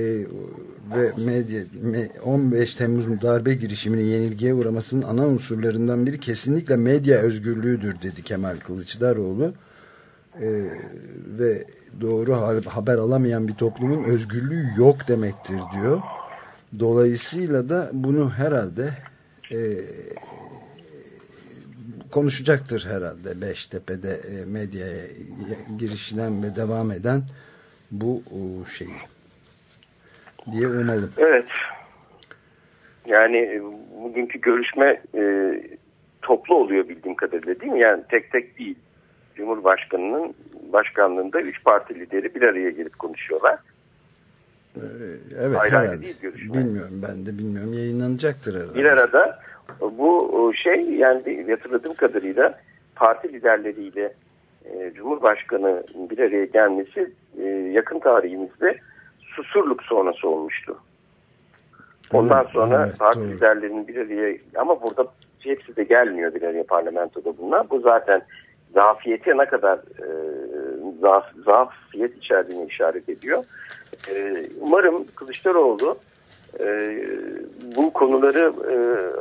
ve medya me, 15 Temmuz darbe girişiminin yenilgiye uğramasının ana unsurlarından biri kesinlikle medya özgürlüğüdür dedi Kemal Kılıçdaroğlu. Ee, ve doğru haber alamayan bir toplumun özgürlüğü yok demektir diyor. Dolayısıyla da bunu herhalde e, konuşacaktır herhalde Beştepe'de e, medyaya girişilen ve devam eden bu o, şeyi diye umalım.
Evet. Yani e, bugünkü görüşme e, toplu oluyor bildiğim kadarıyla değil mi? Yani tek tek değil. Cumhurbaşkanının başkanlığında üç parti lideri bir araya gelip konuşuyorlar.
Ee, evet
Ayrı ayrı
herhalde.
değil görüşme.
Bilmiyorum ben de bilmiyorum yayınlanacaktır herhalde.
Bir arada bu şey yani hatırladığım kadarıyla parti liderleriyle e, Cumhurbaşkanı bir araya gelmesi e, yakın tarihimizde Susurluk sonrası olmuştu. Ondan
Evet,
sonra
evet,
parti
doğru.
liderlerinin bir araya ama burada hepsi de gelmiyor bir araya parlamentoda bunlar. Bu zaten zafiyete ne kadar e, zaf, zafiyet içerdiğini işaret ediyor. E, umarım Kılıçdaroğlu e, bu konuları e,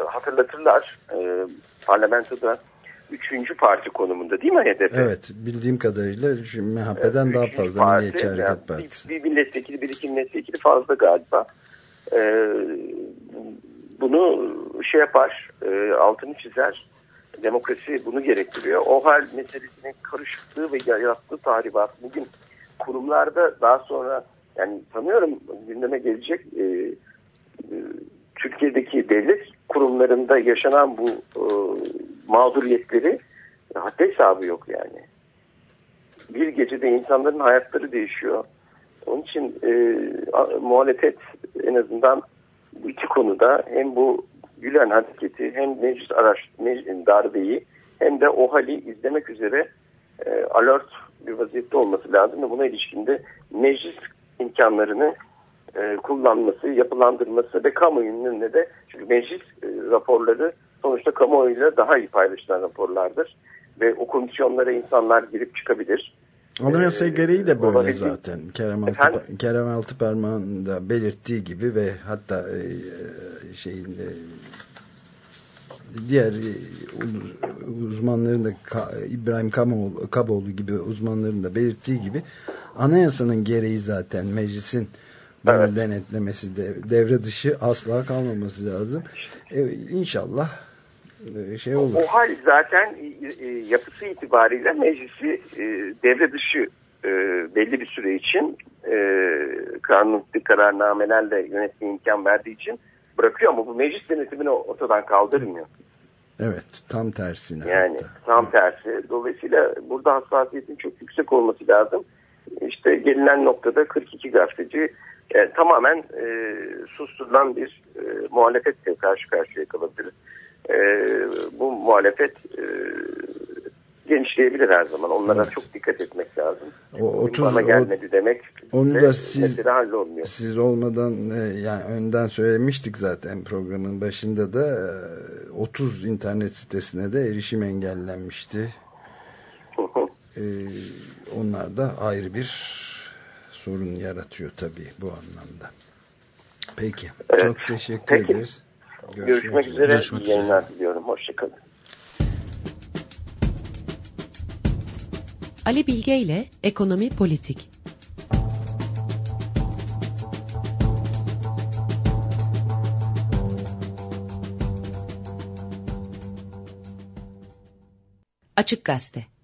hatırlatırlar. E, parlamentoda üçüncü parti konumunda değil mi HDP?
Evet bildiğim kadarıyla MHP'den
Evet,
daha fazla
parti,
Milliyetçi
yani
Hareket
bir-
Partisi.
Bir, milletvekili, bir iki milletvekili fazla galiba. Ee, bunu şey yapar, e, altını çizer. Demokrasi bunu gerektiriyor. O hal meselesinin karışıklığı ve yarattığı tahribat bugün kurumlarda daha sonra yani sanıyorum gündeme gelecek e, e, Türkiye'deki devlet kurumlarında yaşanan bu e, mağduriyetleri haddi hesabı yok yani bir gecede insanların hayatları değişiyor. Onun için e, muhalefet en azından bu iki konuda hem bu Gülen hareketi hem meclis araç darbeyi hem de o hali izlemek üzere e, alert bir vaziyette olması lazım ve buna ilişkinde meclis imkanlarını e, kullanması, yapılandırması ve kamuoyunun önüne de çünkü meclis e, raporları sonuçta kamuoyuyla daha iyi paylaşılan raporlardır ve o komisyonlara insanlar girip çıkabilir.
Anayasa
Ee,
gereği de böyle zaten. Kerem,
Efendim?
Altı, Kerem Altıparmak'ın da belirttiği gibi ve hatta e, şeyin e, diğer e, uz- uzmanların da İbrahim Kamoğlu, Kaboğlu gibi uzmanların da belirttiği gibi anayasanın gereği zaten meclisin bunu
Evet.
denetlemesi de devre dışı asla kalmaması lazım. E, inşallah e, şey olur.
O hal zaten e, e, yapısı itibariyle meclisi e, devre dışı belli bir süre için e, kanun kararnamelerle yönetmeye imkan verdiği için bırakıyor ama bu meclis denetimini ortadan kaldırmıyor.
Evet tam tersine.
Yani
hatta.
tam tersi. Dolayısıyla burada hassasiyetin çok yüksek olması lazım. İşte gelinen noktada 42 gazeteci e, tamamen e, susturulan bir e, muhalefetle karşı karşıya kalabilir. E, bu muhalefet e, genişleyebilir her zaman. Onlara
Evet.
çok dikkat etmek lazım.
O
Bugün
30
bana gelmedi demek
onu
de
da siz-. Siz olmadan e, yani önden söylemiştik zaten programın başında da e, 30 internet sitesine de erişim engellenmişti. E, onlar da ayrı bir sorun yaratıyor tabii bu anlamda. Peki.
Evet.
Çok teşekkür
Peki.
ederiz.
Görüşmek, üzere.
Görüşmek
İyi
üzere.
yayınlar diliyorum. Hoşçakalın.
Ali Bilge ile Ekonomi Politik. Açık Gazete.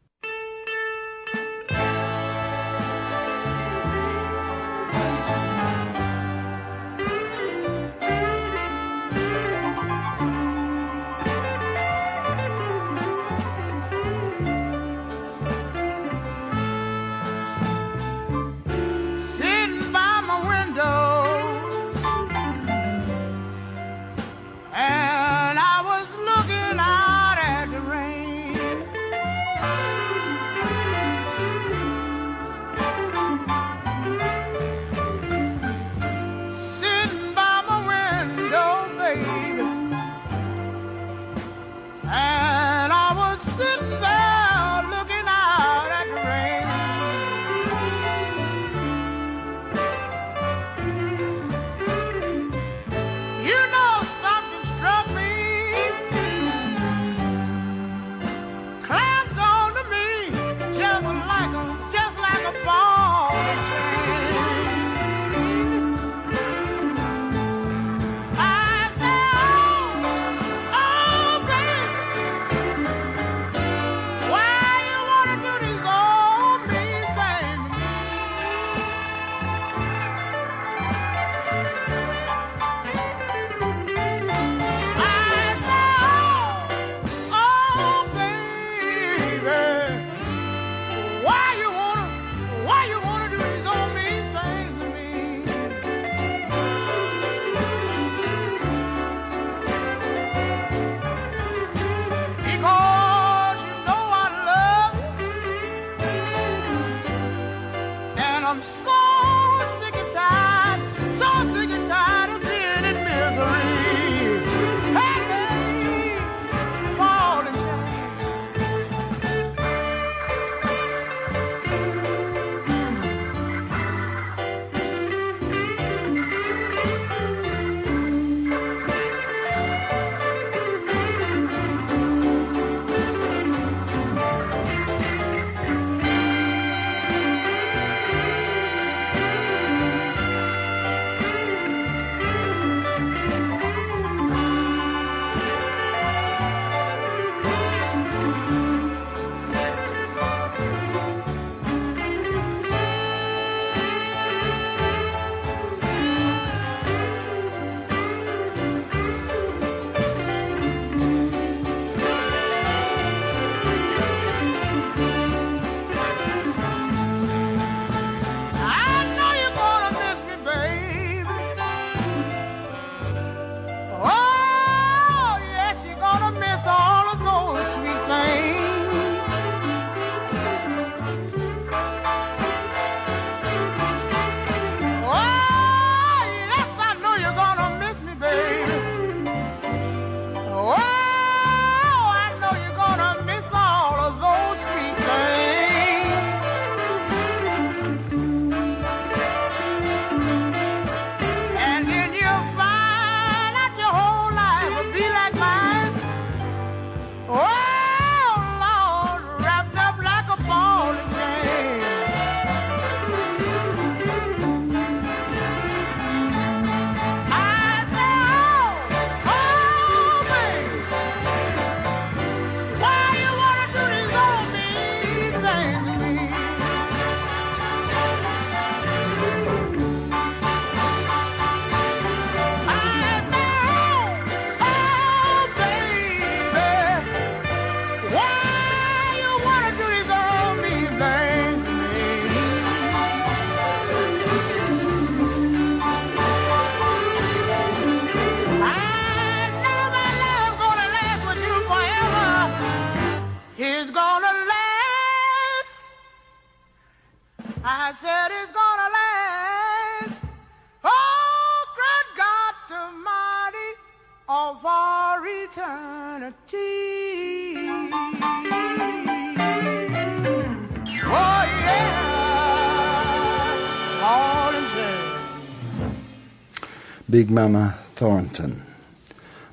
Big Mama Thornton.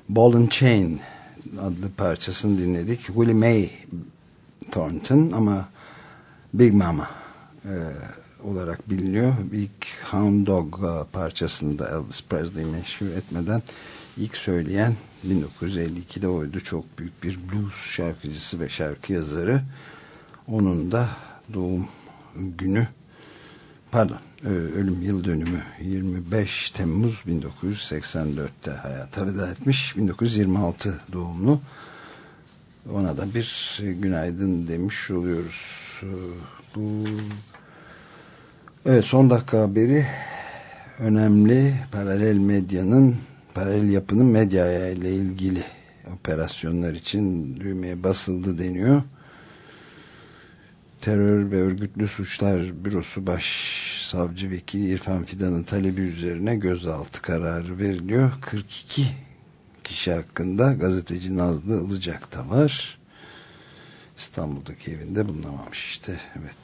Ball and Chain adlı parçasını dinledik. Willie Mae Thornton ama Big Mama e, olarak biliniyor. İlk Hound Dog e, parçasını da Elvis Presley meşhur etmeden ilk söyleyen 1952'de oydu. Çok büyük bir blues şarkıcısı ve şarkı yazarı. Onun da doğum günü pardon ölüm yıl dönümü 25 Temmuz 1984'te hayata veda etmiş. 1926 doğumlu. Ona da bir günaydın demiş oluyoruz. E, bu evet son dakika haberi. Önemli paralel medyanın paralel yapının medya ile ilgili operasyonlar için düğmeye basıldı deniyor Terör ve Örgütlü Suçlar Bürosu Başsavcı Vekili İrfan Fidan'ın talebi üzerine gözaltı kararı veriliyor. 42 kişi hakkında gazeteci Nazlı Ilıcak da var. İstanbul'daki evinde bulunamamış işte. Evet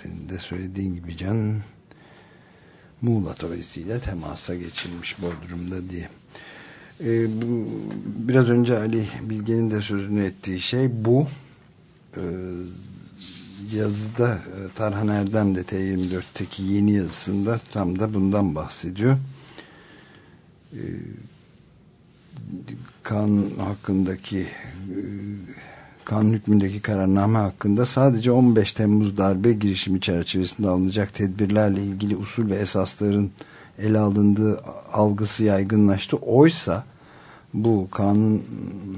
senin de söylediğin gibi Can Muğla Tovesi'yle temasa geçilmiş Bodrum'da diye. Ee, bu, biraz önce Ali Bilge'nin de sözünü ettiği şey bu. Ee, yazıda e, Tarhan Erdem de T24'teki yeni yazısında tam da bundan bahsediyor. Ee, kan hakkındaki e, kanun hükmündeki kararname hakkında sadece 15 Temmuz darbe girişimi çerçevesinde alınacak tedbirlerle ilgili usul ve esasların ele alındığı algısı yaygınlaştı. Oysa bu kanun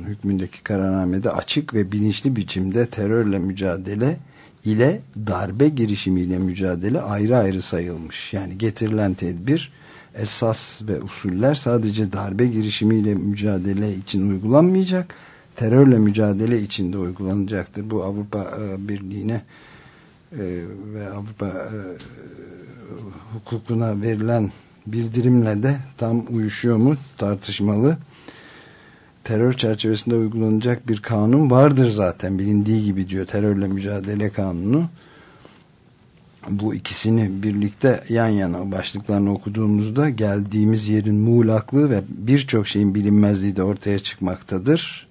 hükmündeki kararnamede açık ve bilinçli biçimde terörle mücadele ile darbe girişimiyle mücadele ayrı ayrı sayılmış. Yani getirilen tedbir esas ve usuller sadece darbe girişimiyle mücadele için uygulanmayacak, terörle mücadele için de uygulanacaktır. Bu Avrupa e, Birliği'ne e, ve Avrupa e, hukukuna verilen bildirimle de tam uyuşuyor mu tartışmalı. Terör çerçevesinde uygulanacak bir kanun vardır zaten. Bilindiği gibi diyor terörle mücadele kanunu. Bu ikisini birlikte yan yana başlıklarını okuduğumuzda geldiğimiz yerin muğlaklığı ve birçok şeyin bilinmezliği de ortaya çıkmaktadır.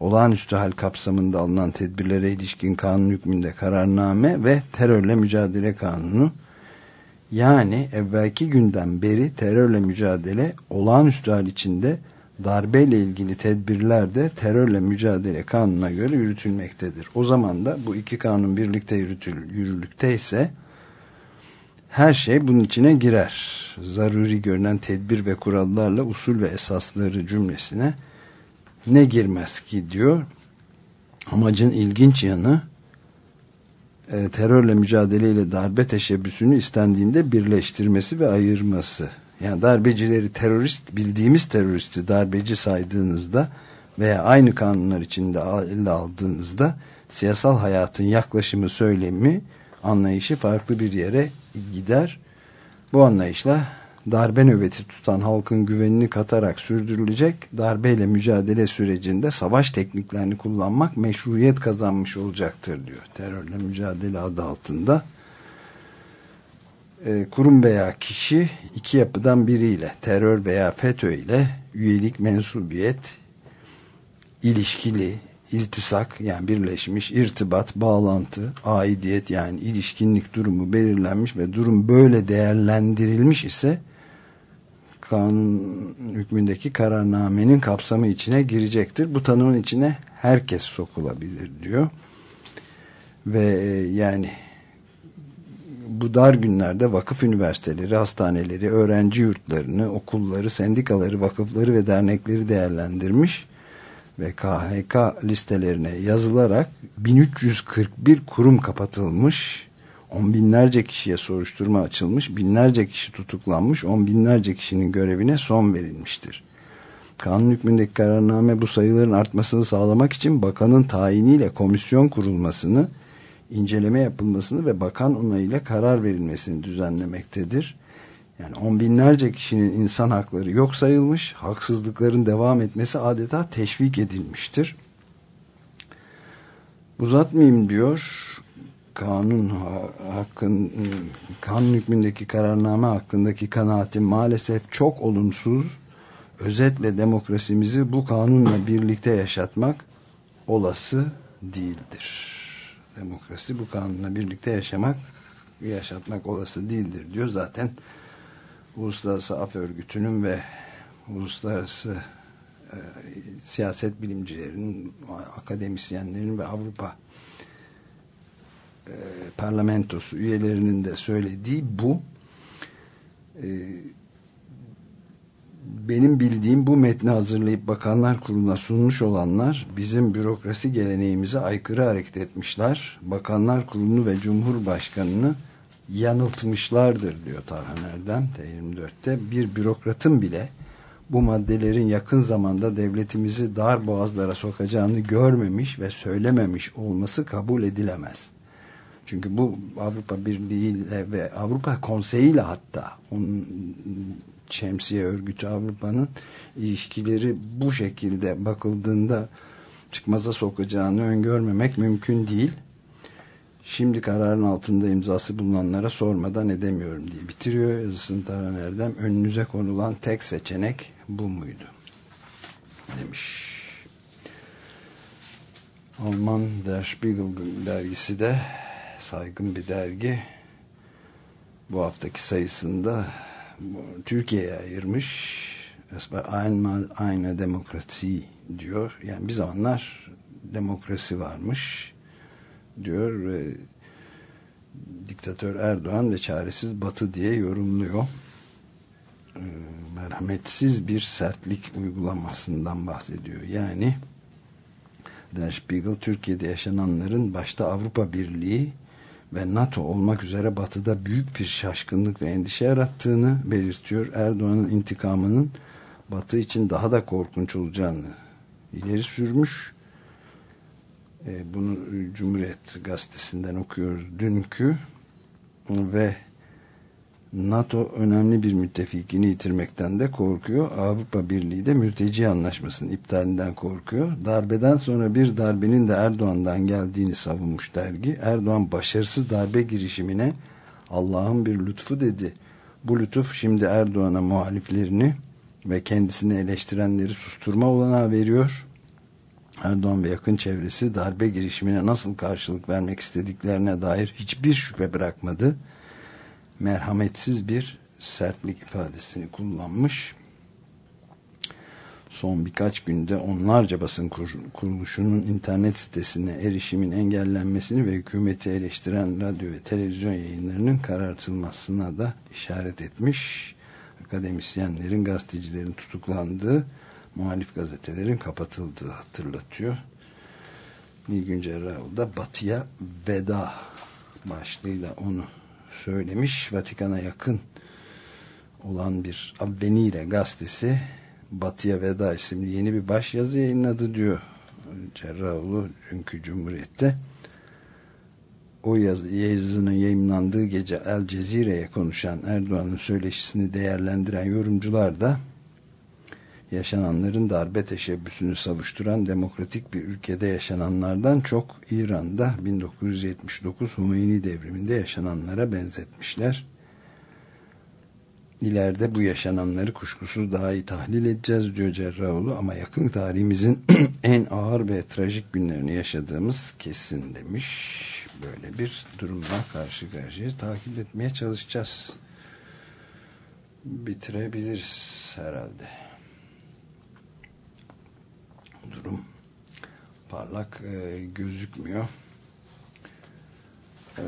Olağanüstü hal kapsamında alınan tedbirlere ilişkin kanun hükmünde kararname ve terörle mücadele kanunu. Yani evvelki günden beri terörle mücadele olağanüstü hal içinde darbeyle ilgili tedbirler de terörle mücadele kanununa göre yürütülmektedir. O zaman da bu iki kanun birlikte yürütül, yürürlükte ise her şey bunun içine girer. Zaruri görünen tedbir ve kurallarla usul ve esasları cümlesine ne girmez ki diyor. Amacın ilginç yanı e, terörle mücadeleyle darbe teşebbüsünü istendiğinde birleştirmesi ve ayırması. Yani darbecileri terörist, bildiğimiz teröristi darbeci saydığınızda veya aynı kanunlar içinde aldığınızda siyasal hayatın yaklaşımı, söylemi, anlayışı farklı bir yere gider. Bu anlayışla darbe nöbeti tutan halkın güvenini katarak sürdürülecek darbeyle mücadele sürecinde savaş tekniklerini kullanmak meşruiyet kazanmış olacaktır diyor. Terörle mücadele adı altında. Ee, kurum veya kişi iki yapıdan biriyle terör veya FETÖ ile üyelik mensubiyet ilişkili iltisak yani birleşmiş irtibat, bağlantı, aidiyet yani ilişkinlik durumu belirlenmiş ve durum böyle değerlendirilmiş ise kanun hükmündeki kararnamenin kapsamı içine girecektir. Bu tanımın içine herkes sokulabilir diyor. Ve e, yani bu dar günlerde vakıf üniversiteleri, hastaneleri, öğrenci yurtlarını, okulları, sendikaları, vakıfları ve dernekleri değerlendirmiş ve KHK listelerine yazılarak 1341 kurum kapatılmış, on binlerce kişiye soruşturma açılmış, binlerce kişi tutuklanmış, on binlerce kişinin görevine son verilmiştir. Kanun hükmündeki kararname bu sayıların artmasını sağlamak için bakanın tayiniyle komisyon kurulmasını, inceleme yapılmasını ve bakan onayıyla karar verilmesini düzenlemektedir. Yani on binlerce kişinin insan hakları yok sayılmış, haksızlıkların devam etmesi adeta teşvik edilmiştir. Uzatmayayım diyor. Kanun hakkın kanun hükmündeki kararname hakkındaki kanaatim maalesef çok olumsuz. Özetle demokrasimizi bu kanunla birlikte yaşatmak olası değildir. Demokrasi bu kanunla birlikte yaşamak yaşatmak olası değildir diyor. Zaten Uluslararası Af Örgütü'nün ve uluslararası e, siyaset bilimcilerinin, akademisyenlerin ve Avrupa e, parlamentosu üyelerinin de söylediği bu. E, benim bildiğim bu metni hazırlayıp Bakanlar Kurulu'na sunmuş olanlar bizim bürokrasi geleneğimize aykırı hareket etmişler. Bakanlar Kurulu'nu ve Cumhurbaşkanı'nı yanıltmışlardır diyor Tarhan Erdem T24'te. Bir bürokratın bile bu maddelerin yakın zamanda devletimizi dar boğazlara sokacağını görmemiş ve söylememiş olması kabul edilemez. Çünkü bu Avrupa Birliği ile ve Avrupa Konseyi ile hatta onun şemsiye örgütü Avrupa'nın ilişkileri bu şekilde bakıldığında çıkmaza sokacağını öngörmemek mümkün değil. Şimdi kararın altında imzası bulunanlara sormadan edemiyorum diye bitiriyor yazısını Taran Erdem. Önünüze konulan tek seçenek bu muydu? Demiş. Alman Der Spiegel dergisi de saygın bir dergi. Bu haftaki sayısında Türkiye'ye ayırmış. Eine Demokrasi diyor. Yani bir zamanlar demokrasi varmış diyor ve diktatör Erdoğan ve çaresiz batı diye yorumluyor. E, merhametsiz bir sertlik uygulamasından bahsediyor. Yani Der Spiegel Türkiye'de yaşananların başta Avrupa Birliği ve NATO olmak üzere batıda büyük bir şaşkınlık ve endişe yarattığını belirtiyor. Erdoğan'ın intikamının batı için daha da korkunç olacağını ileri sürmüş. E, bunu Cumhuriyet gazetesinden okuyoruz dünkü ve NATO önemli bir müttefikini yitirmekten de korkuyor. Avrupa Birliği de mülteci anlaşmasının iptalinden korkuyor. Darbeden sonra bir darbenin de Erdoğan'dan geldiğini savunmuş dergi. Erdoğan başarısız darbe girişimine Allah'ın bir lütfu dedi. Bu lütuf şimdi Erdoğan'a muhaliflerini ve kendisini eleştirenleri susturma olanağı veriyor. Erdoğan ve yakın çevresi darbe girişimine nasıl karşılık vermek istediklerine dair hiçbir şüphe bırakmadı merhametsiz bir sertlik ifadesini kullanmış. Son birkaç günde onlarca basın kuruluşunun internet sitesine erişimin engellenmesini ve hükümeti eleştiren radyo ve televizyon yayınlarının karartılmasına da işaret etmiş. Akademisyenlerin, gazetecilerin tutuklandığı, muhalif gazetelerin kapatıldığı hatırlatıyor. Nilgün Cerrahoğlu da Batı'ya veda başlığıyla onu söylemiş. Vatikan'a yakın olan bir Avvenire gazetesi Batı'ya Veda isimli yeni bir başyazı yayınladı diyor Cerrahoğlu çünkü Cumhuriyet'te. O yazı, yazının yayınlandığı gece El Cezire'ye konuşan Erdoğan'ın söyleşisini değerlendiren yorumcular da yaşananların darbe teşebbüsünü savuşturan demokratik bir ülkede yaşananlardan çok İran'da 1979 Hümeyni devriminde yaşananlara benzetmişler. İleride bu yaşananları kuşkusuz daha iyi tahlil edeceğiz diyor Cerrahoğlu ama yakın tarihimizin en ağır ve trajik günlerini yaşadığımız kesin demiş. Böyle bir durumla karşı karşıya takip etmeye çalışacağız. Bitirebiliriz herhalde durum parlak e, gözükmüyor. E,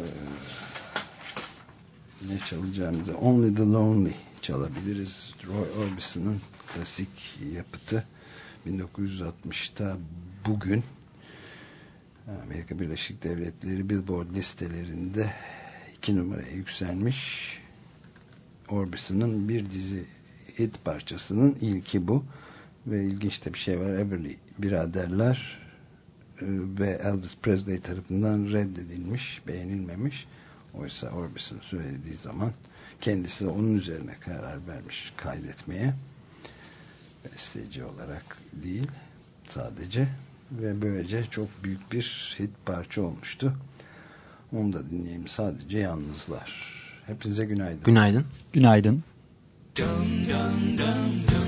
ne çalacağımızı Only the Lonely çalabiliriz. Roy Orbison'ın klasik yapıtı 1960'ta bugün Amerika Birleşik Devletleri Billboard listelerinde iki numaraya yükselmiş. Orbison'ın bir dizi hit parçasının ilki bu. Ve ilginç de bir şey var. Everly biraderler e, ve Elvis Presley tarafından reddedilmiş, beğenilmemiş. Oysa Orbison söylediği zaman Kendisi onun üzerine karar vermiş kaydetmeye. Besteci olarak değil sadece ve böylece çok büyük bir hit parça olmuştu. Onu da dinleyelim. Sadece yalnızlar. Hepinize günaydın.
Günaydın.
Günaydın.
Only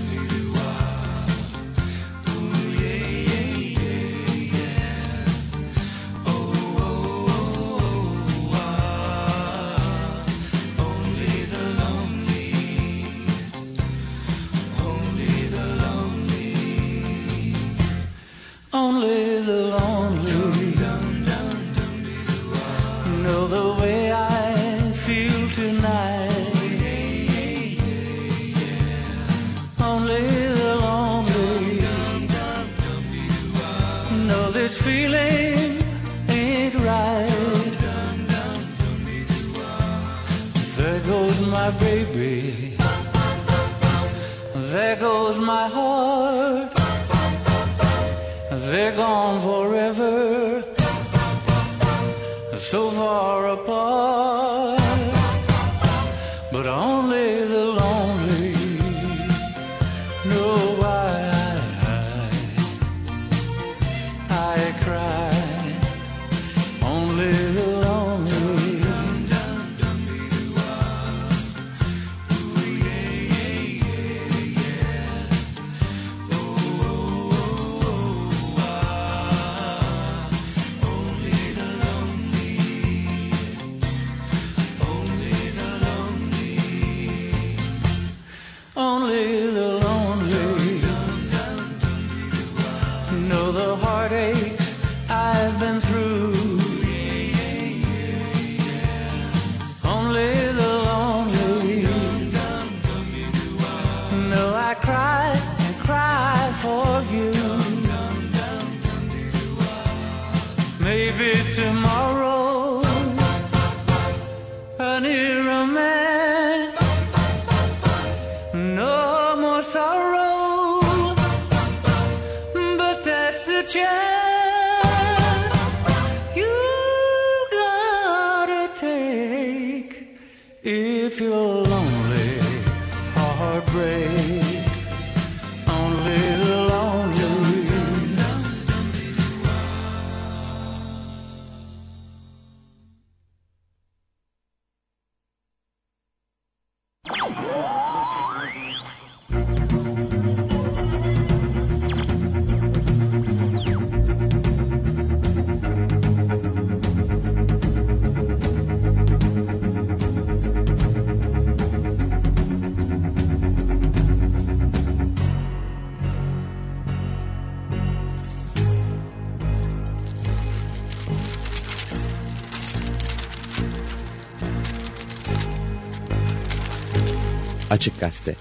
Açık Gazete